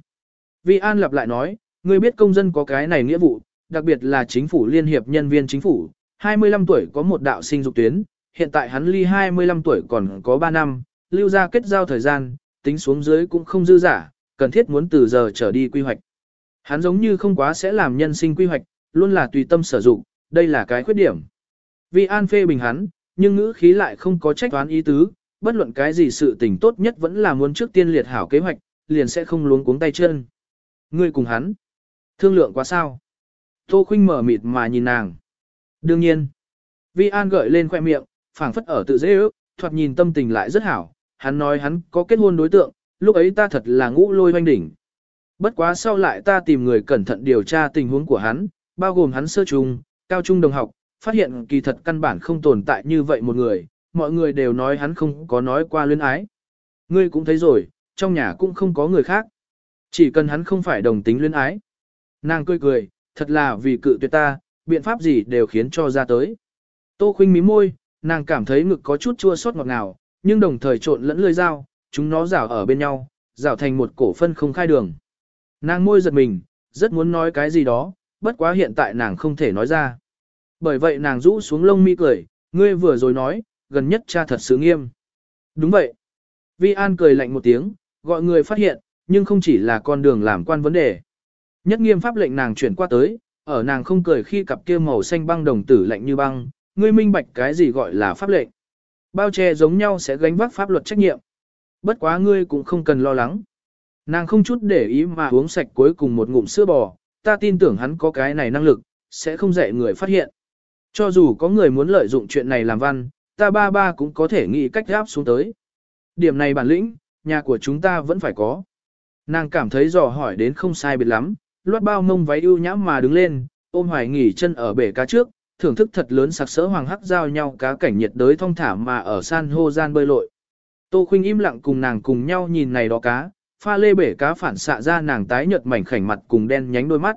Vi An lặp lại nói, ngươi biết công dân có cái này nghĩa vụ, đặc biệt là chính phủ liên hiệp nhân viên chính phủ, 25 tuổi có một đạo sinh dục tuyến, hiện tại hắn ly 25 tuổi còn có 3 năm, lưu ra kết giao thời gian, tính xuống dưới cũng không dư giả, cần thiết muốn từ giờ trở đi quy hoạch. Hắn giống như không quá sẽ làm nhân sinh quy hoạch, luôn là tùy tâm sử dụng, đây là cái khuyết điểm. Vi An phê bình hắn, nhưng ngữ khí lại không có trách toán ý tứ, bất luận cái gì sự tình tốt nhất vẫn là muốn trước tiên liệt hảo kế hoạch, liền sẽ không luống cuống tay chân. Ngươi cùng hắn, thương lượng quá sao? Tô Khuynh mở mịt mà nhìn nàng. Đương nhiên, Vi An gợi lên khoe miệng, phảng phất ở tự dễ ước, thoạt nhìn tâm tình lại rất hảo, hắn nói hắn có kết hôn đối tượng, lúc ấy ta thật là ngũ lôi hoanh đỉnh. Bất quá sau lại ta tìm người cẩn thận điều tra tình huống của hắn, bao gồm hắn sơ trung, cao trung đồng học, phát hiện kỳ thật căn bản không tồn tại như vậy một người, mọi người đều nói hắn không có nói qua luyến ái. Ngươi cũng thấy rồi, trong nhà cũng không có người khác. Chỉ cần hắn không phải đồng tính luyến ái. Nàng cười cười, thật là vì cự tuyệt ta, biện pháp gì đều khiến cho ra tới. Tô khinh mí môi, nàng cảm thấy ngực có chút chua xót ngọt ngào, nhưng đồng thời trộn lẫn lưỡi dao, chúng nó rảo ở bên nhau, rảo thành một cổ phân không khai đường. Nàng môi giật mình, rất muốn nói cái gì đó, bất quá hiện tại nàng không thể nói ra. Bởi vậy nàng rũ xuống lông mi cười, ngươi vừa rồi nói, gần nhất cha thật sự nghiêm. Đúng vậy. Vi An cười lạnh một tiếng, gọi người phát hiện, nhưng không chỉ là con đường làm quan vấn đề. Nhất nghiêm pháp lệnh nàng chuyển qua tới, ở nàng không cười khi cặp kia màu xanh băng đồng tử lạnh như băng, ngươi minh bạch cái gì gọi là pháp lệnh. Bao che giống nhau sẽ gánh vác pháp luật trách nhiệm. Bất quá ngươi cũng không cần lo lắng. Nàng không chút để ý mà uống sạch cuối cùng một ngụm sữa bò, ta tin tưởng hắn có cái này năng lực, sẽ không dạy người phát hiện. Cho dù có người muốn lợi dụng chuyện này làm văn, ta ba ba cũng có thể nghĩ cách gáp xuống tới. Điểm này bản lĩnh, nhà của chúng ta vẫn phải có. Nàng cảm thấy dò hỏi đến không sai biệt lắm, loát bao mông váy ưu nhãm mà đứng lên, ôm hoài nghỉ chân ở bể cá trước, thưởng thức thật lớn sặc sỡ hoàng hắc giao nhau cá cảnh nhiệt đới thong thả mà ở san hô gian bơi lội. Tô Khuynh im lặng cùng nàng cùng nhau nhìn này đó cá, pha lê bể cá phản xạ ra nàng tái nhợt mảnh khảnh mặt cùng đen nhánh đôi mắt.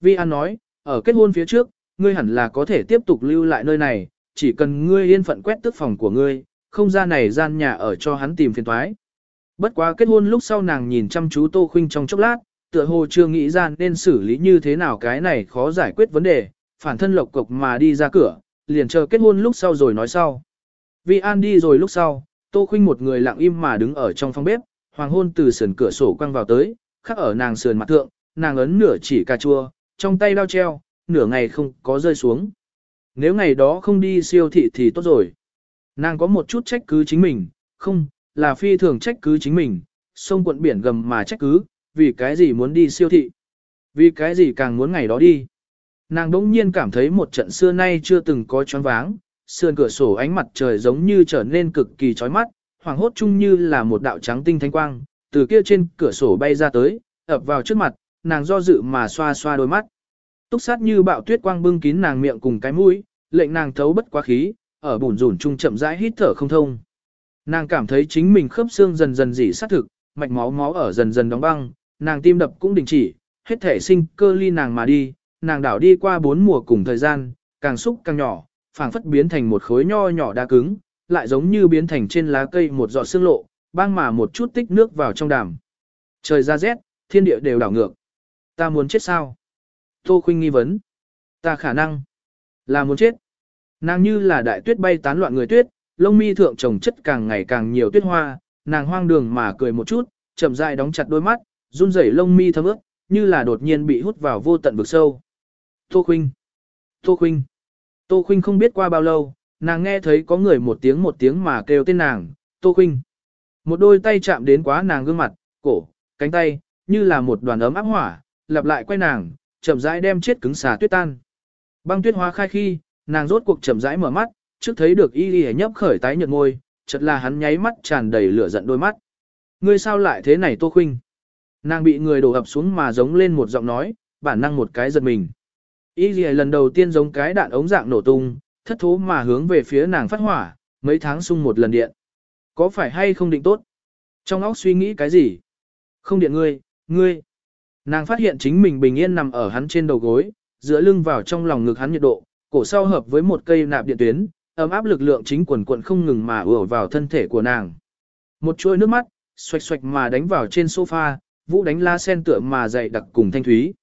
Vi An nói, ở kết hôn phía trước, ngươi hẳn là có thể tiếp tục lưu lại nơi này, chỉ cần ngươi yên phận quét tước phòng của ngươi, không ra này gian nhà ở cho hắn tìm phiền toái. Bất quá kết hôn lúc sau nàng nhìn chăm chú Tô Khuynh trong chốc lát, tựa hồ chưa nghĩ ra nên xử lý như thế nào cái này khó giải quyết vấn đề, phản thân lộc cục mà đi ra cửa, liền chờ kết hôn lúc sau rồi nói sau. Vi An đi rồi lúc sau, Tô Khuynh một người lặng im mà đứng ở trong phòng bếp, hoàng hôn từ sườn cửa sổ quăng vào tới, khắc ở nàng sườn mặt thượng, nàng ấn nửa chỉ cà chua, trong tay đao treo, nửa ngày không có rơi xuống. Nếu ngày đó không đi siêu thị thì tốt rồi. Nàng có một chút trách cứ chính mình, không, là phi thường trách cứ chính mình, sông quận biển gầm mà trách cứ, vì cái gì muốn đi siêu thị. Vì cái gì càng muốn ngày đó đi. Nàng đỗng nhiên cảm thấy một trận xưa nay chưa từng có choáng váng, sườn cửa sổ ánh mặt trời giống như trở nên cực kỳ chói mắt, hoàng hốt chung như là một đạo trắng tinh thanh quang, từ kia trên cửa sổ bay ra tới, ập vào trước mặt, nàng do dự mà xoa xoa đôi mắt. Túc sát như bạo tuyết quang bưng kín nàng miệng cùng cái mũi, lệnh nàng thấu bất quá khí, ở bùn rủn chung chậm rãi hít thở không thông. Nàng cảm thấy chính mình khớp xương dần dần dỉ sát thực, mạch máu máu ở dần dần đóng băng, nàng tim đập cũng đình chỉ, hết thể sinh cơ ly nàng mà đi, nàng đảo đi qua bốn mùa cùng thời gian, càng xúc càng nhỏ, phảng phất biến thành một khối nho nhỏ đá cứng, lại giống như biến thành trên lá cây một giọt xương lộ, băng mà một chút tích nước vào trong đàm. Trời ra rét, thiên địa đều đảo ngược. Ta muốn chết sao? Tô Khuynh nghi vấn. Ta khả năng là muốn chết. Nàng như là đại tuyết bay tán loạn người tuyết, lông mi thượng trồng chất càng ngày càng nhiều tuyết hoa, nàng hoang đường mà cười một chút, chậm rãi đóng chặt đôi mắt, run rẩy lông mi thấm ướt, như là đột nhiên bị hút vào vô tận vực sâu. Tô Khuynh, Tô Khuynh, Tô Khuynh không biết qua bao lâu, nàng nghe thấy có người một tiếng một tiếng mà kêu tên nàng, Tô Khuynh. Một đôi tay chạm đến quá nàng gương mặt, cổ, cánh tay, như là một đoàn ấm áp hỏa, lặp lại quay nàng, chậm rãi đem chết cứng xà tuyết tan. Băng tuyết hóa khai khi, nàng rốt cuộc chậm rãi mở mắt, trước thấy được y y nhấp khởi tái nhợt ngôi, chợt là hắn nháy mắt tràn đầy lửa giận đôi mắt. Ngươi sao lại thế này Tô Khuynh? Nàng bị người đổ ập xuống mà giống lên một giọng nói, bản năng một cái giật mình. Y y lần đầu tiên giống cái đạn ống dạng nổ tung, thất thố mà hướng về phía nàng phát hỏa, mấy tháng sung một lần điện. Có phải hay không định tốt? Trong óc suy nghĩ cái gì? Không điện ngươi, ngươi. Nàng phát hiện chính mình bình yên nằm ở hắn trên đầu gối, dựa lưng vào trong lòng ngực hắn nhiệt độ, cổ sau hợp với một cây nạp điện tuyến, ấm áp lực lượng chính quần quận không ngừng mà ùa vào thân thể của nàng. Một chuỗi nước mắt, xoạch xoạch mà đánh vào trên sofa, vũ đánh la sen tựa mà dày đặc cùng thanh thúy.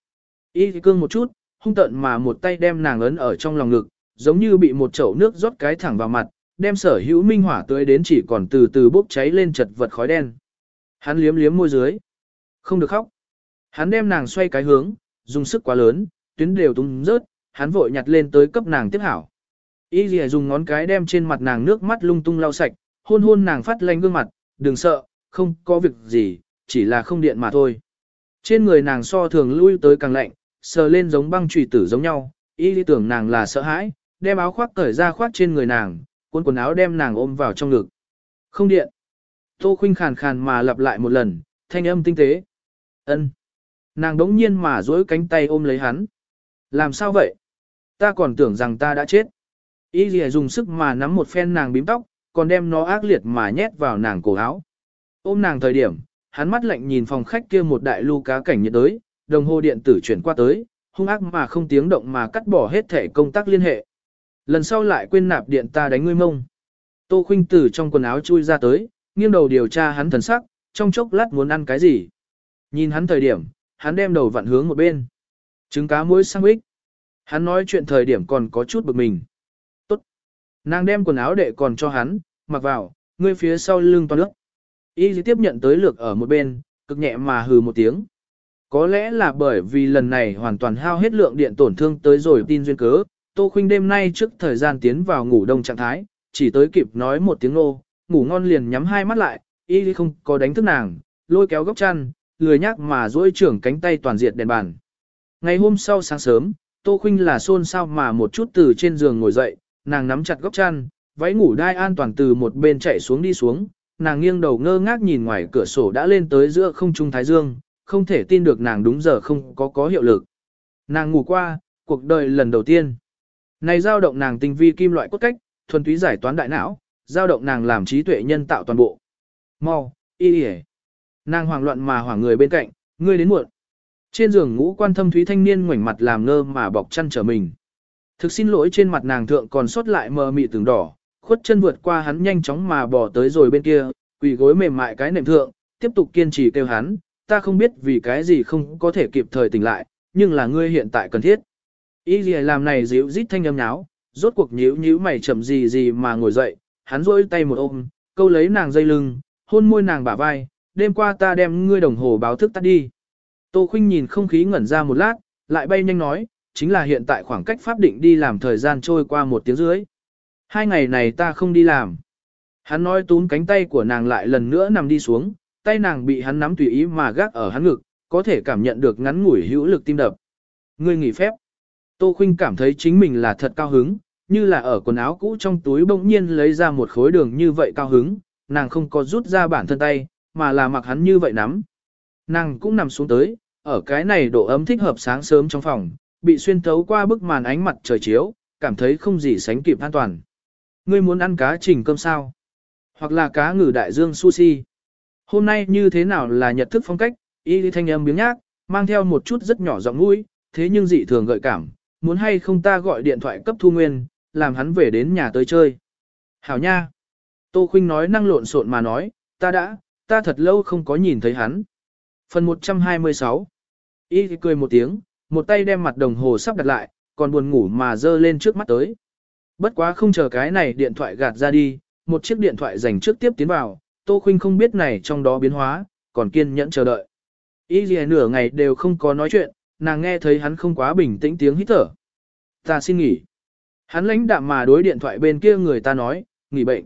Y cương một chút, hung tận mà một tay đem nàng ấn ở trong lòng ngực, giống như bị một chậu nước rót cái thẳng vào mặt, đem sở hữu minh hỏa tươi đến chỉ còn từ từ bốc cháy lên chật vật khói đen. Hắn liếm liếm môi dưới. Không được khóc. Hắn đem nàng xoay cái hướng, dùng sức quá lớn, tuyến đều tung rớt, hắn vội nhặt lên tới cấp nàng tiếp hảo. Y lìa dùng ngón cái đem trên mặt nàng nước mắt lung tung lau sạch, hôn hôn nàng phát lanh gương mặt, đừng sợ, không có việc gì, chỉ là không điện mà thôi. Trên người nàng so thường lui tới càng lạnh, sờ lên giống băng trùy tử giống nhau, y lý tưởng nàng là sợ hãi, đem áo khoác cởi ra khoác trên người nàng, cuốn quần áo đem nàng ôm vào trong ngực. Không điện. Tô khinh khàn khàn mà lặp lại một lần, thanh âm tinh tế. ân Nàng đống nhiên mà duỗi cánh tay ôm lấy hắn. Làm sao vậy? Ta còn tưởng rằng ta đã chết. Y lìa dùng sức mà nắm một phen nàng bím tóc, còn đem nó ác liệt mà nhét vào nàng cổ áo. Ôm nàng thời điểm, hắn mắt lạnh nhìn phòng khách kia một đại lưu cá cảnh nhiệt đới, đồng hồ điện tử chuyển qua tới, hung ác mà không tiếng động mà cắt bỏ hết thể công tác liên hệ. Lần sau lại quên nạp điện ta đánh ngươi mông. Tô khinh tử trong quần áo chui ra tới, nghiêng đầu điều tra hắn thần sắc, trong chốc lát muốn ăn cái gì. Nhìn hắn thời điểm, hắn đem đầu vặn hướng một bên. Trứng cá muối sang sandwich. Hắn nói chuyện thời điểm còn có chút bực mình. Tốt. Nàng đem quần áo đệ còn cho hắn, mặc vào, ngươi phía sau lưng toàn nước. Y tiếp nhận tới lược ở một bên, cực nhẹ mà hừ một tiếng. Có lẽ là bởi vì lần này hoàn toàn hao hết lượng điện tổn thương tới rồi tin duyên cớ, Tô Khuynh đêm nay trước thời gian tiến vào ngủ đông trạng thái, chỉ tới kịp nói một tiếng nô, ngủ ngon liền nhắm hai mắt lại, y không có đánh thức nàng, lôi kéo góc chăn, lười nhác mà duỗi trưởng cánh tay toàn diện đèn bàn. Ngày hôm sau sáng sớm, Tô Khuynh là xôn xao mà một chút từ trên giường ngồi dậy, nàng nắm chặt góc chăn, váy ngủ đai an toàn từ một bên chạy xuống đi xuống, nàng nghiêng đầu ngơ ngác nhìn ngoài cửa sổ đã lên tới giữa không trung thái dương, không thể tin được nàng đúng giờ không có có hiệu lực. Nàng ngủ qua, cuộc đời lần đầu tiên. Này dao động nàng tinh vi kim loại cốt cách, thuần túy giải toán đại não, dao động nàng làm trí tuệ nhân tạo toàn bộ. Mau, y y Nàng hoảng loạn mà hoảng người bên cạnh, ngươi đến muộn. Trên giường ngũ quan thâm thúy thanh niên ngoảnh mặt làm ngơ mà bọc chăn trở mình. Thực xin lỗi trên mặt nàng thượng còn sót lại mờ mị từng đỏ, khuất chân vượt qua hắn nhanh chóng mà bỏ tới rồi bên kia, quỳ gối mềm mại cái nệm thượng, tiếp tục kiên trì kêu hắn, ta không biết vì cái gì không có thể kịp thời tỉnh lại, nhưng là ngươi hiện tại cần thiết. Ý gì làm này dịu rít thanh âm nháo, rốt cuộc nhíu nhíu mày chậm gì gì mà ngồi dậy, hắn rôi tay một ôm, câu lấy nàng dây lưng, hôn môi nàng bả vai, đêm qua ta đem ngươi đồng hồ báo thức tắt đi. Tô Khuynh nhìn không khí ngẩn ra một lát, lại bay nhanh nói, chính là hiện tại khoảng cách pháp định đi làm thời gian trôi qua một tiếng dưới. Hai ngày này ta không đi làm. Hắn nói túm cánh tay của nàng lại lần nữa nằm đi xuống, tay nàng bị hắn nắm tùy ý mà gác ở hắn ngực, có thể cảm nhận được ngắn ngủi hữu lực tim đập. Ngươi nghỉ phép. Tô Khuynh cảm thấy chính mình là thật cao hứng, như là ở quần áo cũ trong túi bỗng nhiên lấy ra một khối đường như vậy cao hứng, nàng không có rút ra bản thân tay, mà là mặc hắn như vậy nắm. Nàng cũng nằm xuống tới, ở cái này độ ấm thích hợp sáng sớm trong phòng, bị xuyên thấu qua bức màn ánh mặt trời chiếu, cảm thấy không gì sánh kịp an toàn. Ngươi muốn ăn cá trình cơm sao? Hoặc là cá ngừ đại dương sushi? Hôm nay như thế nào là nhật thức phong cách, y thanh âm biếng nhác, mang theo một chút rất nhỏ giọng mũi, thế nhưng dị thường gợi cảm, muốn hay không ta gọi điện thoại cấp thu nguyên, làm hắn về đến nhà tới chơi. Hảo nha! Tô Khuynh nói năng lộn xộn mà nói, ta đã, ta thật lâu không có nhìn thấy hắn. Phần 126 Y cười một tiếng, một tay đem mặt đồng hồ sắp đặt lại, còn buồn ngủ mà dơ lên trước mắt tới. Bất quá không chờ cái này điện thoại gạt ra đi, một chiếc điện thoại dành trước tiếp tiến vào, Tô Khuynh không biết này trong đó biến hóa, còn kiên nhẫn chờ đợi. Y gì nửa ngày đều không có nói chuyện, nàng nghe thấy hắn không quá bình tĩnh tiếng hít thở. Ta xin nghỉ. Hắn lãnh đạm mà đối điện thoại bên kia người ta nói, nghỉ bệnh.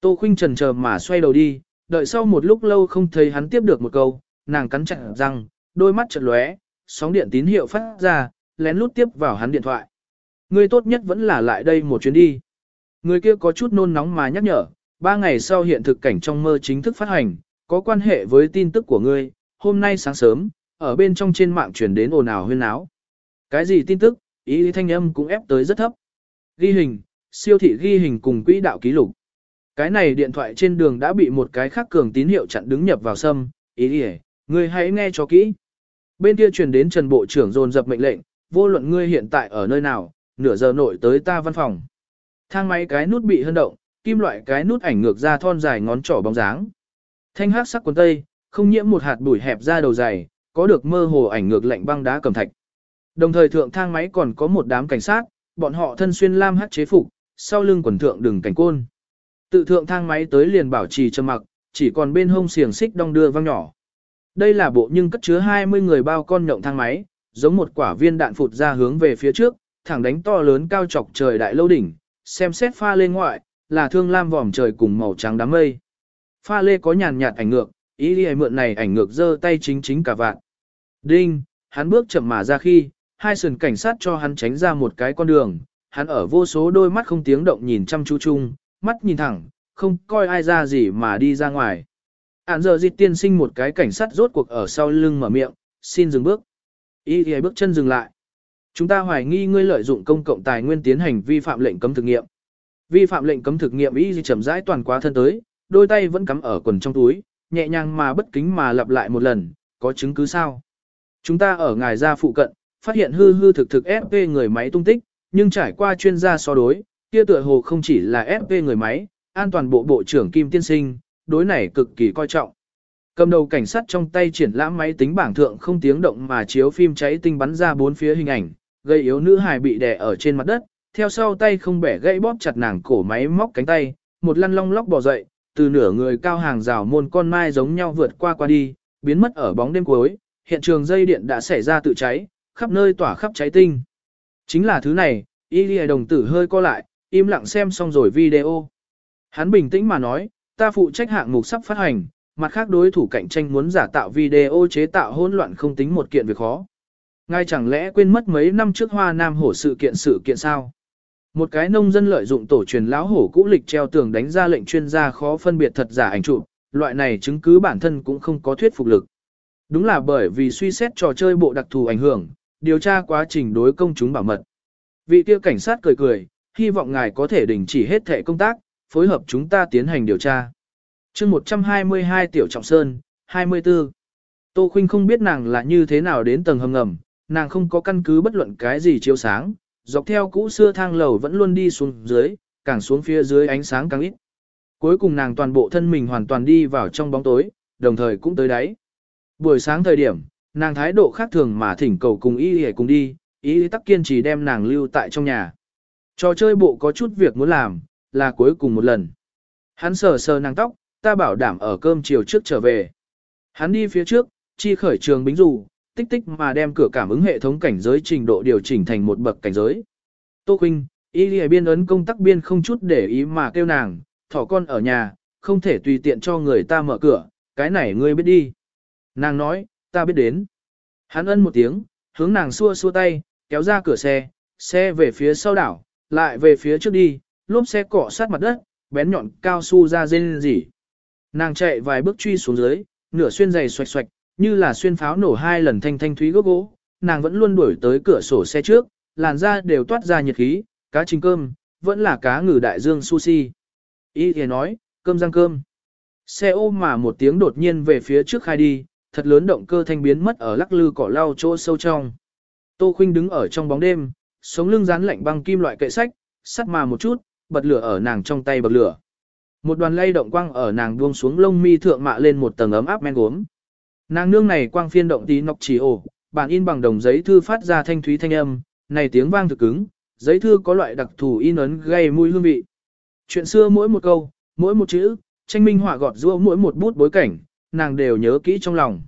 Tô Khuynh trần chờ mà xoay đầu đi, đợi sau một lúc lâu không thấy hắn tiếp được một câu, nàng cắn chặt răng, đôi mắt chợt lóe, sóng điện tín hiệu phát ra, lén lút tiếp vào hắn điện thoại. Người tốt nhất vẫn là lại đây một chuyến đi. Người kia có chút nôn nóng mà nhắc nhở, ba ngày sau hiện thực cảnh trong mơ chính thức phát hành, có quan hệ với tin tức của ngươi, hôm nay sáng sớm, ở bên trong trên mạng truyền đến ồn ào huyên áo. Cái gì tin tức, ý thanh âm cũng ép tới rất thấp. Ghi hình, siêu thị ghi hình cùng quỹ đạo ký lục. Cái này điện thoại trên đường đã bị một cái khác cường tín hiệu chặn đứng nhập vào sâm, ý đi ngươi hãy nghe cho kỹ. Bên kia truyền đến Trần Bộ trưởng dồn dập mệnh lệnh, vô luận ngươi hiện tại ở nơi nào, nửa giờ nội tới ta văn phòng. Thang máy cái nút bị hân động, kim loại cái nút ảnh ngược ra thon dài ngón trỏ bóng dáng. Thanh hát sắc quần tây, không nhiễm một hạt bụi hẹp ra đầu dày, có được mơ hồ ảnh ngược lạnh băng đá cầm thạch. Đồng thời thượng thang máy còn có một đám cảnh sát, bọn họ thân xuyên lam hắc chế phục, sau lưng quần thượng đừng cảnh côn. Tự thượng thang máy tới liền bảo trì trầm mặc, chỉ còn bên hông xiềng xích đong đưa vang nhỏ. Đây là bộ nhưng cất chứa 20 người bao con nhộng thang máy, giống một quả viên đạn phụt ra hướng về phía trước, thẳng đánh to lớn cao chọc trời đại lâu đỉnh, xem xét pha lên ngoại, là thương lam vòm trời cùng màu trắng đám mây. Pha lê có nhàn nhạt ảnh ngược, ý đi mượn này ảnh ngược giơ tay chính chính cả vạn. Đinh, hắn bước chậm mà ra khi, hai sườn cảnh sát cho hắn tránh ra một cái con đường, hắn ở vô số đôi mắt không tiếng động nhìn chăm chú chung, mắt nhìn thẳng, không coi ai ra gì mà đi ra ngoài. Ản giờ dịch tiên sinh một cái cảnh sát rốt cuộc ở sau lưng mở miệng, xin dừng bước. Ý thì bước chân dừng lại. Chúng ta hoài nghi ngươi lợi dụng công cộng tài nguyên tiến hành vi phạm lệnh cấm thực nghiệm. Vi phạm lệnh cấm thực nghiệm ý gì chậm rãi toàn quá thân tới, đôi tay vẫn cắm ở quần trong túi, nhẹ nhàng mà bất kính mà lặp lại một lần, có chứng cứ sao? Chúng ta ở ngài ra phụ cận, phát hiện hư hư thực thực FP người máy tung tích, nhưng trải qua chuyên gia so đối, kia tựa hồ không chỉ là FP người máy, an toàn bộ bộ trưởng Kim Tiên Sinh, đối này cực kỳ coi trọng. Cầm đầu cảnh sát trong tay triển lãm máy tính bảng thượng không tiếng động mà chiếu phim cháy tinh bắn ra bốn phía hình ảnh, gây yếu nữ hài bị đè ở trên mặt đất, theo sau tay không bẻ gãy bóp chặt nàng cổ máy móc cánh tay, một lăn long lóc bò dậy, từ nửa người cao hàng rào môn con mai giống nhau vượt qua qua đi, biến mất ở bóng đêm cuối, hiện trường dây điện đã xảy ra tự cháy, khắp nơi tỏa khắp cháy tinh. Chính là thứ này, Y đồng tử hơi co lại, im lặng xem xong rồi video. Hắn bình tĩnh mà nói, ta phụ trách hạng mục sắp phát hành, mặt khác đối thủ cạnh tranh muốn giả tạo video chế tạo hỗn loạn không tính một kiện việc khó. Ngay chẳng lẽ quên mất mấy năm trước Hoa Nam hổ sự kiện sự kiện sao? Một cái nông dân lợi dụng tổ truyền lão hổ cũ lịch treo tường đánh ra lệnh chuyên gia khó phân biệt thật giả ảnh chụp, loại này chứng cứ bản thân cũng không có thuyết phục lực. Đúng là bởi vì suy xét trò chơi bộ đặc thù ảnh hưởng, điều tra quá trình đối công chúng bảo mật. Vị kia cảnh sát cười cười, hy vọng ngài có thể đình chỉ hết thẻ công tác, phối hợp chúng ta tiến hành điều tra. chương 122 Tiểu Trọng Sơn, 24. Tô Khuynh không biết nàng là như thế nào đến tầng hầm ngầm, nàng không có căn cứ bất luận cái gì chiếu sáng, dọc theo cũ xưa thang lầu vẫn luôn đi xuống dưới, càng xuống phía dưới ánh sáng càng ít. Cuối cùng nàng toàn bộ thân mình hoàn toàn đi vào trong bóng tối, đồng thời cũng tới đáy. Buổi sáng thời điểm, nàng thái độ khác thường mà thỉnh cầu cùng y hề cùng đi, ý tắc kiên trì đem nàng lưu tại trong nhà. Trò chơi bộ có chút việc muốn làm, là cuối cùng một lần. Hắn sờ sờ nàng tóc, ta bảo đảm ở cơm chiều trước trở về. Hắn đi phía trước, chi khởi trường bính dù, tích tích mà đem cửa cảm ứng hệ thống cảnh giới trình độ điều chỉnh thành một bậc cảnh giới. Tô Khuynh, y lìa biên ấn công tắc biên không chút để ý mà kêu nàng, thỏ con ở nhà, không thể tùy tiện cho người ta mở cửa, cái này ngươi biết đi. Nàng nói, ta biết đến. Hắn ân một tiếng, hướng nàng xua xua tay, kéo ra cửa xe, xe về phía sau đảo, lại về phía trước đi, lốp xe cọ sát mặt đất, bén nhọn cao su ra rên rỉ. Nàng chạy vài bước truy xuống dưới, nửa xuyên giày xoạch xoạch, như là xuyên pháo nổ hai lần thanh thanh thúy gốc gỗ, nàng vẫn luôn đuổi tới cửa sổ xe trước, làn da đều toát ra nhiệt khí, cá trình cơm, vẫn là cá ngừ đại dương sushi. Ý thì nói, cơm rang cơm. Xe ôm mà một tiếng đột nhiên về phía trước khai đi, thật lớn động cơ thanh biến mất ở lắc lư cỏ lau chỗ sâu trong. Tô Khuynh đứng ở trong bóng đêm, sống lưng dán lạnh băng kim loại kệ sách, sắt mà một chút, bật lửa ở nàng trong tay bật lửa. Một đoàn lay động quang ở nàng buông xuống lông mi thượng mạ lên một tầng ấm áp men gốm. Nàng nương này quang phiên động tí nọc chỉ ổ, bản in bằng đồng giấy thư phát ra thanh thúy thanh âm, này tiếng vang thực cứng, giấy thư có loại đặc thù in ấn gây mùi hương vị. Chuyện xưa mỗi một câu, mỗi một chữ, tranh minh họa gọt rua mỗi một bút bối cảnh, nàng đều nhớ kỹ trong lòng.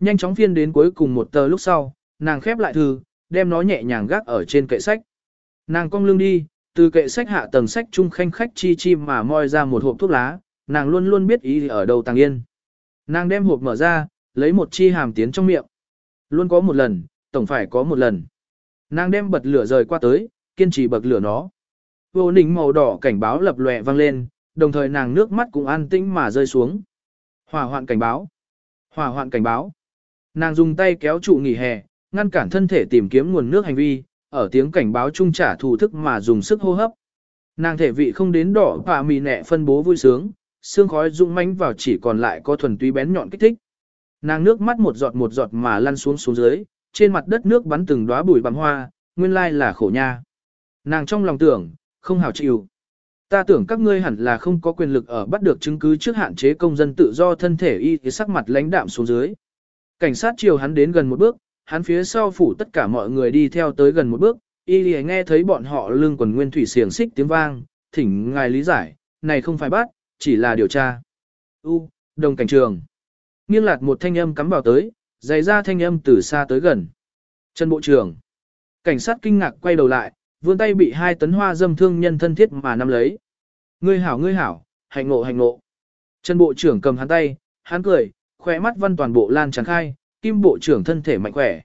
Nhanh chóng phiên đến cuối cùng một tờ lúc sau, nàng khép lại thư, đem nó nhẹ nhàng gác ở trên kệ sách. Nàng cong lưng đi, từ kệ sách hạ tầng sách trung khanh khách chi chi mà moi ra một hộp thuốc lá, nàng luôn luôn biết ý ở đầu tàng yên. Nàng đem hộp mở ra, lấy một chi hàm tiến trong miệng. Luôn có một lần, tổng phải có một lần. Nàng đem bật lửa rời qua tới, kiên trì bật lửa nó. Vô nỉnh màu đỏ cảnh báo lập lòe vang lên, đồng thời nàng nước mắt cũng an tĩnh mà rơi xuống. Hỏa hoạn cảnh báo. Hỏa hoạn cảnh báo. Nàng dùng tay kéo trụ nghỉ hè, ngăn cản thân thể tìm kiếm nguồn nước hành vi, ở tiếng cảnh báo trung trả thù thức mà dùng sức hô hấp. Nàng thể vị không đến đỏ và mì nẹ phân bố vui sướng, xương khói rung mánh vào chỉ còn lại có thuần túy bén nhọn kích thích. Nàng nước mắt một giọt một giọt mà lăn xuống xuống dưới, trên mặt đất nước bắn từng đóa bụi bằng hoa, nguyên lai là khổ nha. Nàng trong lòng tưởng, không hào chịu. Ta tưởng các ngươi hẳn là không có quyền lực ở bắt được chứng cứ trước hạn chế công dân tự do thân thể y sắc mặt lãnh đạm xuống dưới. Cảnh sát chiều hắn đến gần một bước, hắn phía sau phủ tất cả mọi người đi theo tới gần một bước, y Lì nghe thấy bọn họ lưng quần nguyên thủy xiềng xích tiếng vang, thỉnh ngài lý giải, này không phải bắt, chỉ là điều tra. U, đồng cảnh trường. Nghiêng lạt một thanh âm cắm vào tới, dày ra thanh âm từ xa tới gần. Trần Bộ trưởng. Cảnh sát kinh ngạc quay đầu lại, vươn tay bị hai tấn hoa dâm thương nhân thân thiết mà nắm lấy. Ngươi hảo ngươi hảo, hạnh ngộ hạnh ngộ. Trần Bộ trưởng cầm hắn tay, hắn cười, khỏe mắt văn toàn bộ lan tràn khai, kim bộ trưởng thân thể mạnh khỏe.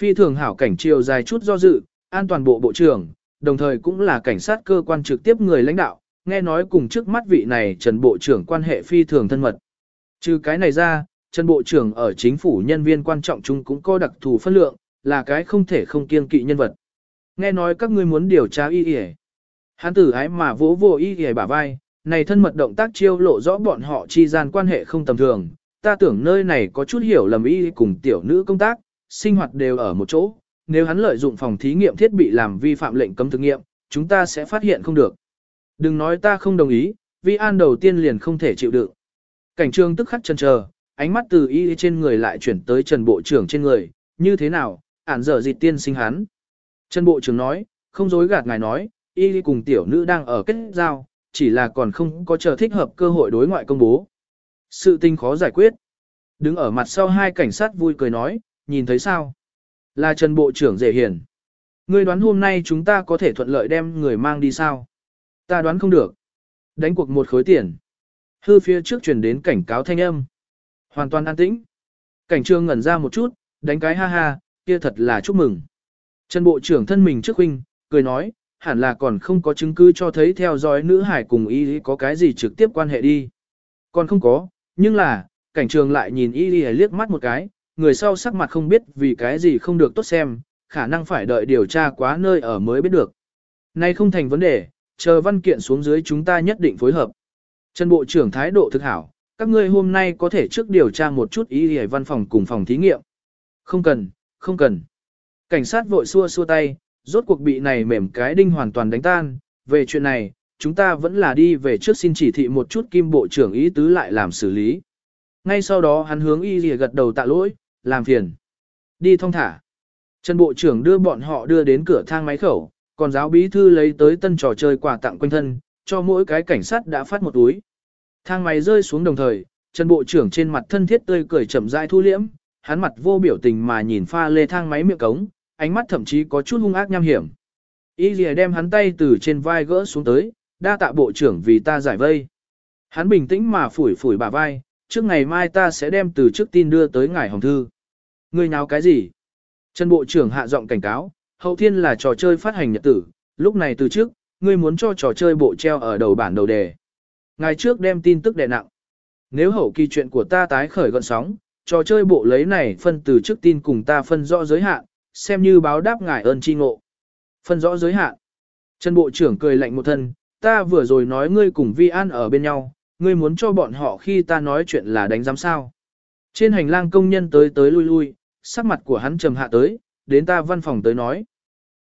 Phi thường hảo cảnh chiều dài chút do dự, an toàn bộ bộ trưởng, đồng thời cũng là cảnh sát cơ quan trực tiếp người lãnh đạo, nghe nói cùng trước mắt vị này Trần Bộ trưởng quan hệ phi thường thân mật. Trừ cái này ra, Trần Bộ trưởng ở chính phủ nhân viên quan trọng chung cũng có đặc thù phân lượng, là cái không thể không kiêng kỵ nhân vật. Nghe nói các ngươi muốn điều tra y y Hắn tử ái mà vỗ vỗ y y bả vai, này thân mật động tác chiêu lộ rõ bọn họ chi gian quan hệ không tầm thường, ta tưởng nơi này có chút hiểu lầm y cùng tiểu nữ công tác, sinh hoạt đều ở một chỗ, nếu hắn lợi dụng phòng thí nghiệm thiết bị làm vi phạm lệnh cấm thực nghiệm, chúng ta sẽ phát hiện không được. Đừng nói ta không đồng ý, vi an đầu tiên liền không thể chịu đựng. Cảnh trương tức khắc chân chờ, ánh mắt từ y trên người lại chuyển tới Trần Bộ trưởng trên người, như thế nào, ản dở dịch tiên sinh hắn. Trần Bộ trưởng nói, không dối gạt ngài nói, y cùng tiểu nữ đang ở kết giao, chỉ là còn không có chờ thích hợp cơ hội đối ngoại công bố. Sự tình khó giải quyết. Đứng ở mặt sau hai cảnh sát vui cười nói, nhìn thấy sao? Là Trần Bộ trưởng dễ hiền. Ngươi đoán hôm nay chúng ta có thể thuận lợi đem người mang đi sao? Ta đoán không được. Đánh cuộc một khối tiền. Hư phía trước truyền đến cảnh cáo thanh âm. Hoàn toàn an tĩnh. Cảnh trương ngẩn ra một chút, đánh cái ha ha, kia thật là chúc mừng. Trần Bộ trưởng thân mình trước huynh, cười nói, hẳn là còn không có chứng cứ cho thấy theo dõi nữ hải cùng y có cái gì trực tiếp quan hệ đi. Còn không có, nhưng là, cảnh trường lại nhìn y liếc mắt một cái, người sau sắc mặt không biết vì cái gì không được tốt xem, khả năng phải đợi điều tra quá nơi ở mới biết được. Nay không thành vấn đề, chờ văn kiện xuống dưới chúng ta nhất định phối hợp. Trần Bộ trưởng thái độ thực hảo, các ngươi hôm nay có thể trước điều tra một chút ý hề văn phòng cùng phòng thí nghiệm. Không cần, không cần. Cảnh sát vội xua xua tay, rốt cuộc bị này mềm cái đinh hoàn toàn đánh tan. Về chuyện này, chúng ta vẫn là đi về trước xin chỉ thị một chút kim bộ trưởng ý tứ lại làm xử lý. Ngay sau đó hắn hướng y lìa gật đầu tạ lỗi, làm phiền. Đi thông thả. Trần bộ trưởng đưa bọn họ đưa đến cửa thang máy khẩu, còn giáo bí thư lấy tới tân trò chơi quà tặng quanh thân, cho mỗi cái cảnh sát đã phát một túi. Thang máy rơi xuống đồng thời, Trần bộ trưởng trên mặt thân thiết tươi cười chậm rãi thu liễm, hắn mặt vô biểu tình mà nhìn pha lê thang máy miệng cống, ánh mắt thậm chí có chút hung ác nham hiểm. Y lìa đem hắn tay từ trên vai gỡ xuống tới, đa tạ bộ trưởng vì ta giải vây. Hắn bình tĩnh mà phủi phủi bả vai, trước ngày mai ta sẽ đem từ trước tin đưa tới ngài hồng thư. Ngươi nào cái gì? Trần bộ trưởng hạ giọng cảnh cáo, hậu thiên là trò chơi phát hành nhật tử, lúc này từ trước, ngươi muốn cho trò chơi bộ treo ở đầu bản đầu đề. ngài trước đem tin tức đè nặng. Nếu hậu kỳ chuyện của ta tái khởi gọn sóng, trò chơi bộ lấy này phân từ trước tin cùng ta phân rõ giới hạn, xem như báo đáp ngài ơn chi ngộ. Phân rõ giới hạn. Trần bộ trưởng cười lạnh một thân, ta vừa rồi nói ngươi cùng Vi An ở bên nhau, ngươi muốn cho bọn họ khi ta nói chuyện là đánh giám sao. Trên hành lang công nhân tới tới lui lui, sắc mặt của hắn trầm hạ tới, đến ta văn phòng tới nói.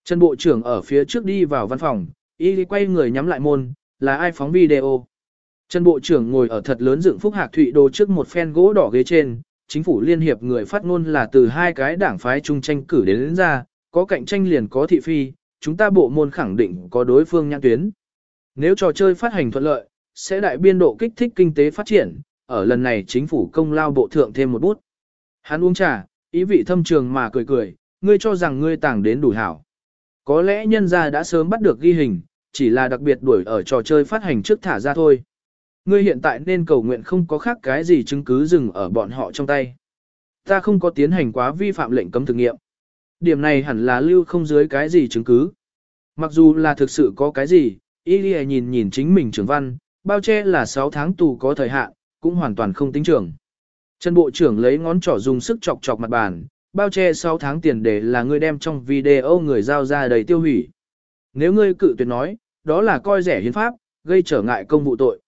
Trần bộ trưởng ở phía trước đi vào văn phòng, y quay người nhắm lại môn, là ai phóng video. Trần bộ trưởng ngồi ở thật lớn dựng phúc hạc thụy đồ trước một phen gỗ đỏ ghế trên, chính phủ liên hiệp người phát ngôn là từ hai cái đảng phái chung tranh cử đến, đến ra, có cạnh tranh liền có thị phi, chúng ta bộ môn khẳng định có đối phương nhãn tuyến. Nếu trò chơi phát hành thuận lợi, sẽ đại biên độ kích thích kinh tế phát triển, ở lần này chính phủ công lao bộ thượng thêm một bút. Hắn uống trà, ý vị thâm trường mà cười cười, ngươi cho rằng ngươi tàng đến đủ hảo. Có lẽ nhân gia đã sớm bắt được ghi hình, chỉ là đặc biệt đuổi ở trò chơi phát hành trước thả ra thôi. Ngươi hiện tại nên cầu nguyện không có khác cái gì chứng cứ dừng ở bọn họ trong tay. Ta không có tiến hành quá vi phạm lệnh cấm thực nghiệm. Điểm này hẳn là lưu không dưới cái gì chứng cứ. Mặc dù là thực sự có cái gì, Y nhìn nhìn chính mình trưởng văn, bao che là 6 tháng tù có thời hạn, cũng hoàn toàn không tính trưởng. Trần Bộ trưởng lấy ngón trỏ dùng sức chọc chọc mặt bàn, bao che 6 tháng tiền để là ngươi đem trong video người giao ra đầy tiêu hủy. Nếu ngươi cự tuyệt nói, đó là coi rẻ hiến pháp, gây trở ngại công vụ tội.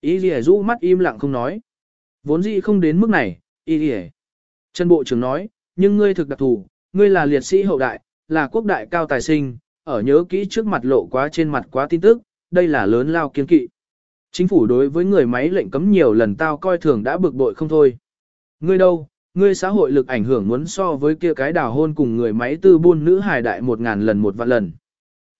Y lìa rũ mắt im lặng không nói. Vốn dĩ không đến mức này, y lìa. Trần Bộ trưởng nói, nhưng ngươi thực đặc thù, ngươi là liệt sĩ hậu đại, là quốc đại cao tài sinh, ở nhớ kỹ trước mặt lộ quá trên mặt quá tin tức, đây là lớn lao kiên kỵ. Chính phủ đối với người máy lệnh cấm nhiều lần tao coi thường đã bực bội không thôi. Ngươi đâu, ngươi xã hội lực ảnh hưởng muốn so với kia cái đào hôn cùng người máy tư buôn nữ hài đại một ngàn lần một vạn lần.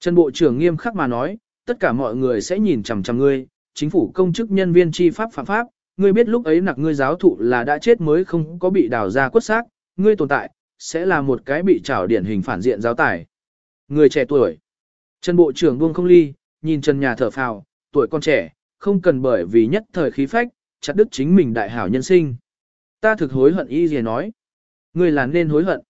Trần Bộ trưởng nghiêm khắc mà nói, tất cả mọi người sẽ nhìn chằm chằm ngươi, chính phủ công chức nhân viên chi pháp phạm pháp, ngươi biết lúc ấy nặc ngươi giáo thụ là đã chết mới không có bị đào ra quất xác, ngươi tồn tại, sẽ là một cái bị trảo điển hình phản diện giáo tải. Người trẻ tuổi. Trần Bộ trưởng buông không ly, nhìn Trần nhà thở phào, tuổi con trẻ, không cần bởi vì nhất thời khí phách, chặt đứt chính mình đại hảo nhân sinh. Ta thực hối hận y gì nói. Người là nên hối hận.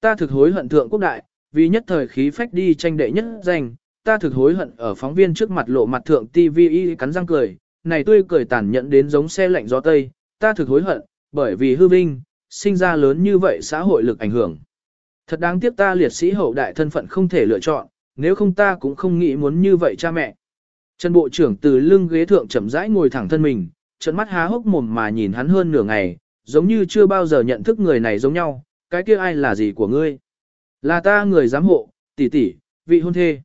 Ta thực hối hận thượng quốc đại, vì nhất thời khí phách đi tranh đệ nhất danh. Ta thực hối hận ở phóng viên trước mặt lộ mặt thượng TV y cắn răng cười, này tươi cười tàn nhẫn đến giống xe lạnh gió Tây. Ta thực hối hận, bởi vì hư vinh, sinh ra lớn như vậy xã hội lực ảnh hưởng. Thật đáng tiếc ta liệt sĩ hậu đại thân phận không thể lựa chọn, nếu không ta cũng không nghĩ muốn như vậy cha mẹ. Trần Bộ trưởng từ lưng ghế thượng chậm rãi ngồi thẳng thân mình, trận mắt há hốc mồm mà nhìn hắn hơn nửa ngày, giống như chưa bao giờ nhận thức người này giống nhau, cái kia ai là gì của ngươi? Là ta người giám hộ, tỷ tỷ, vị hôn thê.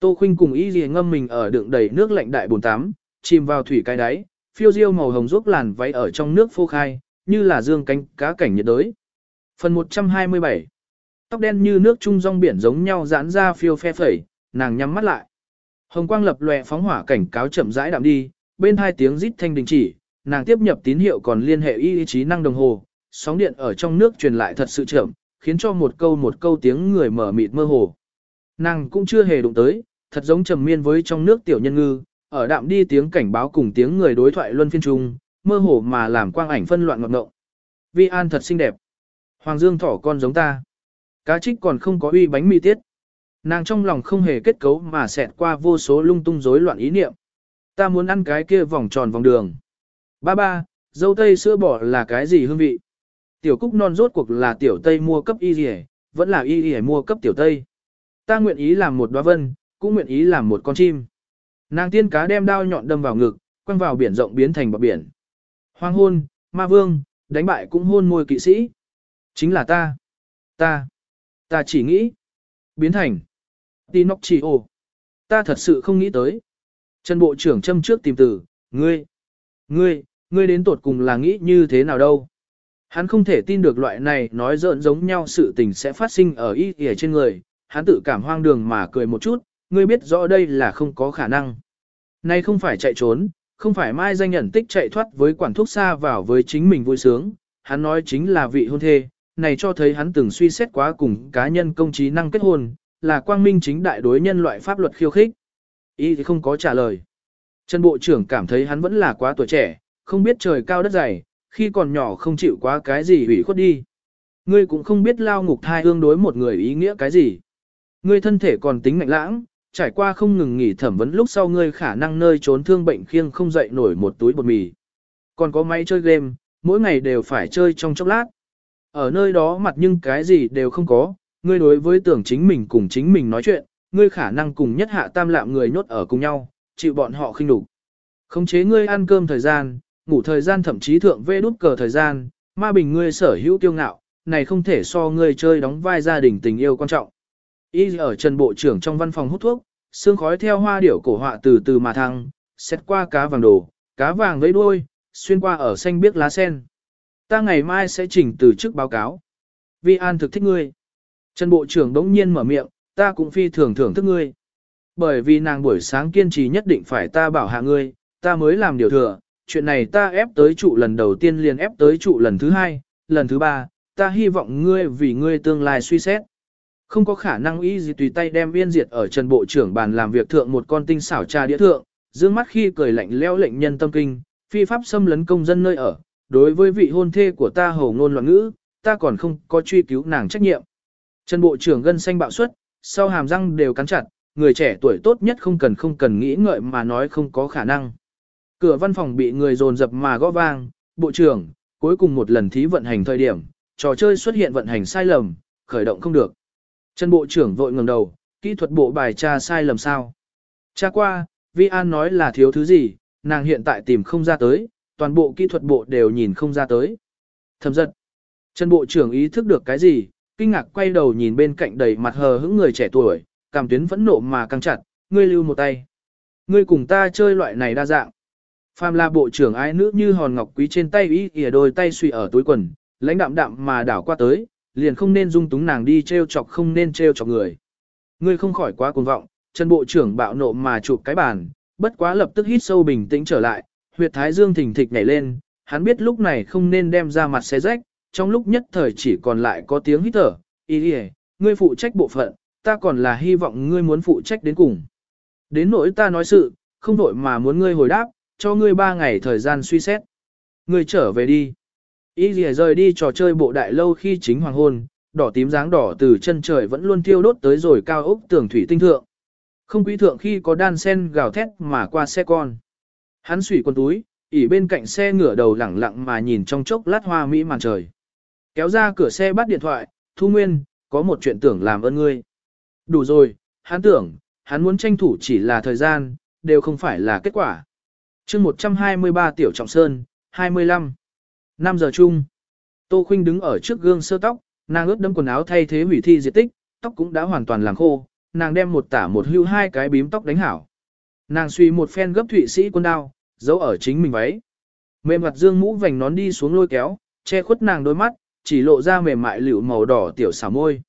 Tô Khuynh cùng y lìa ngâm mình ở đựng đầy nước lạnh đại bồn tắm, chìm vào thủy cái đáy, phiêu diêu màu hồng ruốc làn váy ở trong nước phô khai, như là dương cánh cá cảnh nhiệt đới. Phần 127 Tóc đen như nước trung rong biển giống nhau giãn ra phiêu phe phẩy, nàng nhắm mắt lại. Hồng quang lập lòe phóng hỏa cảnh cáo chậm rãi đạm đi, bên hai tiếng rít thanh đình chỉ, nàng tiếp nhập tín hiệu còn liên hệ y trí năng đồng hồ, sóng điện ở trong nước truyền lại thật sự chậm, khiến cho một câu một câu tiếng người mở mịt mơ hồ. Nàng cũng chưa hề đụng tới, thật giống trầm miên với trong nước tiểu nhân ngư, ở đạm đi tiếng cảnh báo cùng tiếng người đối thoại luân phiên trung, mơ hồ mà làm quang ảnh phân loạn ngọt ngộng. Vi An thật xinh đẹp. Hoàng Dương thỏ con giống ta. Cá trích còn không có uy bánh mì tiết. Nàng trong lòng không hề kết cấu mà xẹt qua vô số lung tung rối loạn ý niệm. Ta muốn ăn cái kia vòng tròn vòng đường. Ba ba, dâu tây sữa bò là cái gì hương vị? Tiểu cúc non rốt cuộc là tiểu tây mua cấp y gì vẫn là y gì mua cấp tiểu tây. Ta nguyện ý làm một đoá vân, cũng nguyện ý làm một con chim. Nàng tiên cá đem đao nhọn đâm vào ngực, quăng vào biển rộng biến thành bọc biển. Hoang hôn, ma vương, đánh bại cũng hôn môi kỵ sĩ. Chính là ta. Ta. Ta chỉ nghĩ. Biến thành. Pinocchio. Ta thật sự không nghĩ tới. Trần Bộ trưởng châm trước tìm từ, ngươi. Ngươi, ngươi đến tột cùng là nghĩ như thế nào đâu. Hắn không thể tin được loại này nói giỡn giống nhau sự tình sẽ phát sinh ở y kìa trên người. Hắn tự cảm hoang đường mà cười một chút, ngươi biết rõ đây là không có khả năng. Nay không phải chạy trốn, không phải mai danh nhận tích chạy thoát với quản thuốc xa vào với chính mình vui sướng, hắn nói chính là vị hôn thê, này cho thấy hắn từng suy xét quá cùng cá nhân công trí năng kết hôn, là quang minh chính đại đối nhân loại pháp luật khiêu khích. Ý thì không có trả lời. Trần Bộ trưởng cảm thấy hắn vẫn là quá tuổi trẻ, không biết trời cao đất dày, khi còn nhỏ không chịu quá cái gì hủy khuất đi. Ngươi cũng không biết lao ngục thai hương đối một người ý nghĩa cái gì. Ngươi thân thể còn tính mạnh lãng, trải qua không ngừng nghỉ thẩm vấn lúc sau ngươi khả năng nơi trốn thương bệnh khiêng không dậy nổi một túi bột mì. Còn có máy chơi game, mỗi ngày đều phải chơi trong chốc lát. Ở nơi đó mặt nhưng cái gì đều không có, ngươi đối với tưởng chính mình cùng chính mình nói chuyện, ngươi khả năng cùng nhất hạ tam lạm người nhốt ở cùng nhau, chịu bọn họ khinh đủ. Khống chế ngươi ăn cơm thời gian, ngủ thời gian thậm chí thượng vê đút cờ thời gian, ma bình ngươi sở hữu tiêu ngạo, này không thể so ngươi chơi đóng vai gia đình tình yêu quan trọng. Y ở Trần Bộ trưởng trong văn phòng hút thuốc, sương khói theo hoa điểu cổ họa từ từ mà thăng, xét qua cá vàng đồ, cá vàng với đuôi, xuyên qua ở xanh biếc lá sen. Ta ngày mai sẽ chỉnh từ chức báo cáo. Vi An thực thích ngươi. Trần Bộ trưởng đống nhiên mở miệng, ta cũng phi thường thưởng thức ngươi. Bởi vì nàng buổi sáng kiên trì nhất định phải ta bảo hạ ngươi, ta mới làm điều thừa, chuyện này ta ép tới trụ lần đầu tiên liền ép tới trụ lần thứ hai, lần thứ ba, ta hy vọng ngươi vì ngươi tương lai suy xét. Không có khả năng ý gì tùy tay đem viên diệt ở Trần Bộ trưởng bàn làm việc thượng một con tinh xảo trà đĩa thượng, dương mắt khi cười lạnh leo lệnh nhân tâm kinh, phi pháp xâm lấn công dân nơi ở, đối với vị hôn thê của ta hầu ngôn loạn ngữ, ta còn không có truy cứu nàng trách nhiệm. Trần Bộ trưởng gân xanh bạo suất, sau hàm răng đều cắn chặt, người trẻ tuổi tốt nhất không cần không cần nghĩ ngợi mà nói không có khả năng. Cửa văn phòng bị người dồn dập mà gõ vang, Bộ trưởng, cuối cùng một lần thí vận hành thời điểm, trò chơi xuất hiện vận hành sai lầm, khởi động không được. Trần Bộ trưởng vội ngẩng đầu, kỹ thuật bộ bài tra sai lầm sao. Tra qua, Vi An nói là thiếu thứ gì, nàng hiện tại tìm không ra tới, toàn bộ kỹ thuật bộ đều nhìn không ra tới. Thầm giật. Trần Bộ trưởng ý thức được cái gì, kinh ngạc quay đầu nhìn bên cạnh đầy mặt hờ hững người trẻ tuổi, cảm tuyến phẫn nộ mà căng chặt, ngươi lưu một tay. Ngươi cùng ta chơi loại này đa dạng. Phàm là bộ trưởng ái nữ như hòn ngọc quý trên tay ý ỉa đôi tay suy ở túi quần, lãnh đạm đạm mà đảo qua tới, liền không nên dung túng nàng đi treo chọc không nên treo chọc người. Ngươi không khỏi quá cuồng vọng, Trần Bộ trưởng bạo nộ mà chụp cái bàn, bất quá lập tức hít sâu bình tĩnh trở lại, huyệt thái dương thình thịch nhảy lên, hắn biết lúc này không nên đem ra mặt xé rách, trong lúc nhất thời chỉ còn lại có tiếng hít thở, ý đi ngươi phụ trách bộ phận, ta còn là hy vọng ngươi muốn phụ trách đến cùng. Đến nỗi ta nói sự, không đổi mà muốn ngươi hồi đáp, cho ngươi ba ngày thời gian suy xét. Ngươi trở về đi. Ý gì rời đi trò chơi bộ đại lâu khi chính hoàng hôn, đỏ tím dáng đỏ từ chân trời vẫn luôn thiêu đốt tới rồi cao ốc tường thủy tinh thượng. Không quý thượng khi có đan sen gào thét mà qua xe con. Hắn sủy quần túi, ỉ bên cạnh xe ngửa đầu lẳng lặng mà nhìn trong chốc lát hoa mỹ màn trời. Kéo ra cửa xe bắt điện thoại, Thu Nguyên, có một chuyện tưởng làm ơn ngươi. Đủ rồi, hắn tưởng, hắn muốn tranh thủ chỉ là thời gian, đều không phải là kết quả. chương 123 Tiểu Trọng Sơn, 25. 5 giờ chung. Tô Khuynh đứng ở trước gương sơ tóc, nàng ướt đẫm quần áo thay thế hủy thi diệt tích, tóc cũng đã hoàn toàn làm khô, nàng đem một tả một hưu hai cái bím tóc đánh hảo. Nàng suy một phen gấp thụy sĩ quân đao, giấu ở chính mình váy. Mềm mặt dương mũ vành nón đi xuống lôi kéo, che khuất nàng đôi mắt, chỉ lộ ra mềm mại liễu màu đỏ tiểu xảo môi.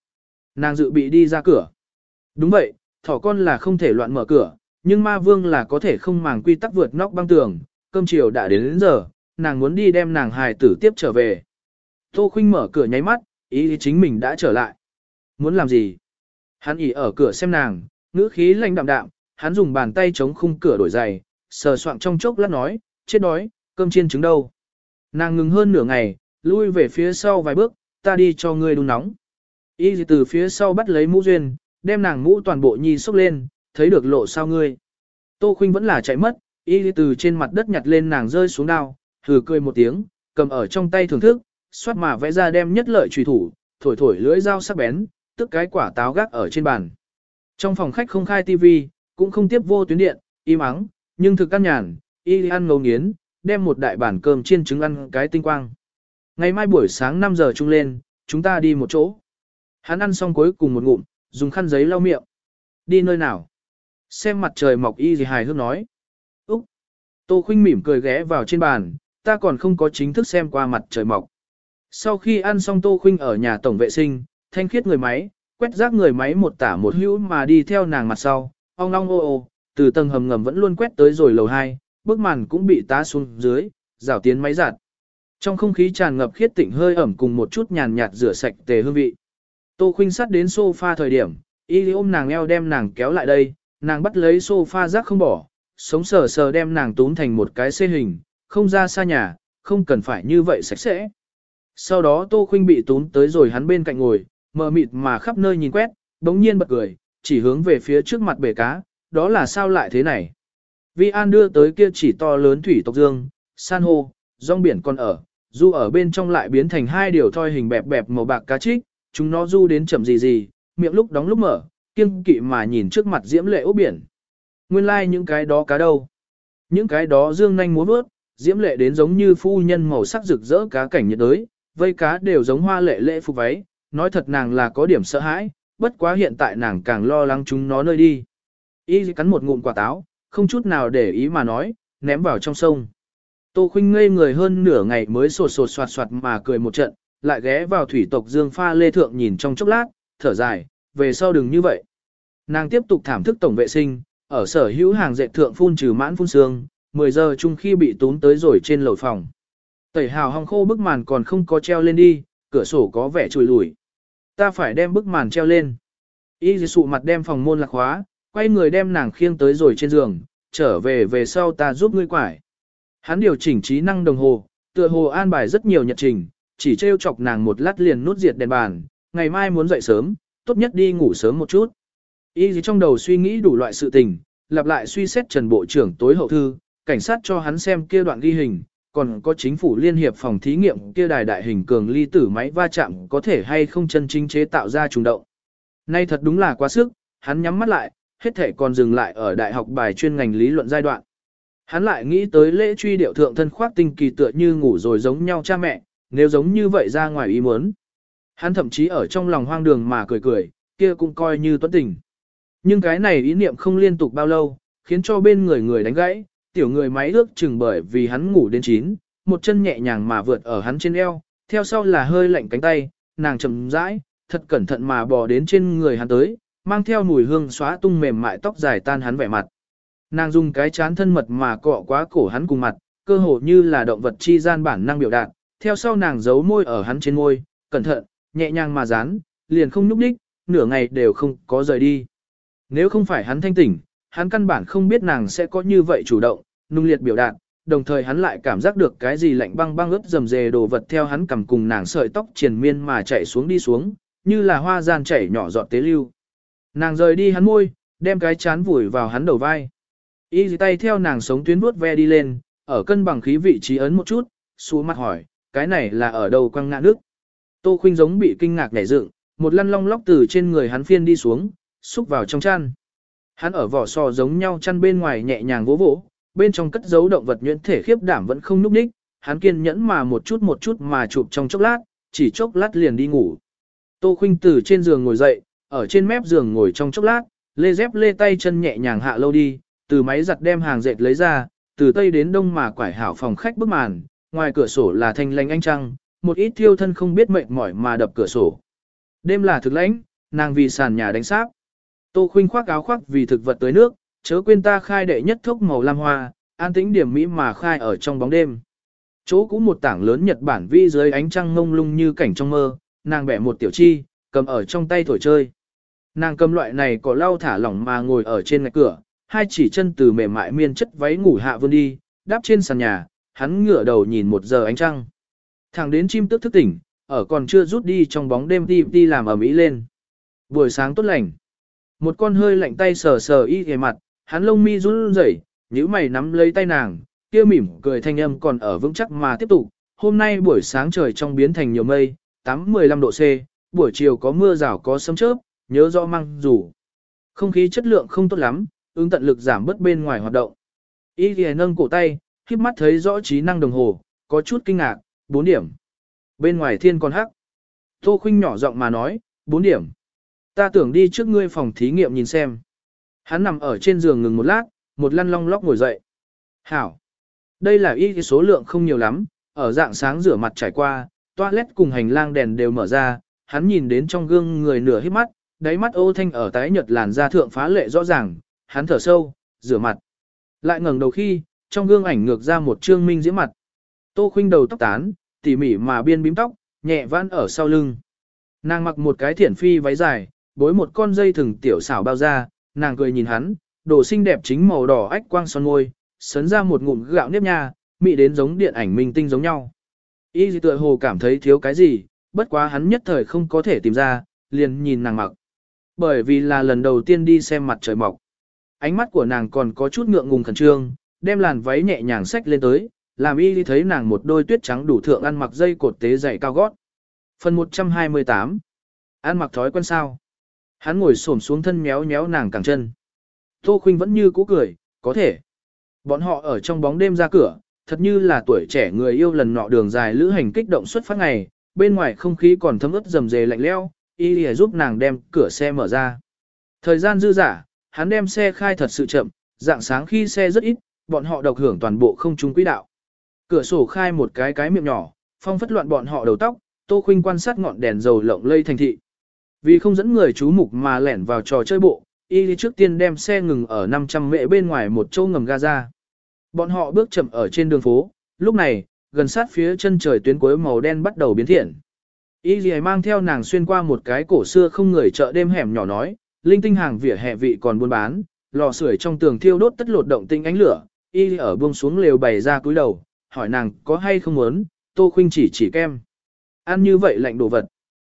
Nàng dự bị đi ra cửa. Đúng vậy, thỏ con là không thể loạn mở cửa, nhưng ma vương là có thể không màng quy tắc vượt nóc băng tường, cơm chiều đã đến, đến giờ, nàng muốn đi đem nàng hài tử tiếp trở về. Tô Khuynh mở cửa nháy mắt, ý chính mình đã trở lại. Muốn làm gì? Hắn ỉ ở cửa xem nàng, ngữ khí lạnh đạm đạm, hắn dùng bàn tay chống khung cửa đổi giày, sờ soạng trong chốc lát nói, chết đói, cơm chiên trứng đâu. Nàng ngừng hơn nửa ngày, lui về phía sau vài bước, ta đi cho ngươi đun nóng. Y từ phía sau bắt lấy mũ duyên, đem nàng mũ toàn bộ nhi xốc lên, thấy được lộ sao ngươi. Tô Khuynh vẫn là chạy mất, y từ trên mặt đất nhặt lên nàng rơi xuống đao, thử cười một tiếng, cầm ở trong tay thưởng thức, xoát mà vẽ ra đem nhất lợi trùy thủ, thổi thổi lưỡi dao sắc bén, tức cái quả táo gác ở trên bàn. Trong phòng khách không khai tivi, cũng không tiếp vô tuyến điện, im ắng, nhưng thực căn nhàn, y ăn ngấu nghiến, đem một đại bản cơm chiên trứng ăn cái tinh quang. Ngày mai buổi sáng 5 giờ chung lên, chúng ta đi một chỗ. Hắn ăn xong cuối cùng một ngụm, dùng khăn giấy lau miệng. Đi nơi nào? Xem mặt trời mọc y gì hài hước nói. Úc! Tô Khinh mỉm cười ghé vào trên bàn, ta còn không có chính thức xem qua mặt trời mọc. Sau khi ăn xong Tô Khinh ở nhà tổng vệ sinh, thanh khiết người máy, quét rác người máy một tả một hữu mà đi theo nàng mặt sau, ong long ô ô, từ tầng hầm ngầm vẫn luôn quét tới rồi lầu 2, bức màn cũng bị tá xuống dưới, rào tiến máy giặt. Trong không khí tràn ngập khiết tịnh hơi ẩm cùng một chút nhàn nhạt rửa sạch tề hương vị. Tô Khuynh sát đến sofa thời điểm, y ôm nàng eo đem nàng kéo lại đây, nàng bắt lấy sofa rác không bỏ, sống sờ sờ đem nàng túm thành một cái xê hình, không ra xa nhà, không cần phải như vậy sạch sẽ. Sau đó Tô Khuynh bị túm tới rồi hắn bên cạnh ngồi, mờ mịt mà khắp nơi nhìn quét, bỗng nhiên bật cười, chỉ hướng về phía trước mặt bể cá, đó là sao lại thế này. Vi An đưa tới kia chỉ to lớn thủy tộc dương, san hô, rong biển còn ở, du ở bên trong lại biến thành hai điều thoi hình bẹp bẹp màu bạc cá trích, chúng nó du đến chậm gì gì, miệng lúc đóng lúc mở, kiêng kỵ mà nhìn trước mặt diễm lệ ốc biển. Nguyên lai like những cái đó cá đâu? Những cái đó dương nhanh múa vớt, diễm lệ đến giống như phu nhân màu sắc rực rỡ cá cảnh nhiệt đới, vây cá đều giống hoa lệ lệ phục váy, nói thật nàng là có điểm sợ hãi, bất quá hiện tại nàng càng lo lắng chúng nó nơi đi. Y cắn một ngụm quả táo, không chút nào để ý mà nói, ném vào trong sông. Tô Khuynh ngây người hơn nửa ngày mới sột sột soạt soạt mà cười một trận, lại ghé vào thủy tộc dương pha lê thượng nhìn trong chốc lát, thở dài, về sau đừng như vậy. Nàng tiếp tục thảm thức tổng vệ sinh, ở sở hữu hàng dệt thượng phun trừ mãn phun sương 10 giờ chung khi bị tún tới rồi trên lầu phòng. Tẩy hào hong khô bức màn còn không có treo lên đi, cửa sổ có vẻ chùi lủi. Ta phải đem bức màn treo lên. Y dì sụ mặt đem phòng môn lạc khóa, quay người đem nàng khiêng tới rồi trên giường, trở về về sau ta giúp ngươi quải. Hắn điều chỉnh trí năng đồng hồ, tựa hồ an bài rất nhiều nhật trình, chỉ trêu chọc nàng một lát liền nút diệt đèn bàn, ngày mai muốn dậy sớm, tốt nhất đi ngủ sớm một chút. Y dì trong đầu suy nghĩ đủ loại sự tình, lặp lại suy xét Trần Bộ trưởng tối hậu thư, cảnh sát cho hắn xem kia đoạn ghi hình, còn có chính phủ liên hiệp phòng thí nghiệm kia đài đại hình cường ly tử máy va chạm có thể hay không chân chính chế tạo ra trùng động. Nay thật đúng là quá sức, hắn nhắm mắt lại, hết thể còn dừng lại ở đại học bài chuyên ngành lý luận giai đoạn. Hắn lại nghĩ tới lễ truy điệu thượng thân khoác tinh kỳ tựa như ngủ rồi giống nhau cha mẹ, nếu giống như vậy ra ngoài ý muốn. Hắn thậm chí ở trong lòng hoang đường mà cười cười, kia cũng coi như tuấn tình. Nhưng cái này ý niệm không liên tục bao lâu, khiến cho bên người người đánh gãy, tiểu người máy ước chừng bởi vì hắn ngủ đến chín, một chân nhẹ nhàng mà vượt ở hắn trên eo, theo sau là hơi lạnh cánh tay, nàng chậm rãi, thật cẩn thận mà bò đến trên người hắn tới, mang theo mùi hương xóa tung mềm mại tóc dài tan hắn vẻ mặt. Nàng dùng cái chán thân mật mà cọ quá cổ hắn cùng mặt, cơ hồ như là động vật chi gian bản năng biểu đạt, theo sau nàng giấu môi ở hắn trên môi, cẩn thận, nhẹ nhàng mà dán, liền không nhúc đích, nửa ngày đều không có rời đi. Nếu không phải hắn thanh tỉnh, hắn căn bản không biết nàng sẽ có như vậy chủ động, nung liệt biểu đạt, đồng thời hắn lại cảm giác được cái gì lạnh băng băng ướt dầm dề đồ vật theo hắn cầm cùng nàng sợi tóc triền miên mà chạy xuống đi xuống, như là hoa gian chảy nhỏ giọt tế lưu. Nàng rời đi hắn môi, đem cái chán vùi vào hắn đầu vai. Y dì tay theo nàng sống tuyến vuốt ve đi lên, ở cân bằng khí vị trí ấn một chút, xuống mặt hỏi, cái này là ở đâu quăng ngã nước. Tô khuynh giống bị kinh ngạc nhảy dựng, một lăn long lóc từ trên người hắn phiên đi xuống, xúc vào trong chăn. Hắn ở vỏ sò giống nhau chăn bên ngoài nhẹ nhàng vỗ vỗ, bên trong cất giấu động vật nhuyễn thể khiếp đảm vẫn không núp ních, hắn kiên nhẫn mà một chút một chút mà chụp trong chốc lát, chỉ chốc lát liền đi ngủ. Tô Khuynh từ trên giường ngồi dậy, ở trên mép giường ngồi trong chốc lát, lê dép lê tay chân nhẹ nhàng hạ lâu đi, từ máy giặt đem hàng dệt lấy ra, từ tây đến đông mà quải hảo phòng khách bức màn, ngoài cửa sổ là thanh lanh ánh trăng, một ít thiêu thân không biết mệt mỏi mà đập cửa sổ. Đêm là thực lãnh, nàng vì sàn nhà đánh sáp. Tô Khuynh khoác áo khoác vì thực vật tới nước, chớ quên ta khai đệ nhất thốc màu lam hoa, an tĩnh điểm mỹ mà khai ở trong bóng đêm. Chỗ cũng một tảng lớn Nhật Bản vi dưới ánh trăng ngông lung như cảnh trong mơ, nàng bẻ một tiểu chi, cầm ở trong tay thổi chơi. Nàng cầm loại này có lau thả lỏng mà ngồi ở trên ngạch cửa, hai chỉ chân từ mềm mại miên chất váy ngủ hạ vươn đi, đáp trên sàn nhà, hắn ngửa đầu nhìn một giờ ánh trăng. Thẳng đến chim tức thức tỉnh, ở còn chưa rút đi trong bóng đêm đi đi làm ở mỹ lên. Buổi sáng tốt lành. Một con hơi lạnh tay sờ sờ y ghề mặt, hắn lông mi run rẩy, nhíu mày nắm lấy tay nàng, kia mỉm cười thanh âm còn ở vững chắc mà tiếp tục. Hôm nay buổi sáng trời trong biến thành nhiều mây, 8-15 độ C, buổi chiều có mưa rào có sấm chớp, nhớ rõ mang dù. Không khí chất lượng không tốt lắm, ứng tận lực giảm bớt bên ngoài hoạt động. Y ghề nâng cổ tay, khiếp mắt thấy rõ trí năng đồng hồ, có chút kinh ngạc, 4 điểm. Bên ngoài thiên còn hắc. Tô khinh nhỏ giọng mà nói, 4 điểm. Ta tưởng đi trước ngươi phòng thí nghiệm nhìn xem. Hắn nằm ở trên giường ngừng một lát, một lăn long lóc ngồi dậy. Hảo. Đây là y số lượng không nhiều lắm, ở dạng sáng rửa mặt trải qua, toilet cùng hành lang đèn đều mở ra, hắn nhìn đến trong gương người nửa hít mắt, đáy mắt ô thanh ở tái nhật làn da thượng phá lệ rõ ràng, hắn thở sâu, rửa mặt. Lại ngẩng đầu khi, trong gương ảnh ngược ra một trương minh diễm mặt. Tô khuynh đầu tóc tán, tỉ mỉ mà biên bím tóc, nhẹ vãn ở sau lưng. Nàng mặc một cái thiển phi váy dài, bối một con dây thừng tiểu xảo bao ra, nàng cười nhìn hắn, đồ xinh đẹp chính màu đỏ ách quang son môi, sấn ra một ngụm gạo nếp nha, mị đến giống điện ảnh minh tinh giống nhau. Y dị tựa hồ cảm thấy thiếu cái gì, bất quá hắn nhất thời không có thể tìm ra, liền nhìn nàng mặc. Bởi vì là lần đầu tiên đi xem mặt trời mọc. Ánh mắt của nàng còn có chút ngượng ngùng khẩn trương, đem làn váy nhẹ nhàng xách lên tới, làm y thấy nàng một đôi tuyết trắng đủ thượng ăn mặc dây cột tế dày cao gót. Phần 128 Ăn mặc thói quen sao? Hắn ngồi xổm xuống thân méo méo nàng càng chân. Tô Khuynh vẫn như cũ cười, có thể. Bọn họ ở trong bóng đêm ra cửa, thật như là tuổi trẻ người yêu lần nọ đường dài lữ hành kích động xuất phát ngày, bên ngoài không khí còn thấm ướt rầm rề lạnh lẽo, y lìa giúp nàng đem cửa xe mở ra. Thời gian dư giả hắn đem xe khai thật sự chậm, dạng sáng khi xe rất ít, bọn họ độc hưởng toàn bộ không trung quỹ đạo. Cửa sổ khai một cái cái miệng nhỏ, phong phất loạn bọn họ đầu tóc, Tô Khuynh quan sát ngọn đèn dầu lộng lây thành thị. Vì không dẫn người chú mục mà lẻn vào trò chơi bộ, y trước tiên đem xe ngừng ở 500 mệ bên ngoài một châu ngầm Gaza. Bọn họ bước chậm ở trên đường phố, lúc này, gần sát phía chân trời tuyến cuối màu đen bắt đầu biến thiện. Y gì mang theo nàng xuyên qua một cái cổ xưa không người chợ đêm hẻm nhỏ nói, linh tinh hàng vỉa hè vị còn buôn bán, lò sưởi trong tường thiêu đốt tất lột động tinh ánh lửa, y ở buông xuống lều bày ra cúi đầu, hỏi nàng có hay không muốn, tô khuynh chỉ chỉ kem. Ăn như vậy lạnh đồ vật.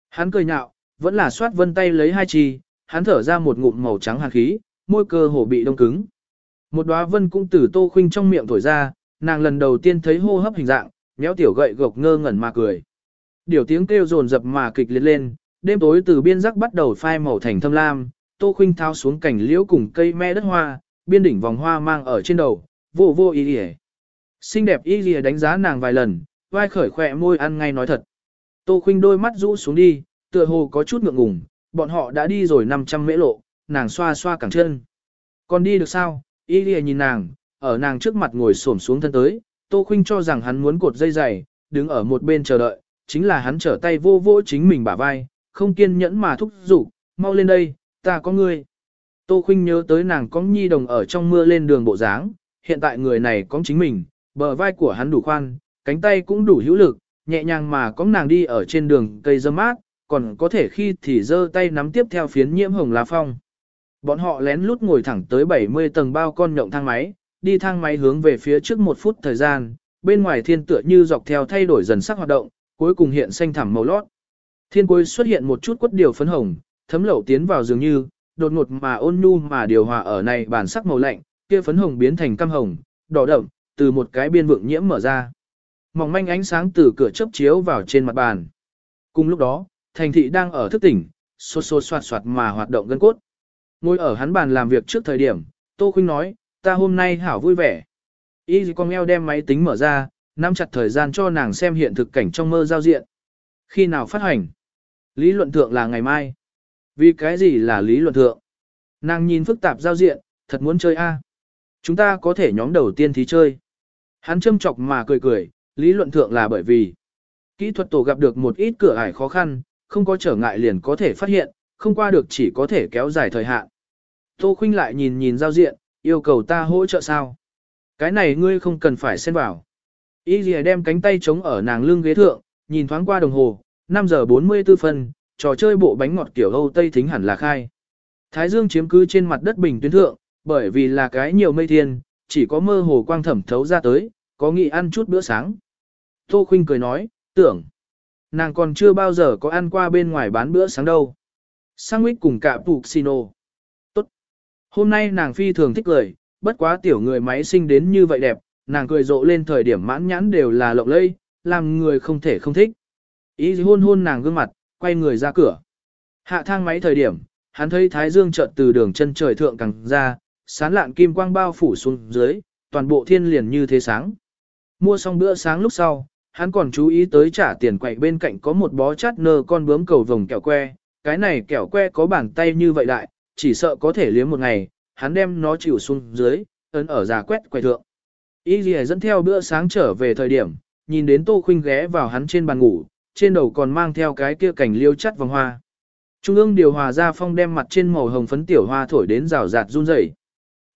Hắn cười nhạo, vẫn là soát vân tay lấy hai chi, hắn thở ra một ngụm màu trắng hàn khí, môi cơ hồ bị đông cứng. Một đóa vân cũng từ tô khuynh trong miệng thổi ra, nàng lần đầu tiên thấy hô hấp hình dạng, méo tiểu gậy gộc ngơ ngẩn mà cười. Điều tiếng kêu rồn rập mà kịch liệt lên, đêm tối từ biên giác bắt đầu phai màu thành thâm lam, tô khuynh thao xuống cảnh liễu cùng cây me đất hoa, biên đỉnh vòng hoa mang ở trên đầu, vô vô ý ý. Xinh đẹp y lìa đánh giá nàng vài lần, vai khởi khỏe môi ăn ngay nói thật. Tô khuynh đôi mắt rũ xuống đi, tựa hồ có chút ngượng ngùng, bọn họ đã đi rồi 500 mễ lộ, nàng xoa xoa cẳng chân. Còn đi được sao? Y lìa nhìn nàng, ở nàng trước mặt ngồi xổm xuống thân tới, Tô khuynh cho rằng hắn muốn cột dây giày, đứng ở một bên chờ đợi, chính là hắn trở tay vô vô chính mình bả vai, không kiên nhẫn mà thúc giục, mau lên đây, ta có ngươi. Tô khuynh nhớ tới nàng có nhi đồng ở trong mưa lên đường bộ dáng, hiện tại người này có chính mình, bờ vai của hắn đủ khoan, cánh tay cũng đủ hữu lực, nhẹ nhàng mà có nàng đi ở trên đường cây dâm mát, còn có thể khi thì giơ tay nắm tiếp theo phiến nhiễm hồng lá phong. Bọn họ lén lút ngồi thẳng tới 70 tầng bao con nhộng thang máy, đi thang máy hướng về phía trước một phút thời gian, bên ngoài thiên tựa như dọc theo thay đổi dần sắc hoạt động, cuối cùng hiện xanh thẳm màu lót. Thiên cuối xuất hiện một chút quất điều phấn hồng, thấm lậu tiến vào dường như, đột ngột mà ôn nhu mà điều hòa ở này bản sắc màu lạnh, kia phấn hồng biến thành cam hồng, đỏ đậm, từ một cái biên vượng nhiễm mở ra. Mỏng manh ánh sáng từ cửa chớp chiếu vào trên mặt bàn. Cùng lúc đó, thành thị đang ở thức tỉnh, xô xô soạt soạt mà hoạt động gân cốt. Ngồi ở hắn bàn làm việc trước thời điểm, Tô Khuynh nói, ta hôm nay hảo vui vẻ. Y con eo đem máy tính mở ra, nắm chặt thời gian cho nàng xem hiện thực cảnh trong mơ giao diện. Khi nào phát hành? Lý luận thượng là ngày mai. Vì cái gì là lý luận thượng? Nàng nhìn phức tạp giao diện, thật muốn chơi a. Chúng ta có thể nhóm đầu tiên thí chơi. Hắn châm chọc mà cười cười, lý luận thượng là bởi vì kỹ thuật tổ gặp được một ít cửa ải khó khăn, không có trở ngại liền có thể phát hiện, không qua được chỉ có thể kéo dài thời hạn. Tô Khuynh lại nhìn nhìn giao diện, yêu cầu ta hỗ trợ sao? Cái này ngươi không cần phải xen vào. Y Lìa đem cánh tay chống ở nàng lưng ghế thượng, nhìn thoáng qua đồng hồ, 5 giờ 44 phân, trò chơi bộ bánh ngọt kiểu Âu Tây thính hẳn là khai. Thái dương chiếm cứ trên mặt đất bình tuyến thượng, bởi vì là cái nhiều mây thiên, chỉ có mơ hồ quang thẩm thấu ra tới, có nghị ăn chút bữa sáng. Tô Khuynh cười nói, tưởng, nàng còn chưa bao giờ có ăn qua bên ngoài bán bữa sáng đâu. Sandwich cùng cả Puccino. Tốt. Hôm nay nàng phi thường thích cười, bất quá tiểu người máy sinh đến như vậy đẹp, nàng cười rộ lên thời điểm mãn nhãn đều là lộng lẫy, làm người không thể không thích. Ý hôn hôn nàng gương mặt, quay người ra cửa. Hạ thang máy thời điểm, hắn thấy thái dương chợt từ đường chân trời thượng càng ra, sán lạn kim quang bao phủ xuống dưới, toàn bộ thiên liền như thế sáng. Mua xong bữa sáng lúc sau, hắn còn chú ý tới trả tiền quậy bên cạnh có một bó chát nơ con bướm cầu vồng kẹo que, cái này kẹo que có bàn tay như vậy đại, chỉ sợ có thể liếm một ngày, hắn đem nó chịu xuống dưới, ấn ở giả quét quay thượng. Ý gì dẫn theo bữa sáng trở về thời điểm, nhìn đến Tô Khuynh ghé vào hắn trên bàn ngủ, trên đầu còn mang theo cái kia cảnh liêu chắt vòng hoa. Trung ương điều hòa ra phong đem mặt trên màu hồng phấn tiểu hoa thổi đến rào rạt run rẩy.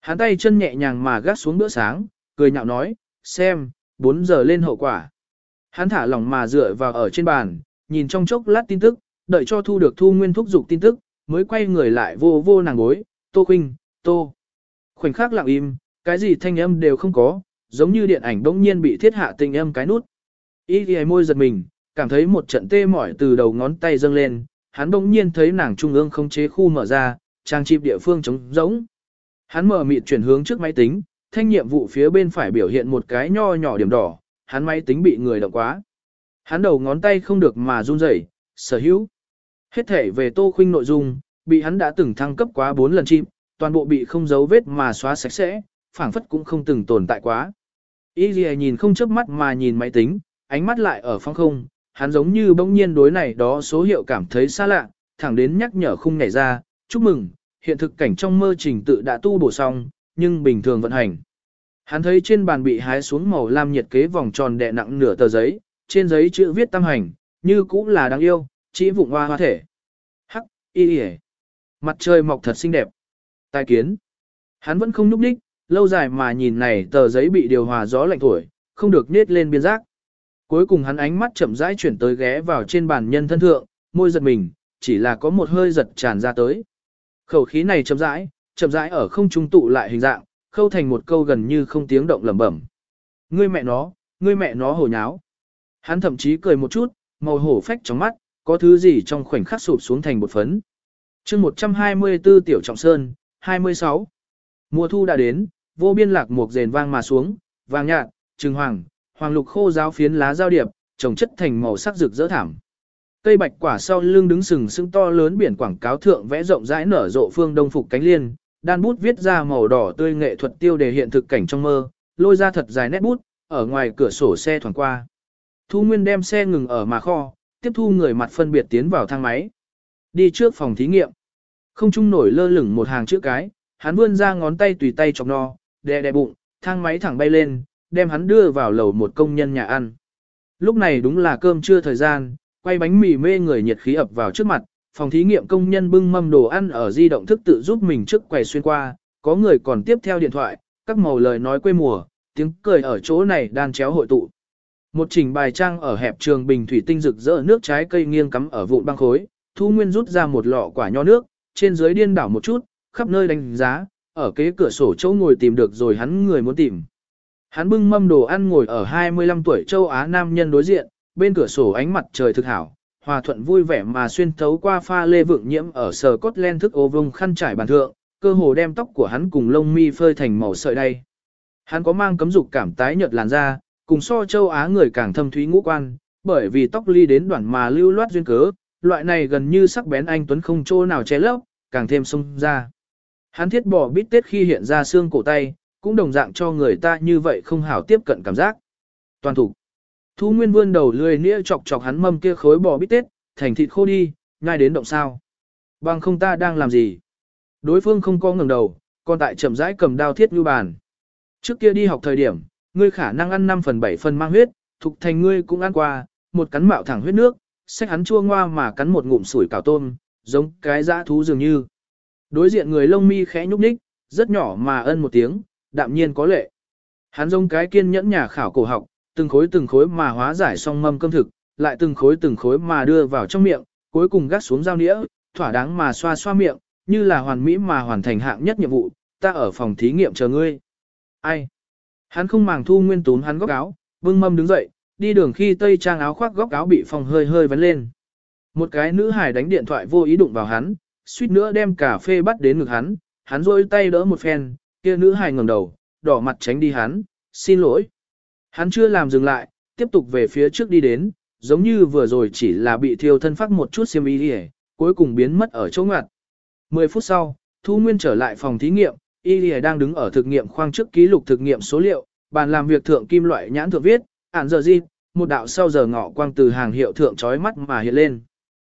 Hắn tay chân nhẹ nhàng mà gác xuống bữa sáng, cười nhạo nói, xem, 4 giờ lên hậu quả. Hắn thả lỏng mà dựa vào ở trên bàn, nhìn trong chốc lát tin tức, đợi cho thu được thu nguyên thúc dục tin tức, mới quay người lại vô vô nàng gối, tô khinh, tô. Khoảnh khắc lặng im, cái gì thanh âm đều không có, giống như điện ảnh bỗng nhiên bị thiết hạ tình âm cái nút. Ý thì môi giật mình, cảm thấy một trận tê mỏi từ đầu ngón tay dâng lên, hắn bỗng nhiên thấy nàng trung ương không chế khu mở ra, trang chip địa phương trống rỗng. Hắn mở mịt chuyển hướng trước máy tính, thanh nhiệm vụ phía bên phải biểu hiện một cái nho nhỏ điểm đỏ, hắn máy tính bị người động quá. Hắn đầu ngón tay không được mà run rẩy, sở hữu. Hết thể về Tô Khuynh nội dung, bị hắn đã từng thăng cấp quá 4 lần chim, toàn bộ bị không dấu vết mà xóa sạch sẽ, phảng phất cũng không từng tồn tại quá. Y nhìn không chớp mắt mà nhìn máy tính, ánh mắt lại ở phong không, hắn giống như bỗng nhiên đối này đó số hiệu cảm thấy xa lạ, thẳng đến nhắc nhở khung nhảy ra, chúc mừng, hiện thực cảnh trong mơ trình tự đã tu bổ xong, nhưng bình thường vận hành. Hắn thấy trên bàn bị hái xuống màu lam nhiệt kế vòng tròn đè nặng nửa tờ giấy, trên giấy chữ viết tam hành, như cũng là đáng yêu, chỉ vụng hoa hoa thể. Hắc, y y Mặt trời mọc thật xinh đẹp. tài kiến. Hắn vẫn không nhúc đích, lâu dài mà nhìn này tờ giấy bị điều hòa gió lạnh thổi, không được nết lên biên giác. Cuối cùng hắn ánh mắt chậm rãi chuyển tới ghé vào trên bàn nhân thân thượng, môi giật mình, chỉ là có một hơi giật tràn ra tới. Khẩu khí này chậm rãi, chậm rãi ở không trung tụ lại hình dạng, khâu thành một câu gần như không tiếng động lẩm bẩm. Ngươi mẹ nó, ngươi mẹ nó hồ nháo. Hắn thậm chí cười một chút, màu hổ phách trong mắt, có thứ gì trong khoảnh khắc sụp xuống thành một phấn. chương 124 Tiểu Trọng Sơn, 26. Mùa thu đã đến, vô biên lạc một rền vang mà xuống, vàng nhạt, trừng hoàng, hoàng lục khô giáo phiến lá giao điệp, trồng chất thành màu sắc rực rỡ thảm. Cây bạch quả sau lưng đứng sừng sững to lớn biển quảng cáo thượng vẽ rộng rãi nở rộ phương đông phục cánh liên, đan bút viết ra màu đỏ tươi nghệ thuật tiêu đề hiện thực cảnh trong mơ, lôi ra thật dài nét bút, ở ngoài cửa sổ xe thoảng qua. Thu Nguyên đem xe ngừng ở mà kho, tiếp thu người mặt phân biệt tiến vào thang máy. Đi trước phòng thí nghiệm. Không trung nổi lơ lửng một hàng chữ cái, hắn vươn ra ngón tay tùy tay chọc no, đè đè bụng, thang máy thẳng bay lên, đem hắn đưa vào lầu một công nhân nhà ăn. Lúc này đúng là cơm trưa thời gian, quay bánh mì mê người nhiệt khí ập vào trước mặt, phòng thí nghiệm công nhân bưng mâm đồ ăn ở di động thức tự giúp mình trước quầy xuyên qua, có người còn tiếp theo điện thoại, các màu lời nói quê mùa, tiếng cười ở chỗ này đan chéo hội tụ. Một trình bài trang ở hẹp trường bình thủy tinh rực rỡ nước trái cây nghiêng cắm ở vụn băng khối, Thu Nguyên rút ra một lọ quả nho nước, trên dưới điên đảo một chút, khắp nơi đánh giá, ở kế cửa sổ chỗ ngồi tìm được rồi hắn người muốn tìm. Hắn bưng mâm đồ ăn ngồi ở 25 tuổi châu Á nam nhân đối diện, bên cửa sổ ánh mặt trời thực hảo, hòa thuận vui vẻ mà xuyên thấu qua pha lê vượng nhiễm ở sờ cốt len thức ô vông khăn trải bàn thượng, cơ hồ đem tóc của hắn cùng lông mi phơi thành màu sợi đay. Hắn có mang cấm dục cảm tái nhợt làn da, cùng so châu Á người càng thâm thúy ngũ quan, bởi vì tóc ly đến đoạn mà lưu loát duyên cớ, loại này gần như sắc bén anh tuấn không chỗ nào che lấp, càng thêm sung ra. Hắn thiết bỏ bít tết khi hiện ra xương cổ tay, cũng đồng dạng cho người ta như vậy không hảo tiếp cận cảm giác. Toàn thủ. Thu Nguyên vươn đầu lười nĩa chọc chọc hắn mâm kia khối bò bít tết, thành thịt khô đi, ngay đến động sao. Bằng không ta đang làm gì. Đối phương không có ngừng đầu, còn tại chậm rãi cầm đao thiết như bàn. Trước kia đi học thời điểm, ngươi khả năng ăn 5 phần 7 phần mang huyết, thục thành ngươi cũng ăn qua, một cắn mạo thẳng huyết nước, xách hắn chua ngoa mà cắn một ngụm sủi cảo tôm, giống cái dã thú dường như. Đối diện người lông mi khẽ nhúc nhích, rất nhỏ mà ân một tiếng, đạm nhiên có lệ. Hắn giống cái kiên nhẫn nhà khảo cổ học, từng khối từng khối mà hóa giải xong mâm cơm thực, lại từng khối từng khối mà đưa vào trong miệng, cuối cùng gắt xuống dao nĩa, thỏa đáng mà xoa xoa miệng, như là hoàn mỹ mà hoàn thành hạng nhất nhiệm vụ, ta ở phòng thí nghiệm chờ ngươi. Ai? Hắn không màng thu nguyên tún hắn góc áo, vương mâm đứng dậy, đi đường khi tây trang áo khoác góc áo bị phòng hơi hơi vấn lên. Một cái nữ hải đánh điện thoại vô ý đụng vào hắn, suýt nữa đem cà phê bắt đến ngực hắn, hắn rôi tay đỡ một phen, kia nữ hải ngẩng đầu, đỏ mặt tránh đi hắn, xin lỗi. Hắn chưa làm dừng lại, tiếp tục về phía trước đi đến, giống như vừa rồi chỉ là bị thiêu thân phát một chút xiêm y đi cuối cùng biến mất ở chỗ ngoặt. Mười phút sau, Thu Nguyên trở lại phòng thí nghiệm, Y đang đứng ở thực nghiệm khoang trước ký lục thực nghiệm số liệu, bàn làm việc thượng kim loại nhãn thượng viết, ản giờ gì, một đạo sau giờ ngọ quang từ hàng hiệu thượng chói mắt mà hiện lên.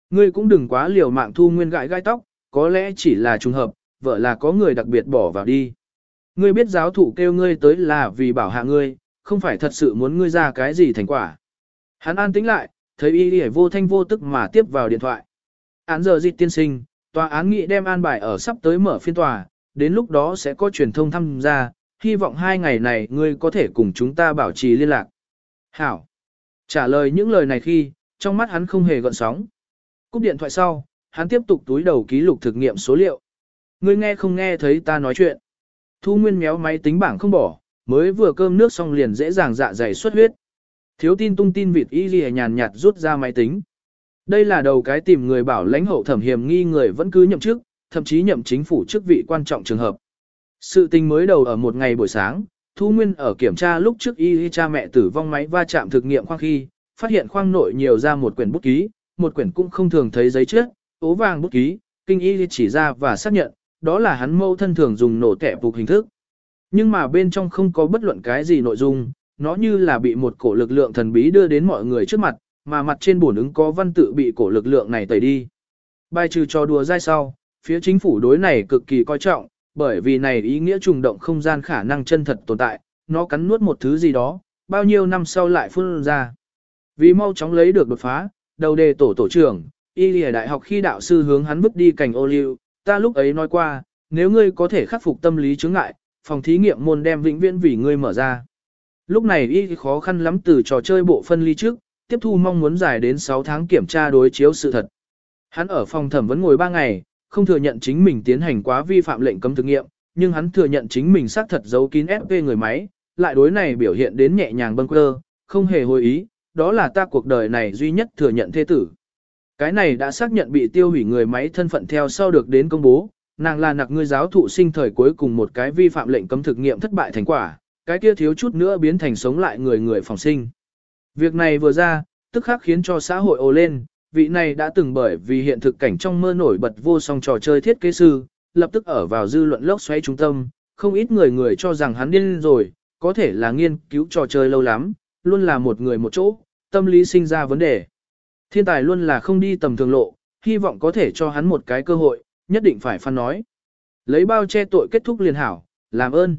Ngươi cũng đừng quá liều mạng Thu Nguyên gãi gai tóc, có lẽ chỉ là trùng hợp, vợ là có người đặc biệt bỏ vào đi. Ngươi biết giáo thủ kêu ngươi tới là vì bảo hạ ngươi, không phải thật sự muốn ngươi ra cái gì thành quả. Hắn an tĩnh lại, thấy y lì vô thanh vô tức mà tiếp vào điện thoại. Án giờ dịch tiên sinh, tòa án nghị đem an bài ở sắp tới mở phiên tòa, đến lúc đó sẽ có truyền thông tham gia, hy vọng hai ngày này ngươi có thể cùng chúng ta bảo trì liên lạc. Hảo. Trả lời những lời này khi, trong mắt hắn không hề gợn sóng. Cúp điện thoại sau, hắn tiếp tục túi đầu ký lục thực nghiệm số liệu. Ngươi nghe không nghe thấy ta nói chuyện. Thu Nguyên méo máy tính bảng không bỏ, mới vừa cơm nước xong liền dễ dàng dạ dày xuất huyết. Thiếu tin tung tin vịt y ghi nhàn nhạt rút ra máy tính. Đây là đầu cái tìm người bảo lãnh hậu thẩm hiểm nghi người vẫn cứ nhậm chức, thậm chí nhậm chính phủ chức vị quan trọng trường hợp. Sự tình mới đầu ở một ngày buổi sáng, Thu Nguyên ở kiểm tra lúc trước y cha mẹ tử vong máy va chạm thực nghiệm khoang khi, phát hiện khoang nội nhiều ra một quyển bút ký, một quyển cũng không thường thấy giấy trước, ố vàng bút ký, kinh y chỉ ra và xác nhận, đó là hắn mâu thân thường dùng nổ tẻ phục hình thức. Nhưng mà bên trong không có bất luận cái gì nội dung, nó như là bị một cổ lực lượng thần bí đưa đến mọi người trước mặt, mà mặt trên bổn ứng có văn tự bị cổ lực lượng này tẩy đi. Bài trừ cho đùa dai sau, phía chính phủ đối này cực kỳ coi trọng, bởi vì này ý nghĩa trùng động không gian khả năng chân thật tồn tại, nó cắn nuốt một thứ gì đó, bao nhiêu năm sau lại phun ra. Vì mau chóng lấy được đột phá, đầu đề tổ tổ trưởng, y lìa đại học khi đạo sư hướng hắn vứt đi cành ô liu, ta lúc ấy nói qua, nếu ngươi có thể khắc phục tâm lý chướng ngại, phòng thí nghiệm môn đem vĩnh viễn vì ngươi mở ra. Lúc này y khó khăn lắm từ trò chơi bộ phân ly trước, tiếp thu mong muốn dài đến 6 tháng kiểm tra đối chiếu sự thật. Hắn ở phòng thẩm vấn ngồi 3 ngày, không thừa nhận chính mình tiến hành quá vi phạm lệnh cấm thực nghiệm, nhưng hắn thừa nhận chính mình xác thật giấu kín FP người máy, lại đối này biểu hiện đến nhẹ nhàng bâng quơ, không hề hồi ý, đó là ta cuộc đời này duy nhất thừa nhận thế tử. Cái này đã xác nhận bị tiêu hủy người máy thân phận theo sau được đến công bố, nàng là nặc ngươi giáo thụ sinh thời cuối cùng một cái vi phạm lệnh cấm thực nghiệm thất bại thành quả, cái kia thiếu chút nữa biến thành sống lại người người phòng sinh. Việc này vừa ra, tức khắc khiến cho xã hội ồ lên, vị này đã từng bởi vì hiện thực cảnh trong mơ nổi bật vô song trò chơi thiết kế sư, lập tức ở vào dư luận lốc xoáy trung tâm, không ít người người cho rằng hắn điên rồi, có thể là nghiên cứu trò chơi lâu lắm, luôn là một người một chỗ, tâm lý sinh ra vấn đề. Thiên tài luôn là không đi tầm thường lộ, hy vọng có thể cho hắn một cái cơ hội, nhất định phải phân nói. Lấy bao che tội kết thúc liền hảo, làm ơn.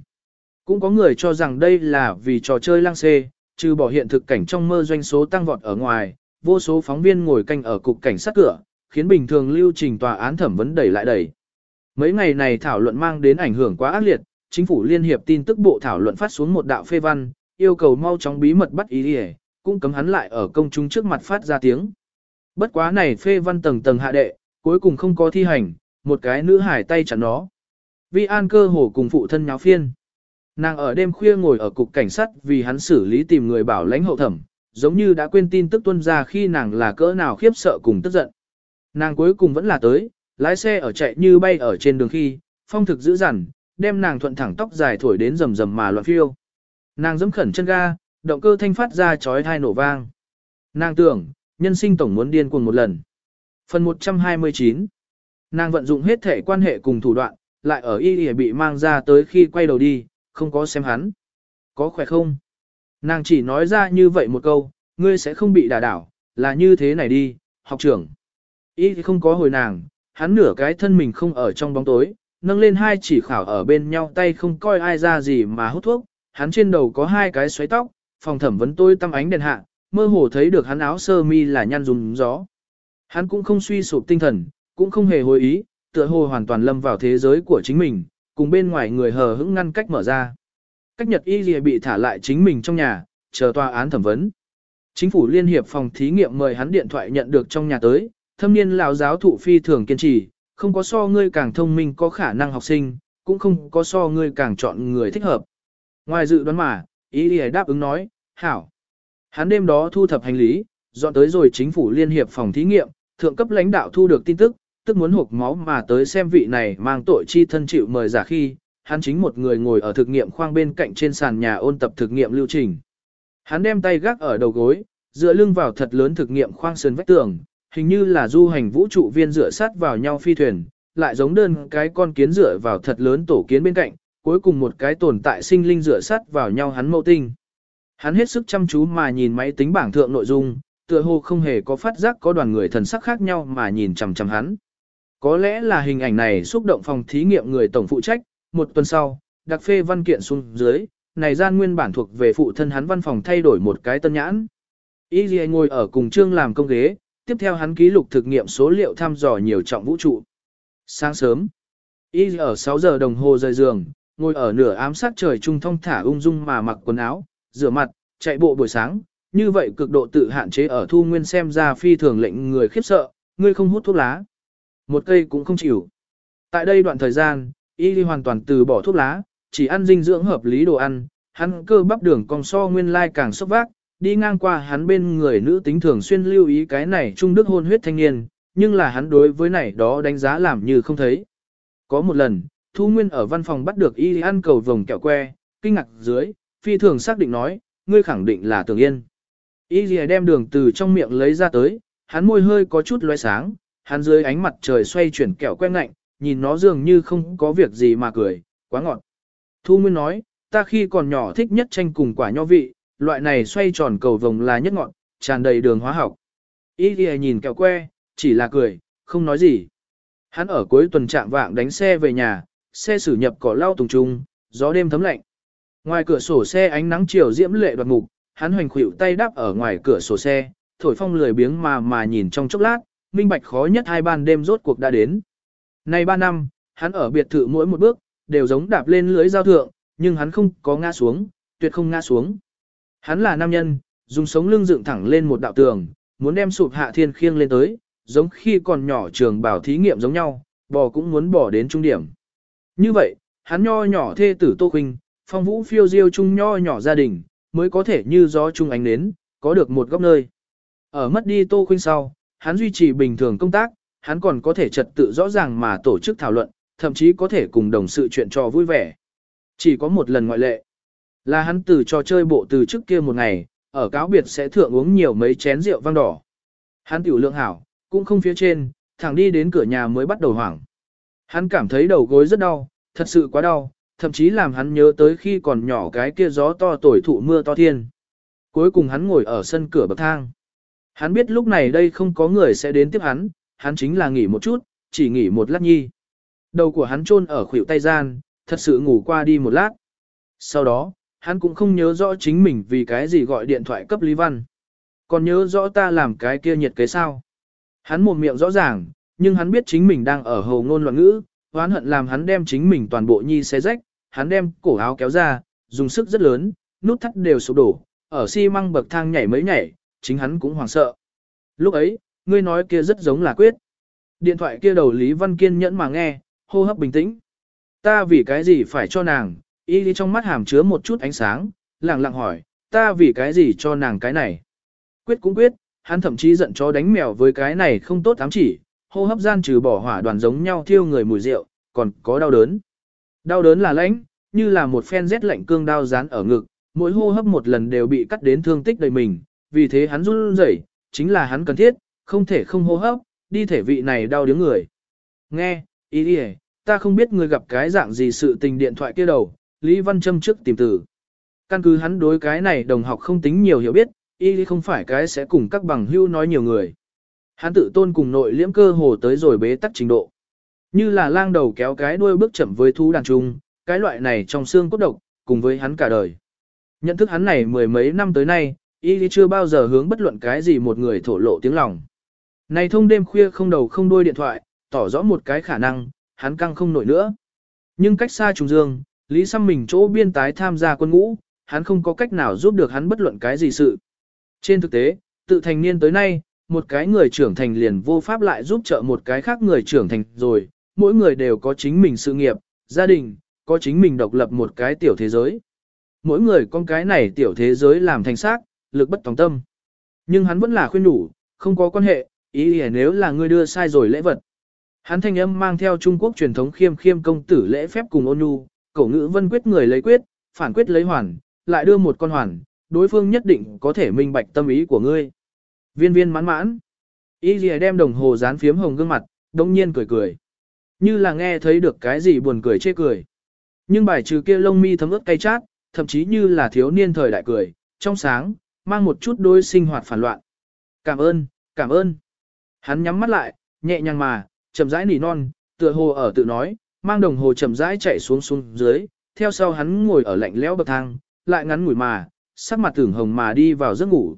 Cũng có người cho rằng đây là vì trò chơi lang xê, trừ bỏ hiện thực cảnh trong mơ doanh số tăng vọt ở ngoài, vô số phóng viên ngồi canh ở cục cảnh sát cửa, khiến bình thường lưu trình tòa án thẩm vấn đẩy lại đẩy. Mấy ngày này thảo luận mang đến ảnh hưởng quá ác liệt, chính phủ liên hiệp tin tức bộ thảo luận phát xuống một đạo phê văn, yêu cầu mau chóng bí mật bắt ý đi cũng cấm hắn lại ở công chúng trước mặt phát ra tiếng. Bất quá này phê văn tầng tầng hạ đệ, cuối cùng không có thi hành, một cái nữ hải tay chắn nó. Vi An cơ hồ cùng phụ thân nháo phiên. Nàng ở đêm khuya ngồi ở cục cảnh sát vì hắn xử lý tìm người bảo lãnh hậu thẩm, giống như đã quên tin tức tuân ra khi nàng là cỡ nào khiếp sợ cùng tức giận. Nàng cuối cùng vẫn là tới, lái xe ở chạy như bay ở trên đường khi, phong thực dữ dằn, đem nàng thuận thẳng tóc dài thổi đến rầm rầm mà loạn phiêu. Nàng giẫm khẩn chân ga, động cơ thanh phát ra chói thai nổ vang. Nàng tưởng, nhân sinh tổng muốn điên cuồng một lần. Phần 129 Nàng vận dụng hết thể quan hệ cùng thủ đoạn, lại ở y y bị mang ra tới khi quay đầu đi, không có xem hắn. Có khỏe không? Nàng chỉ nói ra như vậy một câu, ngươi sẽ không bị đả đảo, là như thế này đi, học trưởng. Y thì không có hồi nàng, hắn nửa cái thân mình không ở trong bóng tối, nâng lên hai chỉ khảo ở bên nhau tay không coi ai ra gì mà hút thuốc, hắn trên đầu có hai cái xoáy tóc, phòng thẩm vấn tôi tăm ánh đèn hạ, mơ hồ thấy được hắn áo sơ mi là nhăn dùng gió. Hắn cũng không suy sụp tinh thần, cũng không hề hồi ý, tựa hồ hoàn toàn lâm vào thế giới của chính mình, cùng bên ngoài người hờ hững ngăn cách mở ra. Cách Nhật Y Lìa bị thả lại chính mình trong nhà, chờ tòa án thẩm vấn. Chính phủ liên hiệp phòng thí nghiệm mời hắn điện thoại nhận được trong nhà tới, thâm niên lão giáo thụ phi thường kiên trì, không có so ngươi càng thông minh có khả năng học sinh, cũng không có so ngươi càng chọn người thích hợp. Ngoài dự đoán mà, Y Lìa đáp ứng nói, hảo. Hắn đêm đó thu thập hành lý, dọn tới rồi chính phủ liên hiệp phòng thí nghiệm, thượng cấp lãnh đạo thu được tin tức, tức muốn hộp máu mà tới xem vị này mang tội chi thân chịu mời giả khi, hắn chính một người ngồi ở thực nghiệm khoang bên cạnh trên sàn nhà ôn tập thực nghiệm lưu trình. Hắn đem tay gác ở đầu gối, dựa lưng vào thật lớn thực nghiệm khoang sườn vách tường, hình như là du hành vũ trụ viên dựa sát vào nhau phi thuyền, lại giống đơn cái con kiến dựa vào thật lớn tổ kiến bên cạnh, cuối cùng một cái tồn tại sinh linh dựa sát vào nhau hắn mâu tinh. Hắn hết sức chăm chú mà nhìn máy tính bảng thượng nội dung, tựa hồ không hề có phát giác có đoàn người thần sắc khác nhau mà nhìn chằm chằm hắn. Có lẽ là hình ảnh này xúc động phòng thí nghiệm người tổng phụ trách, một tuần sau, đặc phê văn kiện xuống dưới, này gian nguyên bản thuộc về phụ thân hắn văn phòng thay đổi một cái tân nhãn. Y Ghi ngồi ở cùng trương làm công ghế, tiếp theo hắn ký lục thực nghiệm số liệu thăm dò nhiều trọng vũ trụ. Sáng sớm, Y ở 6 giờ đồng hồ rời giường, ngồi ở nửa ám sát trời trung thông thả ung dung mà mặc quần áo, rửa mặt, chạy bộ buổi sáng, như vậy cực độ tự hạn chế ở thu nguyên xem ra phi thường lệnh người khiếp sợ, ngươi không hút thuốc lá. Một cây cũng không chịu. Tại đây đoạn thời gian, y hoàn toàn từ bỏ thuốc lá, chỉ ăn dinh dưỡng hợp lý đồ ăn, hắn cơ bắp đường cong so nguyên lai càng sốc vác, đi ngang qua hắn bên người nữ tính thường xuyên lưu ý cái này trung đức hôn huyết thanh niên, nhưng là hắn đối với này đó đánh giá làm như không thấy. Có một lần, Thu Nguyên ở văn phòng bắt được y ăn cầu vồng kẹo que, kinh ngạc dưới, phi thường xác định nói, ngươi khẳng định là Tường Yên. Y lìa đem đường từ trong miệng lấy ra tới, hắn môi hơi có chút loé sáng, hắn dưới ánh mặt trời xoay chuyển kẹo que ngạnh, nhìn nó dường như không có việc gì mà cười, quá ngọt. Thu Nguyên nói, ta khi còn nhỏ thích nhất tranh cùng quả nho vị, loại này xoay tròn cầu vồng là nhất ngọt, tràn đầy đường hóa học. Y lìa nhìn kẹo que, chỉ là cười, không nói gì. Hắn ở cuối tuần trạng vạng đánh xe về nhà, xe xử nhập cỏ lau tùng trung, gió đêm thấm lạnh. Ngoài cửa sổ xe ánh nắng chiều diễm lệ đoạt mục, hắn hoành khuỷu tay đáp ở ngoài cửa sổ xe, thổi phong lười biếng mà mà nhìn trong chốc lát, minh bạch khó nhất hai ban đêm rốt cuộc đã đến. Nay ba năm, hắn ở biệt thự mỗi một bước, đều giống đạp lên lưới giao thượng, nhưng hắn không có ngã xuống, tuyệt không ngã xuống. Hắn là nam nhân, dùng sống lưng dựng thẳng lên một đạo tường, muốn đem sụp hạ thiên khiêng lên tới, giống khi còn nhỏ trường bảo thí nghiệm giống nhau, bò cũng muốn bỏ đến trung điểm. Như vậy, hắn nho nhỏ thê tử Tô Khuynh, phong vũ phiêu diêu chung nho nhỏ gia đình, mới có thể như gió chung ánh nến, có được một góc nơi. Ở mất đi Tô Khuynh sau, hắn duy trì bình thường công tác, hắn còn có thể trật tự rõ ràng mà tổ chức thảo luận, thậm chí có thể cùng đồng sự chuyện trò vui vẻ. Chỉ có một lần ngoại lệ, là hắn từ trò chơi bộ từ trước kia một ngày, ở cáo biệt sẽ thượng uống nhiều mấy chén rượu vang đỏ. Hắn tiểu lượng hảo, cũng không phía trên, thẳng đi đến cửa nhà mới bắt đầu hoảng. Hắn cảm thấy đầu gối rất đau, thật sự quá đau, thậm chí làm hắn nhớ tới khi còn nhỏ cái kia gió to tuổi thụ mưa to thiên. Cuối cùng hắn ngồi ở sân cửa bậc thang. Hắn biết lúc này đây không có người sẽ đến tiếp hắn, hắn chính là nghỉ một chút, chỉ nghỉ một lát nhi. Đầu của hắn chôn ở khuỷu tay gian, thật sự ngủ qua đi một lát. Sau đó, hắn cũng không nhớ rõ chính mình vì cái gì gọi điện thoại cấp Lý Văn. Còn nhớ rõ ta làm cái kia nhiệt kế sao. Hắn một miệng rõ ràng, nhưng hắn biết chính mình đang ở hồ ngôn loạn ngữ, oán hận làm hắn đem chính mình toàn bộ nhi xé rách, hắn đem cổ áo kéo ra, dùng sức rất lớn, nút thắt đều sụp đổ, ở xi măng bậc thang nhảy mấy nhảy, chính hắn cũng hoảng sợ. Lúc ấy, ngươi nói kia rất giống là quyết. Điện thoại kia đầu Lý Văn Kiên nhẫn mà nghe, hô hấp bình tĩnh. Ta vì cái gì phải cho nàng, y đi trong mắt hàm chứa một chút ánh sáng, lặng lặng hỏi, ta vì cái gì cho nàng cái này. Quyết cũng quyết, hắn thậm chí giận chó đánh mèo với cái này không tốt ám chỉ, hô hấp gian trừ bỏ hỏa đoàn giống nhau thiêu người mùi rượu, còn có đau đớn. Đau đớn là lãnh, như là một phen rét lạnh cương đau dán ở ngực, mỗi hô hấp một lần đều bị cắt đến thương tích đầy mình, vì thế hắn run rẩy, chính là hắn cần thiết, không thể không hô hấp, đi thể vị này đau điếng người. Nghe, ý đi ta không biết người gặp cái dạng gì sự tình điện thoại kia đầu, Lý Văn Trâm trước tìm từ. Căn cứ hắn đối cái này đồng học không tính nhiều hiểu biết, y không phải cái sẽ cùng các bằng hưu nói nhiều người. Hắn tự tôn cùng nội liễm cơ hồ tới rồi bế tắc trình độ. Như là lang đầu kéo cái đuôi bước chậm với thú đàn trung, cái loại này trong xương cốt độc, cùng với hắn cả đời. Nhận thức hắn này mười mấy năm tới nay, y chưa bao giờ hướng bất luận cái gì một người thổ lộ tiếng lòng. Này thông đêm khuya không đầu không đuôi điện thoại, tỏ rõ một cái khả năng, hắn căng không nổi nữa. Nhưng cách xa trùng dương, Lý Xăm mình chỗ biên tái tham gia quân ngũ, hắn không có cách nào giúp được hắn bất luận cái gì sự. Trên thực tế, tự thành niên tới nay, một cái người trưởng thành liền vô pháp lại giúp trợ một cái khác người trưởng thành rồi, mỗi người đều có chính mình sự nghiệp, gia đình, có chính mình độc lập một cái tiểu thế giới. Mỗi người con cái này tiểu thế giới làm thành xác, lực bất tòng tâm. Nhưng hắn vẫn là khuyên đủ, không có quan hệ, ý ý nếu là ngươi đưa sai rồi lễ vật. Hắn thanh âm mang theo Trung Quốc truyền thống khiêm khiêm công tử lễ phép cùng ôn nhu, cổ ngữ vân quyết người lấy quyết, phản quyết lấy hoàn, lại đưa một con hoàn, đối phương nhất định có thể minh bạch tâm ý của ngươi. Viên viên mãn mãn. ý lìa đem đồng hồ dán phiếm hồng gương mặt, đông nhiên cười cười. Như là nghe thấy được cái gì buồn cười chê cười. Nhưng bài trừ kia lông mi thấm ướt cay chát, thậm chí như là thiếu niên thời đại cười, trong sáng, mang một chút đôi sinh hoạt phản loạn. Cảm ơn, cảm ơn. Hắn nhắm mắt lại, nhẹ nhàng mà, chậm rãi nỉ non, tựa hồ ở tự nói, mang đồng hồ chậm rãi chạy xuống xuống dưới, theo sau hắn ngồi ở lạnh lẽo bậc thang, lại ngắn ngủi mà, sắc mặt tưởng hồng mà đi vào giấc ngủ.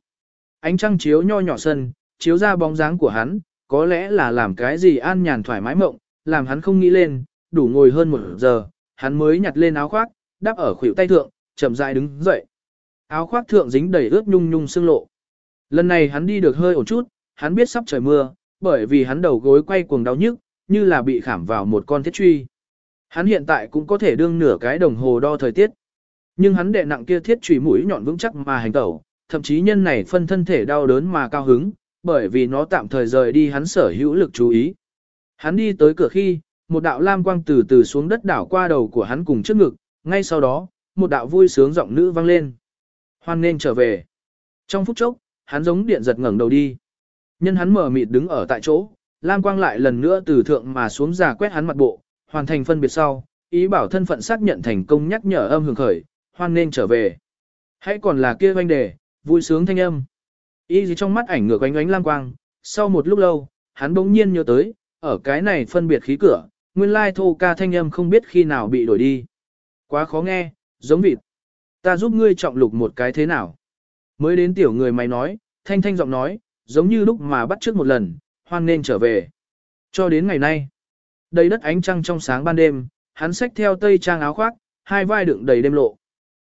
Ánh trăng chiếu nho nhỏ sân, chiếu ra bóng dáng của hắn, có lẽ là làm cái gì an nhàn thoải mái mộng, làm hắn không nghĩ lên, đủ ngồi hơn một giờ, hắn mới nhặt lên áo khoác, đắp ở khuỷu tay thượng, chậm rãi đứng dậy. Áo khoác thượng dính đầy ướt nhung nhung xương lộ. Lần này hắn đi được hơi ổn chút, hắn biết sắp trời mưa, bởi vì hắn đầu gối quay cuồng đau nhức, như là bị khảm vào một con thiết truy. Hắn hiện tại cũng có thể đương nửa cái đồng hồ đo thời tiết. Nhưng hắn đệ nặng kia thiết truy mũi nhọn vững chắc mà hành tẩu, thậm chí nhân này phân thân thể đau đớn mà cao hứng, bởi vì nó tạm thời rời đi hắn sở hữu lực chú ý. Hắn đi tới cửa khi, một đạo lam quang từ từ xuống đất đảo qua đầu của hắn cùng trước ngực, ngay sau đó, một đạo vui sướng giọng nữ vang lên. Hoan nên trở về. Trong phút chốc, hắn giống điện giật ngẩng đầu đi. Nhân hắn mở mịt đứng ở tại chỗ, lam quang lại lần nữa từ thượng mà xuống giả quét hắn mặt bộ, hoàn thành phân biệt sau, ý bảo thân phận xác nhận thành công nhắc nhở âm hưởng khởi, hoan nên trở về. Hãy còn là kia oanh đề, vui sướng thanh âm. Ý gì trong mắt ảnh ngược ánh ánh lam quang, sau một lúc lâu, hắn bỗng nhiên nhớ tới, ở cái này phân biệt khí cửa, nguyên lai thô ca thanh âm không biết khi nào bị đổi đi. Quá khó nghe, giống vịt. Ta giúp ngươi trọng lục một cái thế nào? Mới đến tiểu người mày nói, thanh thanh giọng nói, giống như lúc mà bắt trước một lần, hoang nên trở về. Cho đến ngày nay, đầy đất ánh trăng trong sáng ban đêm, hắn xách theo tây trang áo khoác, hai vai đựng đầy đêm lộ.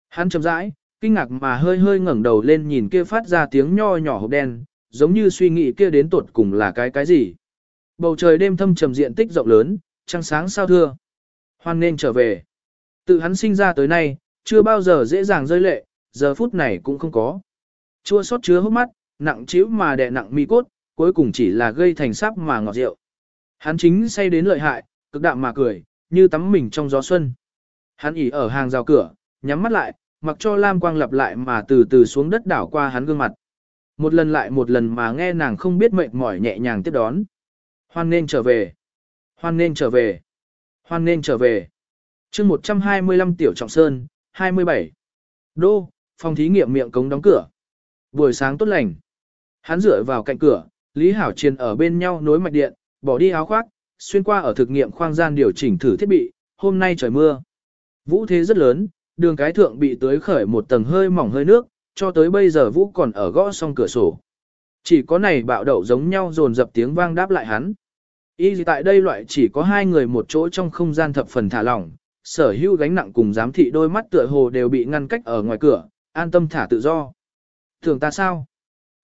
Hắn chậm rãi, kinh ngạc mà hơi hơi ngẩng đầu lên nhìn kia phát ra tiếng nho nhỏ hộp đen, giống như suy nghĩ kia đến tột cùng là cái cái gì. Bầu trời đêm thâm trầm diện tích rộng lớn, trăng sáng sao thưa. Hoan nên trở về. Từ hắn sinh ra tới nay, chưa bao giờ dễ dàng rơi lệ, giờ phút này cũng không có. Chua xót chứa hốc mắt, nặng chiếu mà đè nặng mi cốt, cuối cùng chỉ là gây thành sáp mà ngọt rượu. Hắn chính say đến lợi hại, cực đạm mà cười, như tắm mình trong gió xuân. Hắn ỉ ở hàng rào cửa, nhắm mắt lại, mặc cho lam quang lặp lại mà từ từ xuống đất đảo qua hắn gương mặt. Một lần lại một lần mà nghe nàng không biết mệt mỏi nhẹ nhàng tiếp đón. Hoan nên trở về. Hoan nên trở về. Hoan nên trở về. chương 125 Tiểu Trọng Sơn, 27. Đô, phòng thí nghiệm miệng cống đóng cửa. Buổi sáng tốt lành. Hắn dựa vào cạnh cửa, Lý Hảo Chiên ở bên nhau nối mạch điện, bỏ đi áo khoác, xuyên qua ở thực nghiệm khoang gian điều chỉnh thử thiết bị, hôm nay trời mưa. Vũ thế rất lớn, đường cái thượng bị tưới khởi một tầng hơi mỏng hơi nước, cho tới bây giờ Vũ còn ở gõ song cửa sổ. Chỉ có này bạo đậu giống nhau dồn dập tiếng vang đáp lại hắn. Y gì tại đây loại chỉ có hai người một chỗ trong không gian thập phần thả lỏng, sở hữu gánh nặng cùng giám thị đôi mắt tựa hồ đều bị ngăn cách ở ngoài cửa, an tâm thả tự do. Thường ta sao?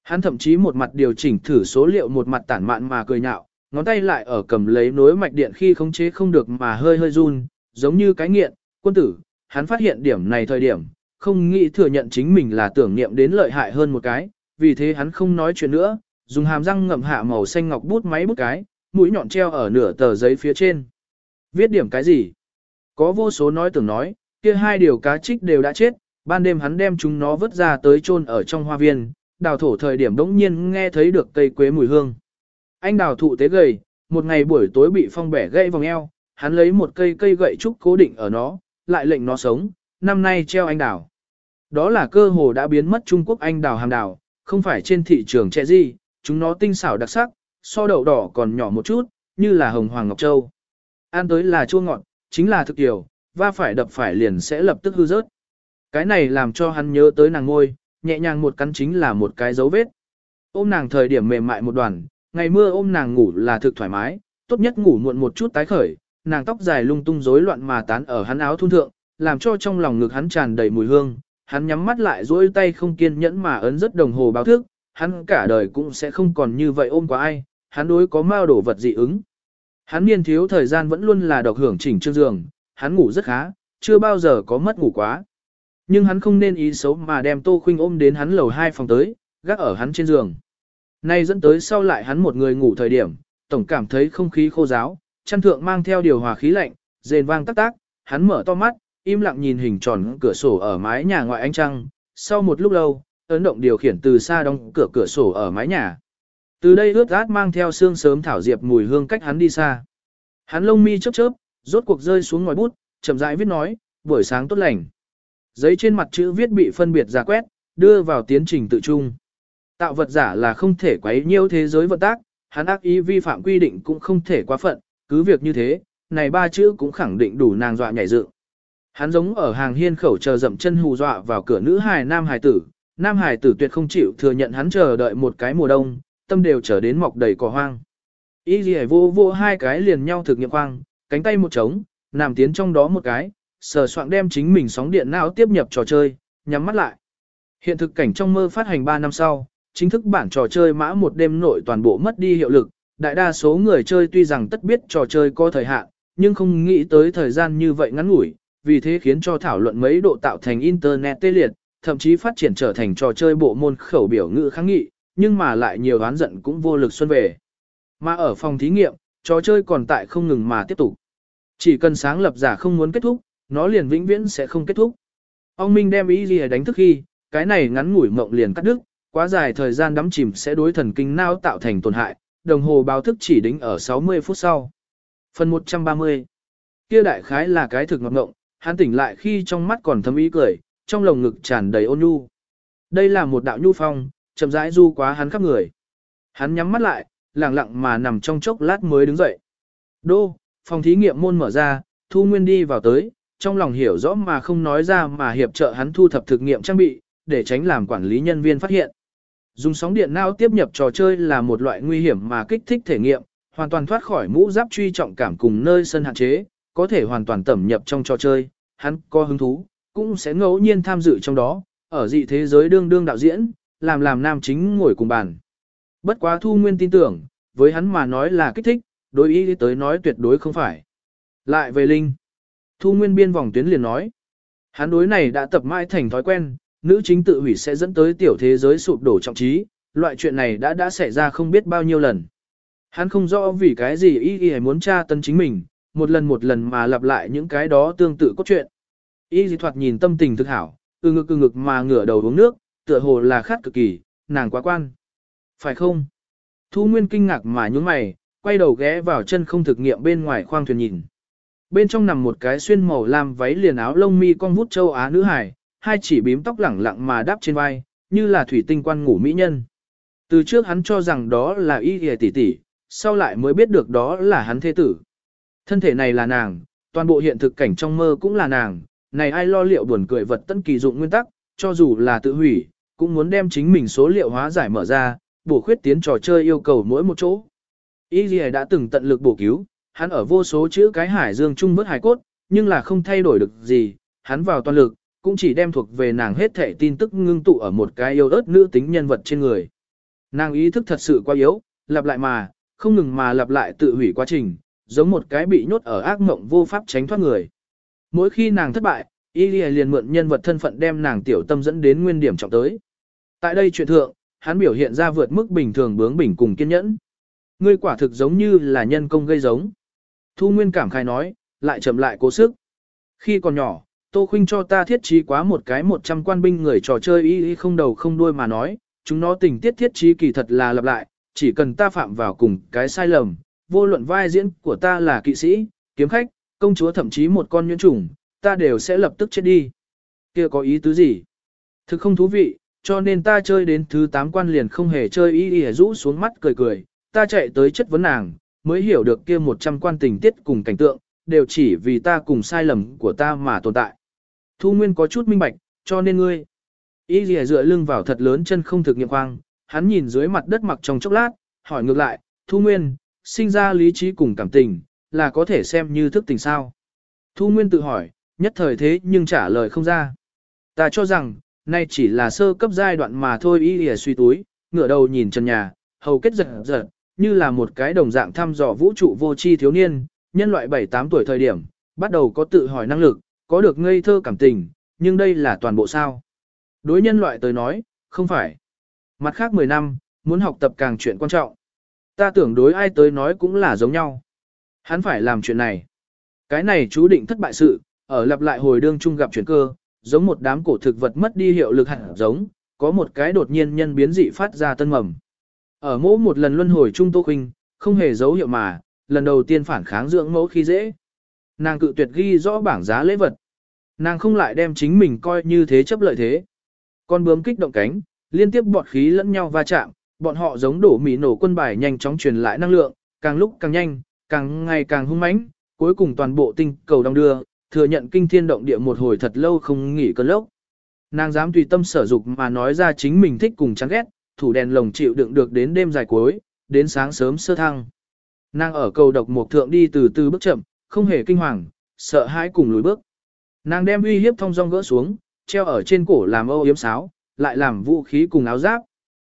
Hắn thậm chí một mặt điều chỉnh thử số liệu một mặt tản mạn mà cười nhạo, ngón tay lại ở cầm lấy nối mạch điện khi khống chế không được mà hơi hơi run, giống như cái nghiện, quân tử, hắn phát hiện điểm này thời điểm, không nghĩ thừa nhận chính mình là tưởng niệm đến lợi hại hơn một cái, vì thế hắn không nói chuyện nữa, dùng hàm răng ngậm hạ màu xanh ngọc bút máy bút cái, mũi nhọn treo ở nửa tờ giấy phía trên. Viết điểm cái gì? Có vô số nói tưởng nói, kia hai điều cá trích đều đã chết, ban đêm hắn đem chúng nó vứt ra tới chôn ở trong hoa viên, đào thổ thời điểm đống nhiên nghe thấy được cây quế mùi hương. Anh đào thụ tế gầy, một ngày buổi tối bị phong bẻ gãy vòng eo, hắn lấy một cây cây gậy trúc cố định ở nó, lại lệnh nó sống, năm nay treo anh đào. Đó là cơ hồ đã biến mất Trung Quốc anh đào hàm đào, không phải trên thị trường trẻ gì, chúng nó tinh xảo đặc sắc, so đậu đỏ còn nhỏ một chút, như là hồng hoàng ngọc châu. Ăn tới là chua ngọt, chính là thực tiểu, va phải đập phải liền sẽ lập tức hư rớt. Cái này làm cho hắn nhớ tới nàng ngôi, nhẹ nhàng một cắn chính là một cái dấu vết. Ôm nàng thời điểm mềm mại một đoàn, ngày mưa ôm nàng ngủ là thực thoải mái, tốt nhất ngủ muộn một chút tái khởi, nàng tóc dài lung tung rối loạn mà tán ở hắn áo thun thượng, làm cho trong lòng ngực hắn tràn đầy mùi hương. Hắn nhắm mắt lại duỗi tay không kiên nhẫn mà ấn rất đồng hồ báo thức, hắn cả đời cũng sẽ không còn như vậy ôm qua ai, hắn đối có mao đổ vật dị ứng. Hắn niên thiếu thời gian vẫn luôn là độc hưởng chỉnh trương giường, hắn ngủ rất khá, chưa bao giờ có mất ngủ quá. Nhưng hắn không nên ý xấu mà đem Tô Khuynh ôm đến hắn lầu hai phòng tới, gác ở hắn trên giường. Nay dẫn tới sau lại hắn một người ngủ thời điểm, tổng cảm thấy không khí khô giáo, chăn thượng mang theo điều hòa khí lạnh, rền vang tắc tác, hắn mở to mắt, im lặng nhìn hình tròn cửa sổ ở mái nhà ngoại ánh trăng, sau một lúc lâu, ấn động điều khiển từ xa đóng cửa cửa sổ ở mái nhà. Từ đây ướt át mang theo xương sớm thảo diệp mùi hương cách hắn đi xa. Hắn lông mi chớp chớp, rốt cuộc rơi xuống ngòi bút, chậm rãi viết nói, buổi sáng tốt lành. Giấy trên mặt chữ viết bị phân biệt ra quét, đưa vào tiến trình tự trung. Tạo vật giả là không thể quấy nhiễu thế giới vận tác, hắn ác ý vi phạm quy định cũng không thể quá phận, cứ việc như thế, này ba chữ cũng khẳng định đủ nàng dọa nhảy dựng. Hắn giống ở hàng hiên khẩu chờ dậm chân hù dọa vào cửa nữ hài nam hài tử, nam hài tử tuyệt không chịu thừa nhận hắn chờ đợi một cái mùa đông, tâm đều trở đến mọc đầy cỏ hoang. Y gì vô vô hai cái liền nhau thực nghiệm hoang, cánh tay một trống, nằm tiến trong đó một cái, sờ soạn đem chính mình sóng điện não tiếp nhập trò chơi, nhắm mắt lại. Hiện thực cảnh trong mơ phát hành 3 năm sau, chính thức bản trò chơi mã một đêm nội toàn bộ mất đi hiệu lực, đại đa số người chơi tuy rằng tất biết trò chơi có thời hạn, nhưng không nghĩ tới thời gian như vậy ngắn ngủi, vì thế khiến cho thảo luận mấy độ tạo thành internet tê liệt, thậm chí phát triển trở thành trò chơi bộ môn khẩu biểu ngữ kháng nghị, nhưng mà lại nhiều oán giận cũng vô lực xuân về. Mà ở phòng thí nghiệm, trò chơi còn tại không ngừng mà tiếp tục. Chỉ cần sáng lập giả không muốn kết thúc, nó liền vĩnh viễn sẽ không kết thúc. Ông Minh đem ý gì đánh thức khi, cái này ngắn ngủi mộng liền cắt đứt, quá dài thời gian đắm chìm sẽ đối thần kinh não tạo thành tổn hại, đồng hồ báo thức chỉ đính ở 60 phút sau. Phần 130 Kia đại khái là cái thực ngọc ngộng, hắn tỉnh lại khi trong mắt còn thâm ý cười, trong lồng ngực tràn đầy ôn nhu. Đây là một đạo nhu phong, chậm rãi du quá hắn khắp người. Hắn nhắm mắt lại, lặng lặng mà nằm trong chốc lát mới đứng dậy. Đô, phòng thí nghiệm môn mở ra, Thu Nguyên đi vào tới, trong lòng hiểu rõ mà không nói ra mà hiệp trợ hắn thu thập thực nghiệm trang bị, để tránh làm quản lý nhân viên phát hiện. Dùng sóng điện não tiếp nhập trò chơi là một loại nguy hiểm mà kích thích thể nghiệm, hoàn toàn thoát khỏi mũ giáp truy trọng cảm cùng nơi sân hạn chế, có thể hoàn toàn tẩm nhập trong trò chơi, hắn có hứng thú, cũng sẽ ngẫu nhiên tham dự trong đó, ở dị thế giới đương đương đạo diễn, làm làm nam chính ngồi cùng bàn. Bất quá Thu Nguyên tin tưởng, với hắn mà nói là kích thích, đối ý tới nói tuyệt đối không phải. Lại về Linh. Thu Nguyên biên vòng tuyến liền nói. Hắn đối này đã tập mãi thành thói quen, nữ chính tự hủy sẽ dẫn tới tiểu thế giới sụp đổ trọng trí, loại chuyện này đã đã xảy ra không biết bao nhiêu lần. Hắn không rõ vì cái gì y y muốn tra tân chính mình, một lần một lần mà lặp lại những cái đó tương tự cốt truyện. Y dị thoạt nhìn tâm tình thực hảo, ư ngực ư ngực mà ngửa đầu uống nước, tựa hồ là khát cực kỳ, nàng quá quan. Phải không? Thu Nguyên kinh ngạc mà nhún mày, quay đầu ghé vào chân không thực nghiệm bên ngoài khoang thuyền nhìn. Bên trong nằm một cái xuyên màu lam váy liền áo lông mi con vút châu Á nữ hải, hai chỉ bím tóc lẳng lặng mà đáp trên vai, như là thủy tinh quan ngủ mỹ nhân. Từ trước hắn cho rằng đó là y hề tỷ tỷ, sau lại mới biết được đó là hắn thế tử. Thân thể này là nàng, toàn bộ hiện thực cảnh trong mơ cũng là nàng, này ai lo liệu buồn cười vật tân kỳ dụng nguyên tắc, cho dù là tự hủy, cũng muốn đem chính mình số liệu hóa giải mở ra, bổ khuyết tiến trò chơi yêu cầu mỗi một chỗ. Y đã từng tận lực bổ cứu, hắn ở vô số chữ cái hải dương chung vớt hải cốt, nhưng là không thay đổi được gì, hắn vào toàn lực, cũng chỉ đem thuộc về nàng hết thể tin tức ngưng tụ ở một cái yêu ớt nữ tính nhân vật trên người. Nàng ý thức thật sự quá yếu, lặp lại mà, không ngừng mà lặp lại tự hủy quá trình, giống một cái bị nhốt ở ác mộng vô pháp tránh thoát người. Mỗi khi nàng thất bại, Ilya liền mượn nhân vật thân phận đem nàng tiểu tâm dẫn đến nguyên điểm trọng tới. Tại đây chuyện thượng, hắn biểu hiện ra vượt mức bình thường bướng bỉnh cùng kiên nhẫn. Ngươi quả thực giống như là nhân công gây giống. Thu Nguyên cảm khai nói, lại chậm lại cố sức. Khi còn nhỏ, Tô Khuynh cho ta thiết trí quá một cái 100 quan binh người trò chơi y y không đầu không đuôi mà nói, chúng nó tình tiết thiết trí kỳ thật là lặp lại, chỉ cần ta phạm vào cùng cái sai lầm, vô luận vai diễn của ta là kỵ sĩ, kiếm khách, công chúa thậm chí một con nhuyễn trùng, ta đều sẽ lập tức chết đi. kia có ý tứ gì? Thực không thú vị, cho nên ta chơi đến thứ 8 quan liền không hề chơi y y rũ xuống mắt cười cười, ta chạy tới chất vấn nàng, mới hiểu được kia 100 quan tình tiết cùng cảnh tượng, đều chỉ vì ta cùng sai lầm của ta mà tồn tại. Thu Nguyên có chút minh bạch, cho nên ngươi. Y y dựa lưng vào thật lớn chân không thực nghiệm khoang, hắn nhìn dưới mặt đất mặc trong chốc lát, hỏi ngược lại, Thu Nguyên, sinh ra lý trí cùng cảm tình, là có thể xem như thức tình sao. Thu Nguyên tự hỏi, nhất thời thế nhưng trả lời không ra. Ta cho rằng, nay chỉ là sơ cấp giai đoạn mà thôi y lìa suy túi, ngửa đầu nhìn trần nhà, hầu kết giật giật, như là một cái đồng dạng thăm dò vũ trụ vô tri thiếu niên, nhân loại 7-8 tuổi thời điểm, bắt đầu có tự hỏi năng lực, có được ngây thơ cảm tình, nhưng đây là toàn bộ sao. Đối nhân loại tới nói, không phải. Mặt khác 10 năm, muốn học tập càng chuyện quan trọng. Ta tưởng đối ai tới nói cũng là giống nhau. Hắn phải làm chuyện này. Cái này chú định thất bại sự, ở lặp lại hồi đương chung gặp chuyển cơ, giống một đám cổ thực vật mất đi hiệu lực hẳn giống, có một cái đột nhiên nhân biến dị phát ra tân mầm. Ở mỗi một lần luân hồi trung Tô Khuynh, không hề dấu hiệu mà, lần đầu tiên phản kháng dưỡng mẫu khi dễ. Nàng cự tuyệt ghi rõ bảng giá lễ vật. Nàng không lại đem chính mình coi như thế chấp lợi thế. Con bướm kích động cánh, liên tiếp bọt khí lẫn nhau va chạm, bọn họ giống đổ mì nổ quân bài nhanh chóng truyền lại năng lượng, càng lúc càng nhanh, càng ngày càng hung mãnh, cuối cùng toàn bộ tinh cầu đông đưa, thừa nhận kinh thiên động địa một hồi thật lâu không nghỉ cơn lốc. Nàng dám tùy tâm sở dục mà nói ra chính mình thích cùng chán ghét, thủ đèn lồng chịu đựng được đến đêm dài cuối, đến sáng sớm sơ thăng. Nàng ở cầu độc một thượng đi từ từ bước chậm, không hề kinh hoàng, sợ hãi cùng lùi bước. Nàng đem uy hiếp thông dong gỡ xuống, treo ở trên cổ làm âu yếm sáo, lại làm vũ khí cùng áo giáp.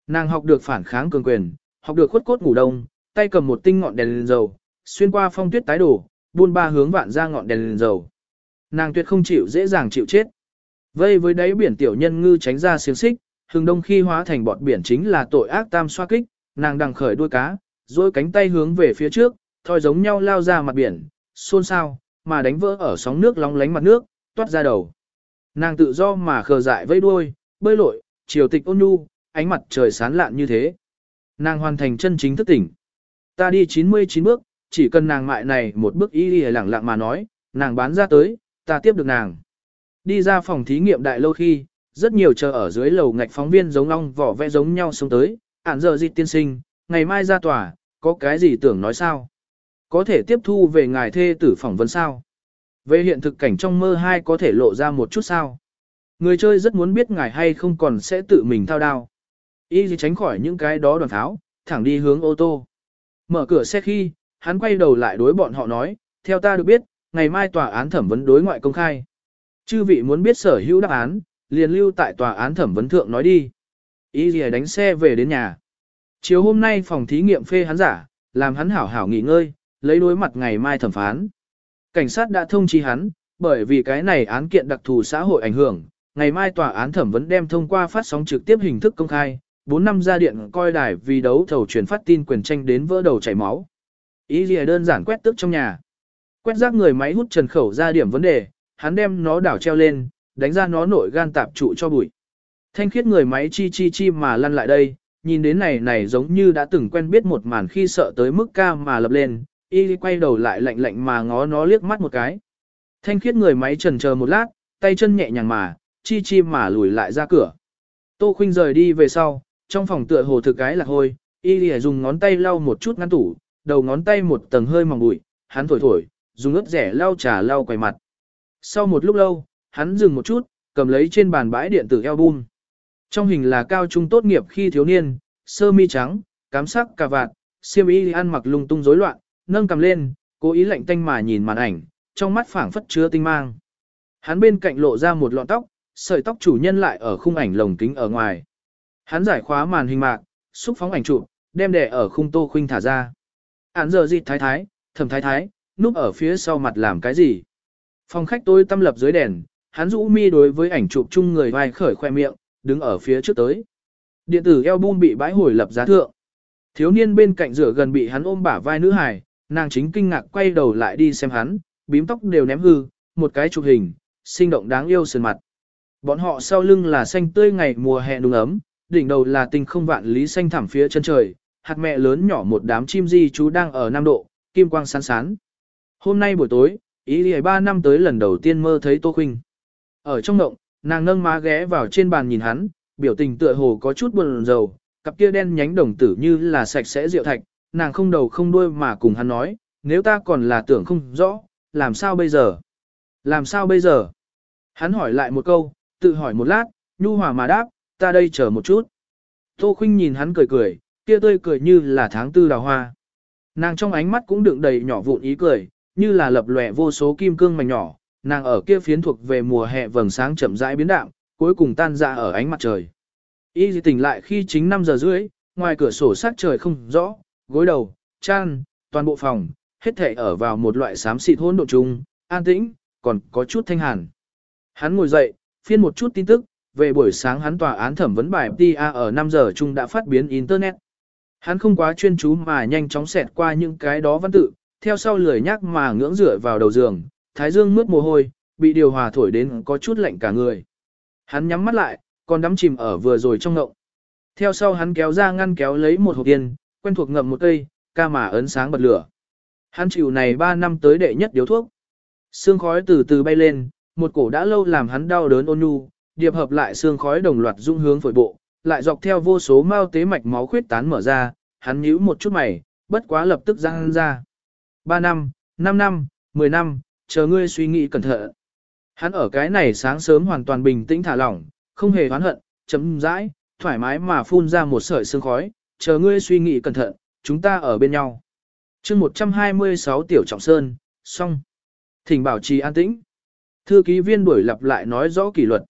Nàng học được phản kháng cường quyền, học được khuất cốt ngủ đông, tay cầm một tinh ngọn đèn, lên dầu, xuyên qua phong tuyết tái đổ, buôn ba hướng vạn ra ngọn đèn, lên dầu. Nàng tuyệt không chịu dễ dàng chịu chết. Vây với đáy biển tiểu nhân ngư tránh ra xiềng xích, hừng đông khi hóa thành bọt biển chính là tội ác tam xoa kích, nàng đằng khởi đuôi cá, duỗi cánh tay hướng về phía trước, thoi giống nhau lao ra mặt biển, xôn xao, mà đánh vỡ ở sóng nước long lánh mặt nước, toát ra đầu. Nàng tự do mà khờ dại vây đuôi, bơi lội, chiều tịch ôn nhu, ánh mặt trời sáng lạn như thế. Nàng hoàn thành chân chính thức tỉnh. Ta đi 99 bước, chỉ cần nàng mại này một bước y y lẳng lặng mà nói, nàng bán ra tới, ta tiếp được nàng. Đi ra phòng thí nghiệm đại lâu khi, rất nhiều chờ ở dưới lầu ngạch phóng viên giống long vỏ vẽ giống nhau xuống tới, ản giờ dịch tiên sinh, ngày mai ra tòa, có cái gì tưởng nói sao? Có thể tiếp thu về ngài thê tử phỏng vấn sao? Về hiện thực cảnh trong mơ hai có thể lộ ra một chút sao? Người chơi rất muốn biết ngài hay không còn sẽ tự mình thao đao. Y gì tránh khỏi những cái đó đoàn tháo, thẳng đi hướng ô tô. Mở cửa xe khi, hắn quay đầu lại đối bọn họ nói, theo ta được biết, ngày mai tòa án thẩm vấn đối ngoại công khai. Chư vị muốn biết sở hữu đáp án, liền lưu tại tòa án thẩm vấn thượng nói đi. Y gì đánh xe về đến nhà. Chiều hôm nay phòng thí nghiệm phê hắn giả, làm hắn hảo hảo nghỉ ngơi, lấy đối mặt ngày mai thẩm phán. Cảnh sát đã thông chi hắn, bởi vì cái này án kiện đặc thù xã hội ảnh hưởng, ngày mai tòa án thẩm vấn đem thông qua phát sóng trực tiếp hình thức công khai, 4 năm ra điện coi đài vì đấu thầu truyền phát tin quyền tranh đến vỡ đầu chảy máu. Ý gì đơn giản quét tức trong nhà. Quét rác người máy hút trần khẩu ra điểm vấn đề, hắn đem nó đảo treo lên, đánh ra nó nội gan tạp trụ cho bụi. Thanh khiết người máy chi chi chi mà lăn lại đây, nhìn đến này này giống như đã từng quen biết một màn khi sợ tới mức ca mà lập lên, y quay đầu lại lạnh lạnh mà ngó nó liếc mắt một cái. Thanh khiết người máy trần chờ một lát, tay chân nhẹ nhàng mà, chi chi mà lùi lại ra cửa. Tô Khuynh rời đi về sau, trong phòng tựa hồ thực cái là hôi, y dùng ngón tay lau một chút ngăn tủ, đầu ngón tay một tầng hơi mỏng bụi, hắn thổi thổi, dùng ướt rẻ lau trà lau quầy mặt. Sau một lúc lâu, hắn dừng một chút, cầm lấy trên bàn bãi điện tử album. Trong hình là cao trung tốt nghiệp khi thiếu niên, sơ mi trắng, cám sắc cà vạt, xiêm y ăn mặc lung tung rối loạn, nâng cầm lên, cố ý lạnh tanh mà nhìn màn ảnh, trong mắt phảng phất chứa tinh mang. Hắn bên cạnh lộ ra một lọn tóc, sợi tóc chủ nhân lại ở khung ảnh lồng kính ở ngoài. Hắn giải khóa màn hình mạc, xúc phóng ảnh chụp, đem đẻ ở khung tô khuynh thả ra. Án giờ dịt thái thái, thẩm thái thái, núp ở phía sau mặt làm cái gì? Phòng khách tôi tâm lập dưới đèn, hắn rũ mi đối với ảnh chụp chung người vai khởi khoe miệng, đứng ở phía trước tới. Điện tử album bị bãi hồi lập giá thượng. Thiếu niên bên cạnh rửa gần bị hắn ôm bả vai nữ hài, nàng chính kinh ngạc quay đầu lại đi xem hắn, bím tóc đều ném hư, một cái chụp hình, sinh động đáng yêu sườn mặt. Bọn họ sau lưng là xanh tươi ngày mùa hè nung ấm, đỉnh đầu là tinh không vạn lý xanh thẳm phía chân trời, hạt mẹ lớn nhỏ một đám chim di chú đang ở Nam Độ, kim quang sáng sán. Hôm nay buổi tối, ý lì ba năm tới lần đầu tiên mơ thấy Tô Khuynh. Ở trong ngộng, nàng nâng má ghé vào trên bàn nhìn hắn, biểu tình tựa hồ có chút buồn rầu, cặp kia đen nhánh đồng tử như là sạch sẽ rượu thạch, nàng không đầu không đuôi mà cùng hắn nói, nếu ta còn là tưởng không rõ, làm sao bây giờ? Làm sao bây giờ? Hắn hỏi lại một câu, tự hỏi một lát, nhu hòa mà đáp, ta đây chờ một chút. Tô Khuynh nhìn hắn cười cười, kia tươi cười như là tháng tư đào hoa. Nàng trong ánh mắt cũng đựng đầy nhỏ vụn ý cười, như là lập lòe vô số kim cương mảnh nhỏ, nàng ở kia phiến thuộc về mùa hè vầng sáng chậm rãi biến đạm, cuối cùng tan ra ở ánh mặt trời. Y dị tỉnh lại khi chính 5 giờ rưỡi, ngoài cửa sổ sát trời không rõ, gối đầu, chăn, toàn bộ phòng, hết thể ở vào một loại xám xịt hỗn độn chung, an tĩnh, còn có chút thanh hàn. Hắn ngồi dậy, phiên một chút tin tức, về buổi sáng hắn tòa án thẩm vấn bài PA ở 5 giờ chung đã phát biến Internet. Hắn không quá chuyên chú mà nhanh chóng xẹt qua những cái đó văn tự, theo sau lười nhắc mà ngưỡng rửa vào đầu giường, thái dương mướt mồ hôi, bị điều hòa thổi đến có chút lạnh cả người. Hắn nhắm mắt lại, còn đắm chìm ở vừa rồi trong ngộng. Theo sau hắn kéo ra ngăn kéo lấy một hộp tiền, quen thuộc ngậm một cây, ca mà ấn sáng bật lửa. Hắn chịu này 3 năm tới đệ nhất điếu thuốc. Sương khói từ từ bay lên, một cổ đã lâu làm hắn đau đớn ôn nhu, điệp hợp lại sương khói đồng loạt dung hướng phổi bộ, lại dọc theo vô số mao tế mạch máu khuyết tán mở ra, hắn nhíu một chút mày, bất quá lập tức ra ra. 3 năm, 5 năm, 10 năm, chờ ngươi suy nghĩ cẩn thận. Hắn ở cái này sáng sớm hoàn toàn bình tĩnh thả lỏng, không hề oán hận, chấm rãi, thoải mái mà phun ra một sợi sương khói, chờ ngươi suy nghĩ cẩn thận, chúng ta ở bên nhau. chương 126 Tiểu Trọng Sơn, xong. Thỉnh bảo trì an tĩnh. Thư ký viên đuổi lặp lại nói rõ kỷ luật.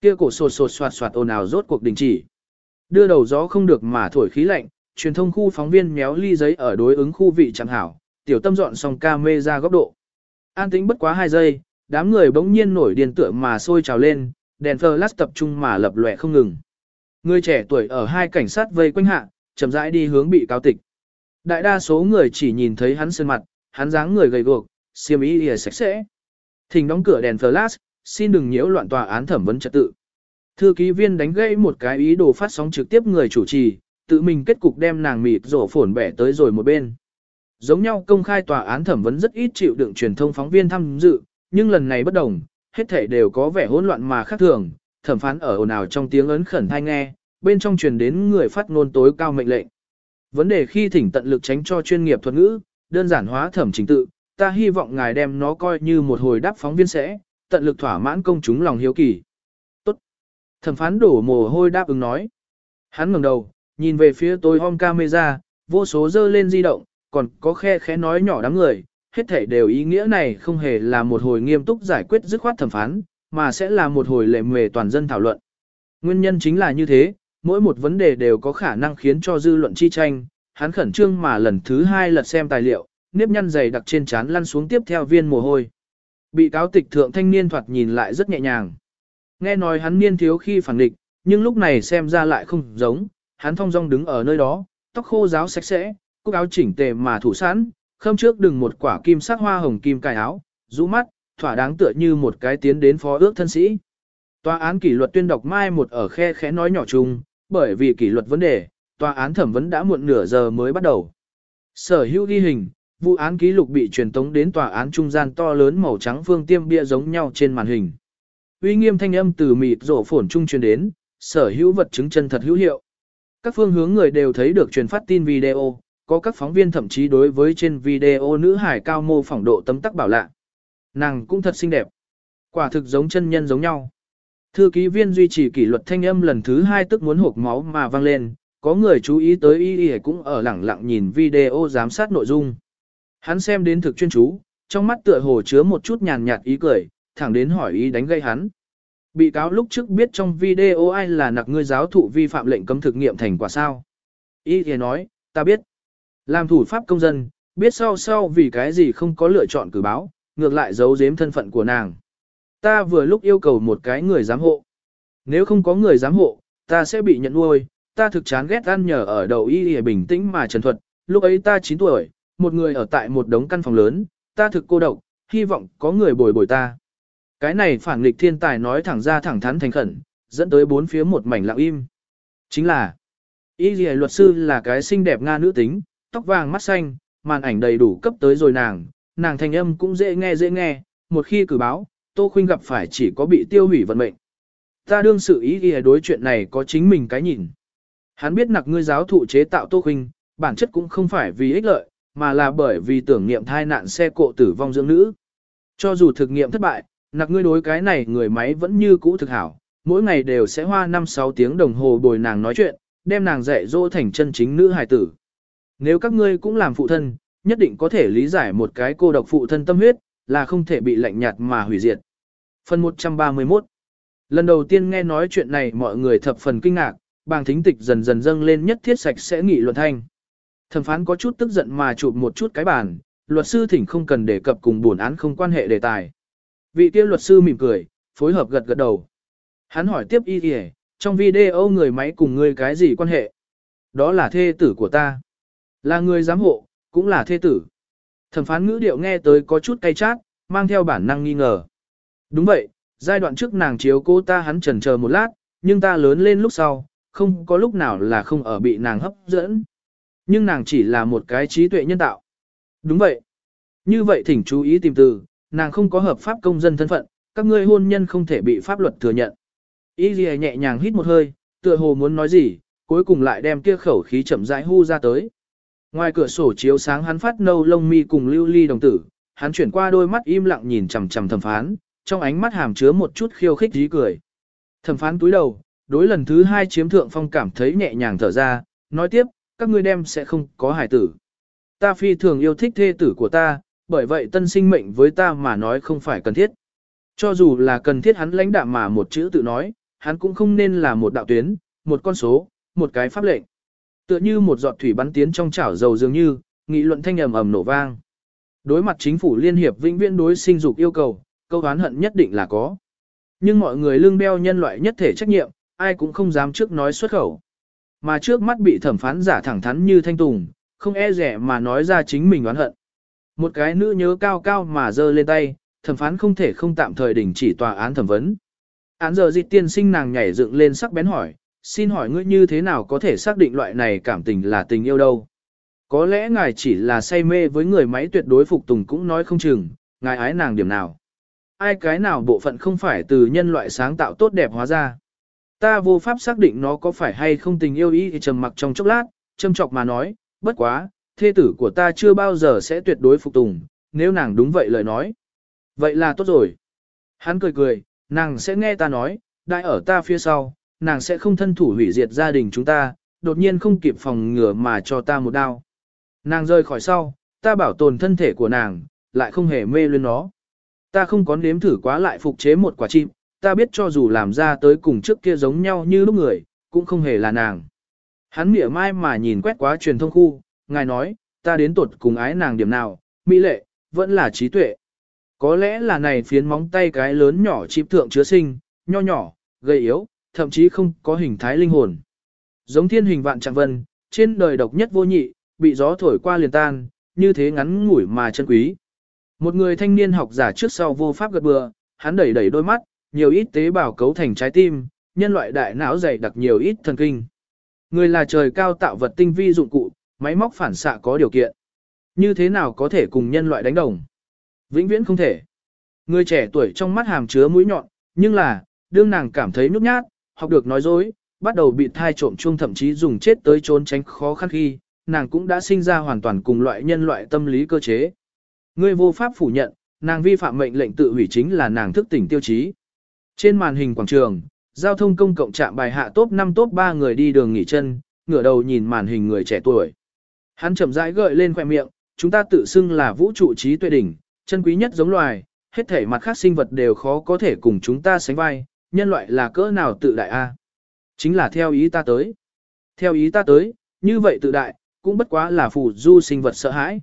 Kia cổ sột sột soạt soạt ồn ào rốt cuộc đình chỉ. Đưa đầu gió không được mà thổi khí lạnh, truyền thông khu phóng viên méo ly giấy ở đối ứng khu vị chẳng hảo, tiểu tâm dọn xong ca mê ra góc độ. An tĩnh bất quá 2 giây, đám người bỗng nhiên nổi điên tựa mà sôi trào lên, đèn flash tập trung mà lập lòe không ngừng. Người trẻ tuổi ở hai cảnh sát vây quanh hạ, chậm rãi đi hướng bị cáo tịch. Đại đa số người chỉ nhìn thấy hắn sơn mặt, hắn dáng người gầy guộc, xiêm y lìa sạch sẽ. Thỉnh đóng cửa đèn flash, xin đừng nhiễu loạn tòa án thẩm vấn trật tự. Thư ký viên đánh gãy một cái ý đồ phát sóng trực tiếp người chủ trì, tự mình kết cục đem nàng mịt rổ phổn bẻ tới rồi một bên. Giống nhau công khai tòa án thẩm vấn rất ít chịu đựng truyền thông phóng viên tham dự, nhưng lần này bất đồng, hết thể đều có vẻ hỗn loạn mà khác thường, thẩm phán ở ồn ào trong tiếng ấn khẩn thanh nghe, bên trong truyền đến người phát ngôn tối cao mệnh lệnh. Vấn đề khi thỉnh tận lực tránh cho chuyên nghiệp thuật ngữ, đơn giản hóa thẩm trình tự, ta hy vọng ngài đem nó coi như một hồi đáp phóng viên sẽ, tận lực thỏa mãn công chúng lòng hiếu kỳ. Tốt. Thẩm phán đổ mồ hôi đáp ứng nói. Hắn ngẩng đầu, nhìn về phía tôi om camera, vô số dơ lên di động, còn có khe khẽ nói nhỏ đám người, hết thể đều ý nghĩa này không hề là một hồi nghiêm túc giải quyết dứt khoát thẩm phán, mà sẽ là một hồi lệ mề toàn dân thảo luận. Nguyên nhân chính là như thế, mỗi một vấn đề đều có khả năng khiến cho dư luận chi tranh, hắn khẩn trương mà lần thứ hai lật xem tài liệu, nếp nhăn dày đặc trên trán lăn xuống tiếp theo viên mồ hôi. Bị cáo tịch thượng thanh niên thoạt nhìn lại rất nhẹ nhàng. Nghe nói hắn niên thiếu khi phản địch, nhưng lúc này xem ra lại không giống, hắn thong dong đứng ở nơi đó, tóc khô ráo sạch sẽ, cúc áo chỉnh tề mà thủ sẵn, khâm trước đừng một quả kim sắc hoa hồng kim cài áo, rũ mắt, thỏa đáng tựa như một cái tiến đến phó ước thân sĩ. Tòa án kỷ luật tuyên đọc mai một ở khe khẽ nói nhỏ chung, bởi vì kỷ luật vấn đề, tòa án thẩm vấn đã muộn nửa giờ mới bắt đầu. Sở hữu ghi hình, vụ án ký lục bị truyền tống đến tòa án trung gian to lớn màu trắng phương tiêm bia giống nhau trên màn hình. Uy nghiêm thanh âm từ mịt rổ phổn trung truyền đến, sở hữu vật chứng chân thật hữu hiệu. Các phương hướng người đều thấy được truyền phát tin video, có các phóng viên thậm chí đối với trên video nữ hải cao mô phỏng độ tấm tắc bảo lạ. Nàng cũng thật xinh đẹp. Quả thực giống chân nhân giống nhau. Thư ký viên duy trì kỷ luật thanh âm lần thứ hai tức muốn hộp máu mà vang lên, có người chú ý tới y y cũng ở lẳng lặng nhìn video giám sát nội dung. Hắn xem đến thực chuyên chú, trong mắt tựa hồ chứa một chút nhàn nhạt ý cười, thẳng đến hỏi ý đánh gây hắn. Bị cáo lúc trước biết trong video ai là nặc ngươi giáo thụ vi phạm lệnh cấm thực nghiệm thành quả sao. Y y nói, ta biết. Làm thủ pháp công dân, biết sau sau vì cái gì không có lựa chọn cử báo, ngược lại giấu giếm thân phận của nàng. Ta vừa lúc yêu cầu một cái người giám hộ. Nếu không có người giám hộ, ta sẽ bị nhận nuôi, ta thực chán ghét ăn nhờ ở đầu y y bình tĩnh mà trần thuật, lúc ấy ta 9 tuổi, một người ở tại một đống căn phòng lớn, ta thực cô độc, hy vọng có người bồi bồi ta. Cái này phản nghịch thiên tài nói thẳng ra thẳng thắn thành khẩn, dẫn tới bốn phía một mảnh lặng im. Chính là, y y luật sư là cái xinh đẹp Nga nữ tính, tóc vàng mắt xanh, màn ảnh đầy đủ cấp tới rồi nàng, nàng thanh âm cũng dễ nghe dễ nghe, một khi cử báo, Tô Khuynh gặp phải chỉ có bị tiêu hủy vận mệnh. Ta đương sự ý ghi đối chuyện này có chính mình cái nhìn. Hắn biết nặc ngươi giáo thụ chế tạo Tô Khuynh, bản chất cũng không phải vì ích lợi, mà là bởi vì tưởng niệm thai nạn xe cộ tử vong dưỡng nữ. Cho dù thực nghiệm thất bại, nặc ngươi đối cái này người máy vẫn như cũ thực hảo, mỗi ngày đều sẽ hoa 5-6 tiếng đồng hồ bồi nàng nói chuyện, đem nàng dạy dỗ thành chân chính nữ hài tử. Nếu các ngươi cũng làm phụ thân, nhất định có thể lý giải một cái cô độc phụ thân tâm huyết, là không thể bị lạnh nhạt mà hủy diệt. Phần 131 Lần đầu tiên nghe nói chuyện này mọi người thập phần kinh ngạc, bàng thính tịch dần dần dâng lên nhất thiết sạch sẽ nghị luận thanh. Thẩm phán có chút tức giận mà chụp một chút cái bàn, luật sư thỉnh không cần đề cập cùng buồn án không quan hệ đề tài. Vị kia luật sư mỉm cười, phối hợp gật gật đầu. Hắn hỏi tiếp y kìa, trong video người máy cùng ngươi cái gì quan hệ? Đó là thê tử của ta. Là người giám hộ, cũng là thê tử. Thẩm phán ngữ điệu nghe tới có chút cay chát, mang theo bản năng nghi ngờ. Đúng vậy, giai đoạn trước nàng chiếu cô ta hắn chần chờ một lát, nhưng ta lớn lên lúc sau, không có lúc nào là không ở bị nàng hấp dẫn. Nhưng nàng chỉ là một cái trí tuệ nhân tạo. Đúng vậy. Như vậy thỉnh chú ý tìm từ, nàng không có hợp pháp công dân thân phận, các ngươi hôn nhân không thể bị pháp luật thừa nhận. Y nhẹ nhàng hít một hơi, tựa hồ muốn nói gì, cuối cùng lại đem kia khẩu khí chậm rãi hu ra tới. Ngoài cửa sổ chiếu sáng hắn phát nâu lông mi cùng lưu ly đồng tử, hắn chuyển qua đôi mắt im lặng nhìn chằm chằm thẩm phán, trong ánh mắt hàm chứa một chút khiêu khích dí cười. Thẩm phán túi đầu, đối lần thứ hai chiếm thượng phong cảm thấy nhẹ nhàng thở ra, nói tiếp, các ngươi đem sẽ không có hải tử. Ta phi thường yêu thích thê tử của ta, bởi vậy tân sinh mệnh với ta mà nói không phải cần thiết. Cho dù là cần thiết hắn lãnh đạm mà một chữ tự nói, hắn cũng không nên là một đạo tuyến, một con số, một cái pháp lệnh. Tựa như một giọt thủy bắn tiến trong chảo dầu dường như, nghị luận thanh ầm ầm nổ vang. Đối mặt chính phủ liên hiệp vĩnh viễn đối sinh dục yêu cầu, câu oán hận nhất định là có. Nhưng mọi người lương đeo nhân loại nhất thể trách nhiệm, ai cũng không dám trước nói xuất khẩu. Mà trước mắt bị thẩm phán giả thẳng thắn như thanh tùng, không e rẻ mà nói ra chính mình oán hận. Một cái nữ nhớ cao cao mà giơ lên tay, thẩm phán không thể không tạm thời đình chỉ tòa án thẩm vấn. Án giờ dịch tiên sinh nàng nhảy dựng lên sắc bén hỏi, xin hỏi ngươi như thế nào có thể xác định loại này cảm tình là tình yêu đâu? Có lẽ ngài chỉ là say mê với người máy tuyệt đối phục tùng cũng nói không chừng, ngài ái nàng điểm nào. Ai cái nào bộ phận không phải từ nhân loại sáng tạo tốt đẹp hóa ra. Ta vô pháp xác định nó có phải hay không tình yêu ý thì trầm mặc trong chốc lát, châm chọc mà nói, bất quá, thê tử của ta chưa bao giờ sẽ tuyệt đối phục tùng, nếu nàng đúng vậy lời nói. Vậy là tốt rồi. Hắn cười cười, nàng sẽ nghe ta nói, đại ở ta phía sau, nàng sẽ không thân thủ hủy diệt gia đình chúng ta, đột nhiên không kịp phòng ngừa mà cho ta một đao. Nàng rơi khỏi sau, ta bảo tồn thân thể của nàng, lại không hề mê lên nó. Ta không có nếm thử quá lại phục chế một quả chim, ta biết cho dù làm ra tới cùng trước kia giống nhau như lúc người, cũng không hề là nàng. Hắn mỉa mai mà nhìn quét quá truyền thông khu, ngài nói, ta đến tuột cùng ái nàng điểm nào, mỹ lệ, vẫn là trí tuệ. Có lẽ là này phiến móng tay cái lớn nhỏ chim thượng chứa sinh, nho nhỏ, gầy yếu, thậm chí không có hình thái linh hồn. Giống thiên hình vạn trạng vân, trên đời độc nhất vô nhị, bị gió thổi qua liền tan, như thế ngắn ngủi mà chân quý. Một người thanh niên học giả trước sau vô pháp gật bừa, hắn đẩy đẩy đôi mắt, nhiều ít tế bào cấu thành trái tim, nhân loại đại não dày đặc nhiều ít thần kinh. Người là trời cao tạo vật tinh vi dụng cụ, máy móc phản xạ có điều kiện. Như thế nào có thể cùng nhân loại đánh đồng? Vĩnh viễn không thể. Người trẻ tuổi trong mắt hàm chứa mũi nhọn, nhưng là, đương nàng cảm thấy nhút nhát, học được nói dối, bắt đầu bị thai trộm chung thậm chí dùng chết tới trốn tránh khó khăn khi, nàng cũng đã sinh ra hoàn toàn cùng loại nhân loại tâm lý cơ chế. Ngươi vô pháp phủ nhận, nàng vi phạm mệnh lệnh tự hủy chính là nàng thức tỉnh tiêu chí. Trên màn hình quảng trường, giao thông công cộng chạm bài hạ top 5 top 3 người đi đường nghỉ chân, ngửa đầu nhìn màn hình người trẻ tuổi. Hắn chậm rãi gợi lên khoẻ miệng, chúng ta tự xưng là vũ trụ trí tuệ đỉnh, chân quý nhất giống loài, hết thể mặt khác sinh vật đều khó có thể cùng chúng ta sánh vai, nhân loại là cỡ nào tự đại a? Chính là theo ý ta tới. Theo ý ta tới, như vậy tự đại, cũng bất quá là phù du sinh vật sợ hãi.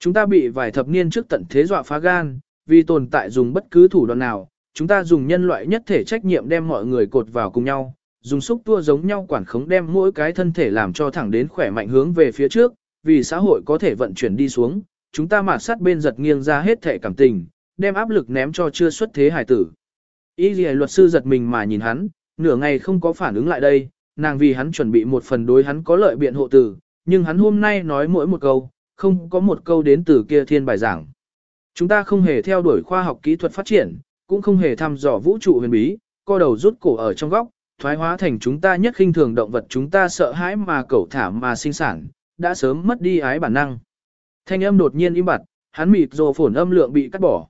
Chúng ta bị vài thập niên trước tận thế dọa phá gan, vì tồn tại dùng bất cứ thủ đoạn nào, chúng ta dùng nhân loại nhất thể trách nhiệm đem mọi người cột vào cùng nhau, dùng xúc tua giống nhau quản khống đem mỗi cái thân thể làm cho thẳng đến khỏe mạnh hướng về phía trước, vì xã hội có thể vận chuyển đi xuống, chúng ta mà sát bên giật nghiêng ra hết thể cảm tình, đem áp lực ném cho chưa xuất thế hải tử. Y gì luật sư giật mình mà nhìn hắn, nửa ngày không có phản ứng lại đây, nàng vì hắn chuẩn bị một phần đối hắn có lợi biện hộ tử, nhưng hắn hôm nay nói mỗi một câu, không có một câu đến từ kia thiên bài giảng. Chúng ta không hề theo đuổi khoa học kỹ thuật phát triển, cũng không hề thăm dò vũ trụ huyền bí, co đầu rút cổ ở trong góc, thoái hóa thành chúng ta nhất khinh thường động vật chúng ta sợ hãi mà cẩu thả mà sinh sản, đã sớm mất đi ái bản năng. Thanh âm đột nhiên im bặt, hắn mịt rồ phổn âm lượng bị cắt bỏ.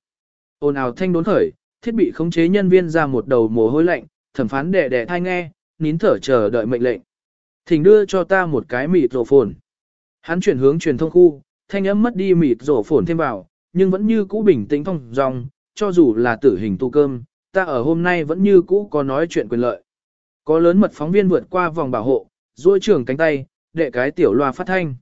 Ồn ào thanh đốn khởi, thiết bị khống chế nhân viên ra một đầu mồ hôi lạnh, thẩm phán đẻ đẻ thai nghe, nín thở chờ đợi mệnh lệnh. Thỉnh đưa cho ta một cái mịt rổ phồn. Hắn chuyển hướng truyền thông khu, thanh âm mất đi mịt rổ phồn thêm vào, nhưng vẫn như cũ bình tĩnh thông dòng, cho dù là tử hình tu cơm, ta ở hôm nay vẫn như cũ có nói chuyện quyền lợi. Có lớn mật phóng viên vượt qua vòng bảo hộ, duỗi trường cánh tay, đệ cái tiểu loa phát thanh.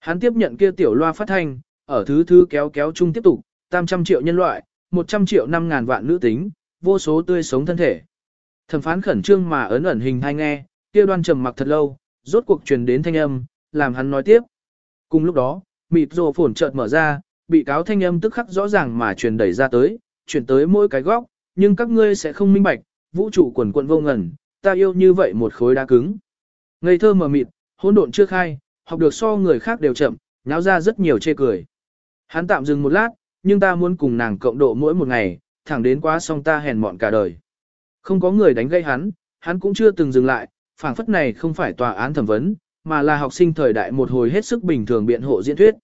Hắn tiếp nhận kia tiểu loa phát thanh, ở thứ thứ kéo kéo chung tiếp tục, tam trăm triệu nhân loại, 100 triệu năm ngàn vạn nữ tính, vô số tươi sống thân thể. Thẩm phán khẩn trương mà ấn ẩn hình hay nghe, kia đoan trầm mặc thật lâu, rốt cuộc truyền đến thanh âm, làm hắn nói tiếp. Cùng lúc đó, mịt rồ phổn chợt mở ra, bị cáo thanh âm tức khắc rõ ràng mà truyền đẩy ra tới, truyền tới mỗi cái góc, nhưng các ngươi sẽ không minh bạch, vũ trụ quần quận vô ngần, ta yêu như vậy một khối đá cứng. Ngây thơ mờ mịt, hỗn độn chưa khai, học được so người khác đều chậm, nháo ra rất nhiều chê cười. Hắn tạm dừng một lát, nhưng ta muốn cùng nàng cộng độ mỗi một ngày, thẳng đến quá xong ta hèn mọn cả đời. Không có người đánh gây hắn, hắn cũng chưa từng dừng lại, phảng phất này không phải tòa án thẩm vấn, mà là học sinh thời đại một hồi hết sức bình thường biện hộ diễn thuyết.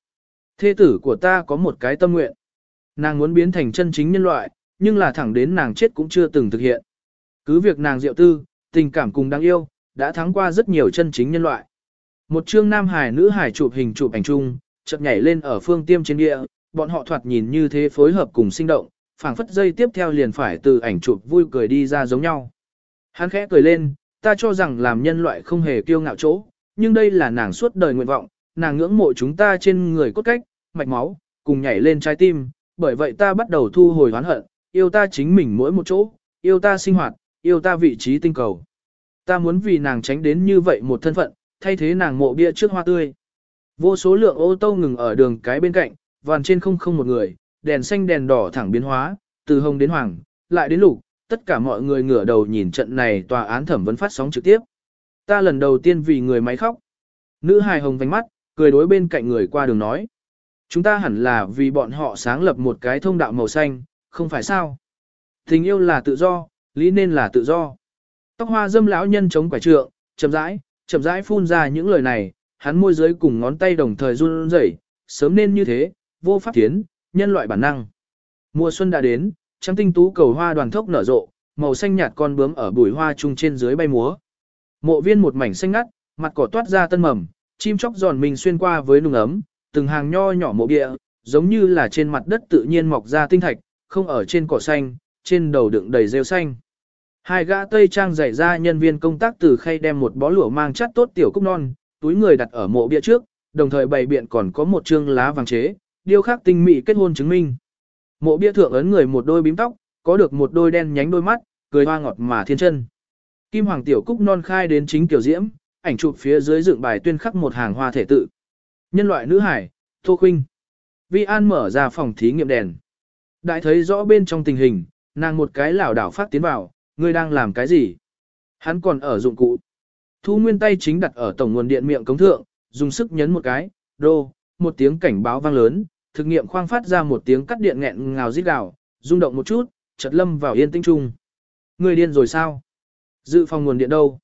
Thê tử của ta có một cái tâm nguyện. Nàng muốn biến thành chân chính nhân loại, nhưng là thẳng đến nàng chết cũng chưa từng thực hiện. Cứ việc nàng diệu tư, tình cảm cùng đáng yêu, đã thắng qua rất nhiều chân chính nhân loại. Một chương nam hải nữ hải chụp hình chụp ảnh chung, chợt nhảy lên ở phương tiêm trên địa, bọn họ thoạt nhìn như thế phối hợp cùng sinh động, phảng phất dây tiếp theo liền phải từ ảnh chụp vui cười đi ra giống nhau. Hắn khẽ cười lên, ta cho rằng làm nhân loại không hề kiêu ngạo chỗ, nhưng đây là nàng suốt đời nguyện vọng, nàng ngưỡng mộ chúng ta trên người cốt cách, mạch máu, cùng nhảy lên trái tim, bởi vậy ta bắt đầu thu hồi hoán hận, yêu ta chính mình mỗi một chỗ, yêu ta sinh hoạt, yêu ta vị trí tinh cầu. Ta muốn vì nàng tránh đến như vậy một thân phận, thay thế nàng mộ bia trước hoa tươi. Vô số lượng ô tô ngừng ở đường cái bên cạnh, vàn trên không không một người, đèn xanh đèn đỏ thẳng biến hóa, từ hồng đến hoàng, lại đến lục, tất cả mọi người ngửa đầu nhìn trận này tòa án thẩm vấn phát sóng trực tiếp. Ta lần đầu tiên vì người máy khóc. Nữ hài hồng vánh mắt, cười đối bên cạnh người qua đường nói. Chúng ta hẳn là vì bọn họ sáng lập một cái thông đạo màu xanh, không phải sao? Tình yêu là tự do, lý nên là tự do. Tóc hoa dâm lão nhân chống quải trượng, chậm rãi, chậm rãi phun ra những lời này, hắn môi dưới cùng ngón tay đồng thời run rẩy, sớm nên như thế, vô pháp tiến, nhân loại bản năng. Mùa xuân đã đến, trắng tinh tú cầu hoa đoàn thốc nở rộ, màu xanh nhạt con bướm ở bụi hoa chung trên dưới bay múa. Mộ viên một mảnh xanh ngắt, mặt cỏ toát ra tân mầm, chim chóc giòn mình xuyên qua với nung ấm, từng hàng nho nhỏ mộ địa, giống như là trên mặt đất tự nhiên mọc ra tinh thạch, không ở trên cỏ xanh, trên đầu đựng đầy rêu xanh. Hai gã tây trang dạy ra nhân viên công tác từ khay đem một bó lửa mang chắt tốt tiểu cúc non, túi người đặt ở mộ bia trước, đồng thời bày biện còn có một chương lá vàng chế, điêu khắc tinh mỹ kết hôn chứng minh. Mộ bia thượng ấn người một đôi bím tóc, có được một đôi đen nhánh đôi mắt, cười hoa ngọt mà thiên chân. Kim hoàng tiểu cúc non khai đến chính tiểu diễm, ảnh chụp phía dưới dựng bài tuyên khắc một hàng hoa thể tự. Nhân loại nữ hải, Tô Khuynh. Vi An mở ra phòng thí nghiệm đèn. Đại thấy rõ bên trong tình hình, nàng một cái lảo đảo phát tiến vào, ngươi đang làm cái gì? Hắn còn ở dụng cụ. Thu nguyên tay chính đặt ở tổng nguồn điện miệng cống thượng, dùng sức nhấn một cái, đô, một tiếng cảnh báo vang lớn, thực nghiệm khoang phát ra một tiếng cắt điện nghẹn ngào rít gào, rung động một chút, chợt lâm vào yên tĩnh trung. Người điên rồi sao? Dự phòng nguồn điện đâu?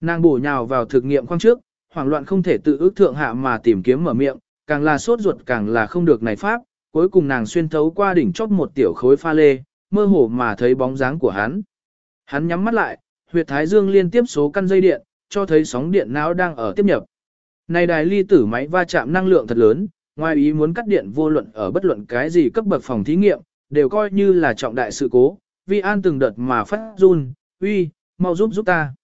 Nàng bổ nhào vào thực nghiệm khoang trước, hoảng loạn không thể tự ước thượng hạ mà tìm kiếm mở miệng, càng là sốt ruột càng là không được này pháp, cuối cùng nàng xuyên thấu qua đỉnh chót một tiểu khối pha lê, mơ hồ mà thấy bóng dáng của hắn. Hắn nhắm mắt lại, huyệt thái dương liên tiếp số căn dây điện, cho thấy sóng điện não đang ở tiếp nhập. Này đài ly tử máy va chạm năng lượng thật lớn, ngoài ý muốn cắt điện vô luận ở bất luận cái gì cấp bậc phòng thí nghiệm, đều coi như là trọng đại sự cố, vi an từng đợt mà phát run, uy, mau giúp giúp ta.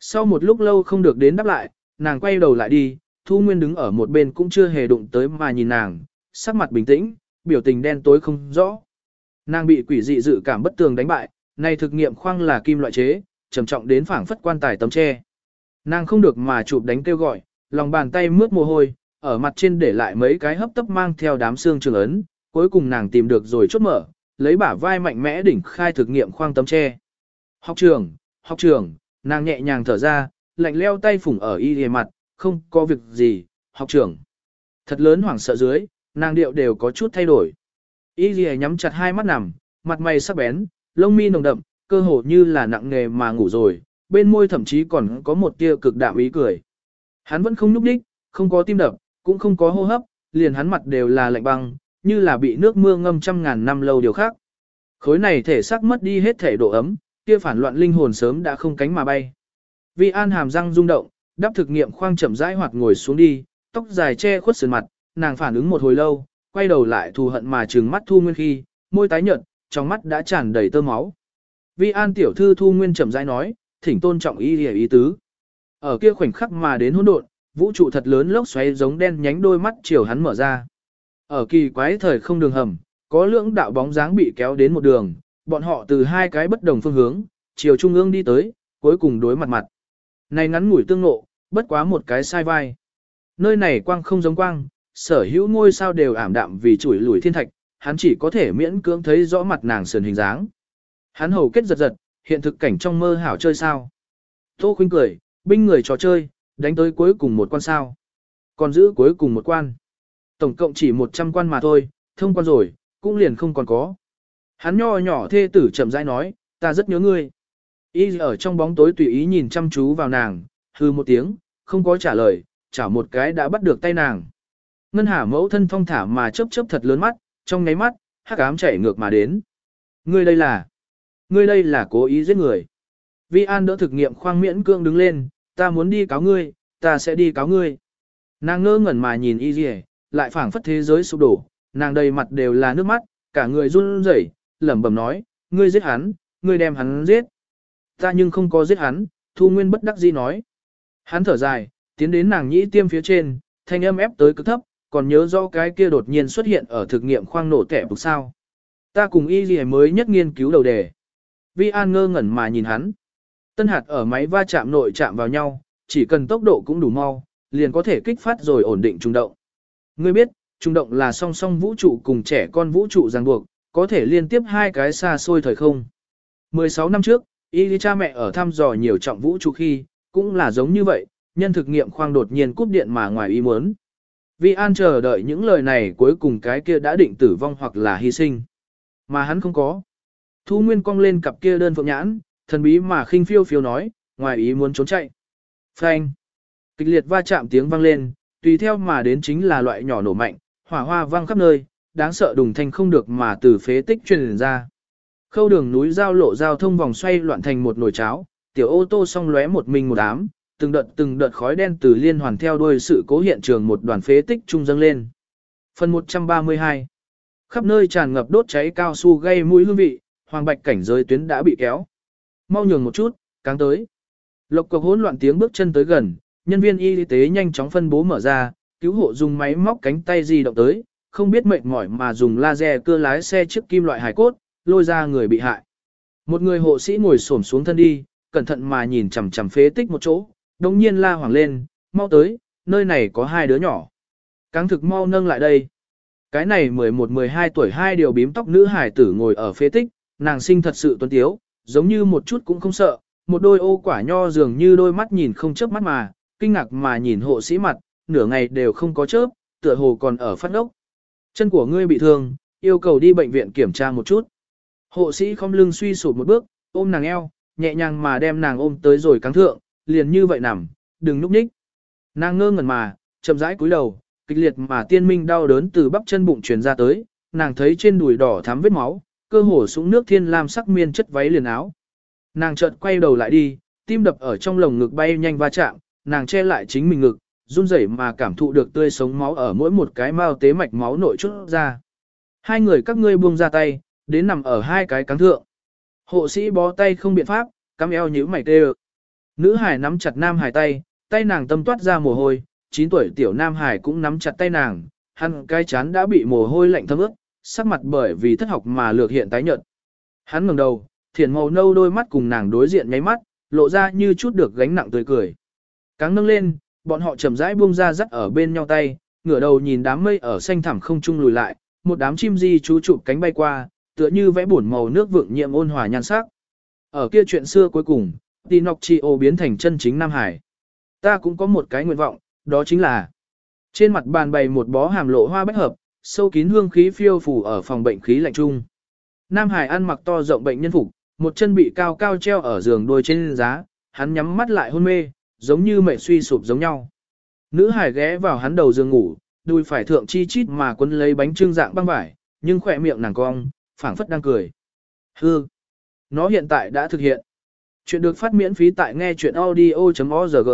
Sau một lúc lâu không được đến đáp lại, nàng quay đầu lại đi, Thu Nguyên đứng ở một bên cũng chưa hề đụng tới mà nhìn nàng, sắc mặt bình tĩnh, biểu tình đen tối không rõ. Nàng bị quỷ dị dự cảm bất tường đánh bại, này thực nghiệm khoang là kim loại chế, trầm trọng đến phảng phất quan tài tấm tre. Nàng không được mà chụp đánh kêu gọi, lòng bàn tay mướt mồ hôi, ở mặt trên để lại mấy cái hấp tấp mang theo đám xương trường ấn, cuối cùng nàng tìm được rồi chốt mở, lấy bả vai mạnh mẽ đỉnh khai thực nghiệm khoang tấm tre. Học trường, học trường, nàng nhẹ nhàng thở ra, lạnh leo tay phủng ở y hề mặt, không có việc gì, học trưởng. Thật lớn hoảng sợ dưới, nàng điệu đều có chút thay đổi. Y hề nhắm chặt hai mắt nằm, mặt mày sắc bén, lông mi nồng đậm, cơ hồ như là nặng nghề mà ngủ rồi, bên môi thậm chí còn có một tia cực đạm ý cười. Hắn vẫn không núp đích, không có tim đập, cũng không có hô hấp, liền hắn mặt đều là lạnh băng, như là bị nước mưa ngâm trăm ngàn năm lâu điều khác. Khối này thể xác mất đi hết thể độ ấm, kia phản loạn linh hồn sớm đã không cánh mà bay. Vi An hàm răng rung động, đắp thực nghiệm khoang chậm rãi hoạt ngồi xuống đi, tóc dài che khuất sườn mặt, nàng phản ứng một hồi lâu, quay đầu lại thù hận mà trừng mắt Thu Nguyên khi, môi tái nhợt, trong mắt đã tràn đầy tơ máu. Vi An tiểu thư Thu Nguyên chậm rãi nói, thỉnh tôn trọng ý ý, ý tứ. Ở kia khoảnh khắc mà đến hỗn độn, vũ trụ thật lớn lốc xoáy giống đen nhánh đôi mắt chiều hắn mở ra. Ở kỳ quái thời không đường hầm, có lưỡng đạo bóng dáng bị kéo đến một đường, bọn họ từ hai cái bất đồng phương hướng, chiều trung ương đi tới, cuối cùng đối mặt mặt. Này ngắn ngủi tương ngộ, bất quá một cái sai vai. Nơi này quang không giống quang, sở hữu ngôi sao đều ảm đạm vì chuỗi lùi thiên thạch, hắn chỉ có thể miễn cưỡng thấy rõ mặt nàng sườn hình dáng. Hắn hầu kết giật giật, hiện thực cảnh trong mơ hảo chơi sao. Tô khuyên cười, binh người trò chơi, đánh tới cuối cùng một quan sao. Còn giữ cuối cùng một quan. Tổng cộng chỉ 100 quan mà thôi, thông quan rồi, cũng liền không còn có. Hắn nho nhỏ thê tử chậm rãi nói, ta rất nhớ ngươi. Y ở trong bóng tối tùy ý nhìn chăm chú vào nàng, hư một tiếng, không có trả lời, chảo một cái đã bắt được tay nàng. Ngân hà mẫu thân thong thả mà chớp chớp thật lớn mắt, trong nháy mắt, hắc ám chảy ngược mà đến. Ngươi đây là, ngươi đây là cố ý giết người. Vi An đỡ thực nghiệm khoang miễn cương đứng lên, ta muốn đi cáo ngươi, ta sẽ đi cáo ngươi. Nàng ngơ ngẩn mà nhìn y dì lại phảng phất thế giới sụp đổ, nàng đầy mặt đều là nước mắt, cả người run rẩy, lẩm bẩm nói, ngươi giết hắn, ngươi đem hắn giết. Ta nhưng không có giết hắn, Thu Nguyên bất đắc dĩ nói. Hắn thở dài, tiến đến nàng nhĩ tiêm phía trên, thanh âm ép tới cực thấp, còn nhớ rõ cái kia đột nhiên xuất hiện ở thực nghiệm khoang nổ kẻ bục sao. Ta cùng y gì mới nhất nghiên cứu đầu đề. Vi An ngơ ngẩn mà nhìn hắn. Tân hạt ở máy va chạm nội chạm vào nhau, chỉ cần tốc độ cũng đủ mau, liền có thể kích phát rồi ổn định trung động. Ngươi biết, trung động là song song vũ trụ cùng trẻ con vũ trụ ràng buộc, có thể liên tiếp hai cái xa xôi thời không. 16 năm trước, y cha mẹ ở thăm dò nhiều trọng vũ trụ khi, cũng là giống như vậy, nhân thực nghiệm khoang đột nhiên cúp điện mà ngoài ý muốn. Vi An chờ đợi những lời này cuối cùng cái kia đã định tử vong hoặc là hy sinh. Mà hắn không có. Thu Nguyên cong lên cặp kia đơn phượng nhãn, thần bí mà khinh phiêu phiêu nói, ngoài ý muốn trốn chạy. Phanh. Kịch liệt va chạm tiếng vang lên, tùy theo mà đến chính là loại nhỏ nổ mạnh, hỏa hoa vang khắp nơi, đáng sợ đùng thanh không được mà từ phế tích truyền ra. Khâu đường núi giao lộ giao thông vòng xoay loạn thành một nồi cháo, tiểu ô tô song lóe một mình một đám, từng đợt từng đợt khói đen từ liên hoàn theo đuôi sự cố hiện trường một đoàn phế tích trung dâng lên. Phần 132 Khắp nơi tràn ngập đốt cháy cao su gây mũi hương vị, hoàng bạch cảnh giới tuyến đã bị kéo. Mau nhường một chút, cáng tới. Lộc cộc hỗn loạn tiếng bước chân tới gần, nhân viên y tế nhanh chóng phân bố mở ra, cứu hộ dùng máy móc cánh tay di động tới, không biết mệt mỏi mà dùng laser cưa lái xe trước kim loại hải cốt, lôi ra người bị hại. Một người hộ sĩ ngồi xổm xuống thân đi, cẩn thận mà nhìn chằm chằm phế tích một chỗ, đồng nhiên la hoảng lên, mau tới, nơi này có hai đứa nhỏ. Cáng thực mau nâng lại đây. Cái này 11-12 tuổi hai điều bím tóc nữ hải tử ngồi ở phế tích, nàng sinh thật sự tuấn tiếu, giống như một chút cũng không sợ, một đôi ô quả nho dường như đôi mắt nhìn không chớp mắt mà, kinh ngạc mà nhìn hộ sĩ mặt, nửa ngày đều không có chớp, tựa hồ còn ở phát ốc. Chân của ngươi bị thương, yêu cầu đi bệnh viện kiểm tra một chút. Hộ sĩ không lưng suy sụp một bước, ôm nàng eo, nhẹ nhàng mà đem nàng ôm tới rồi căng thượng, liền như vậy nằm, đừng núp ních. Nàng ngơ ngẩn mà, chậm rãi cúi đầu, kịch liệt mà tiên minh đau đớn từ bắp chân bụng truyền ra tới, nàng thấy trên đùi đỏ thắm vết máu, cơ hồ súng nước thiên lam sắc miên chất váy liền áo. Nàng chợt quay đầu lại đi, tim đập ở trong lồng ngực bay nhanh va chạm, nàng che lại chính mình ngực, run rẩy mà cảm thụ được tươi sống máu ở mỗi một cái mao tế mạch máu nội chút ra. Hai người các ngươi buông ra tay, đến nằm ở hai cái cáng thượng. Hộ sĩ bó tay không biện pháp, cắm eo nhíu mày tê Nữ hải nắm chặt nam hải tay, tay nàng tâm toát ra mồ hôi, 9 tuổi tiểu nam hải cũng nắm chặt tay nàng, hắn cái chán đã bị mồ hôi lạnh thấm ướt, sắc mặt bởi vì thất học mà lược hiện tái nhợt. Hắn ngẩng đầu, thiển màu nâu đôi mắt cùng nàng đối diện nháy mắt, lộ ra như chút được gánh nặng tươi cười. Cáng nâng lên, bọn họ chậm rãi buông ra dắt ở bên nhau tay, ngửa đầu nhìn đám mây ở xanh thẳm không trung lùi lại, một đám chim di chú chụp cánh bay qua, tựa như vẽ bổn màu nước vượng nhiệm ôn hòa nhan sắc. Ở kia chuyện xưa cuối cùng, Tinocchio biến thành chân chính Nam Hải. Ta cũng có một cái nguyện vọng, đó chính là trên mặt bàn bày một bó hàm lộ hoa bách hợp, sâu kín hương khí phiêu phủ ở phòng bệnh khí lạnh trung. Nam Hải ăn mặc to rộng bệnh nhân phục, một chân bị cao cao treo ở giường đôi trên giá, hắn nhắm mắt lại hôn mê, giống như mẹ suy sụp giống nhau. Nữ Hải ghé vào hắn đầu giường ngủ, đùi phải thượng chi chít mà quấn lấy bánh trưng dạng băng vải, nhưng khỏe miệng nàng cong, phảng phất đang cười. Hư! Nó hiện tại đã thực hiện. Chuyện được phát miễn phí tại nghe chuyện audio.org.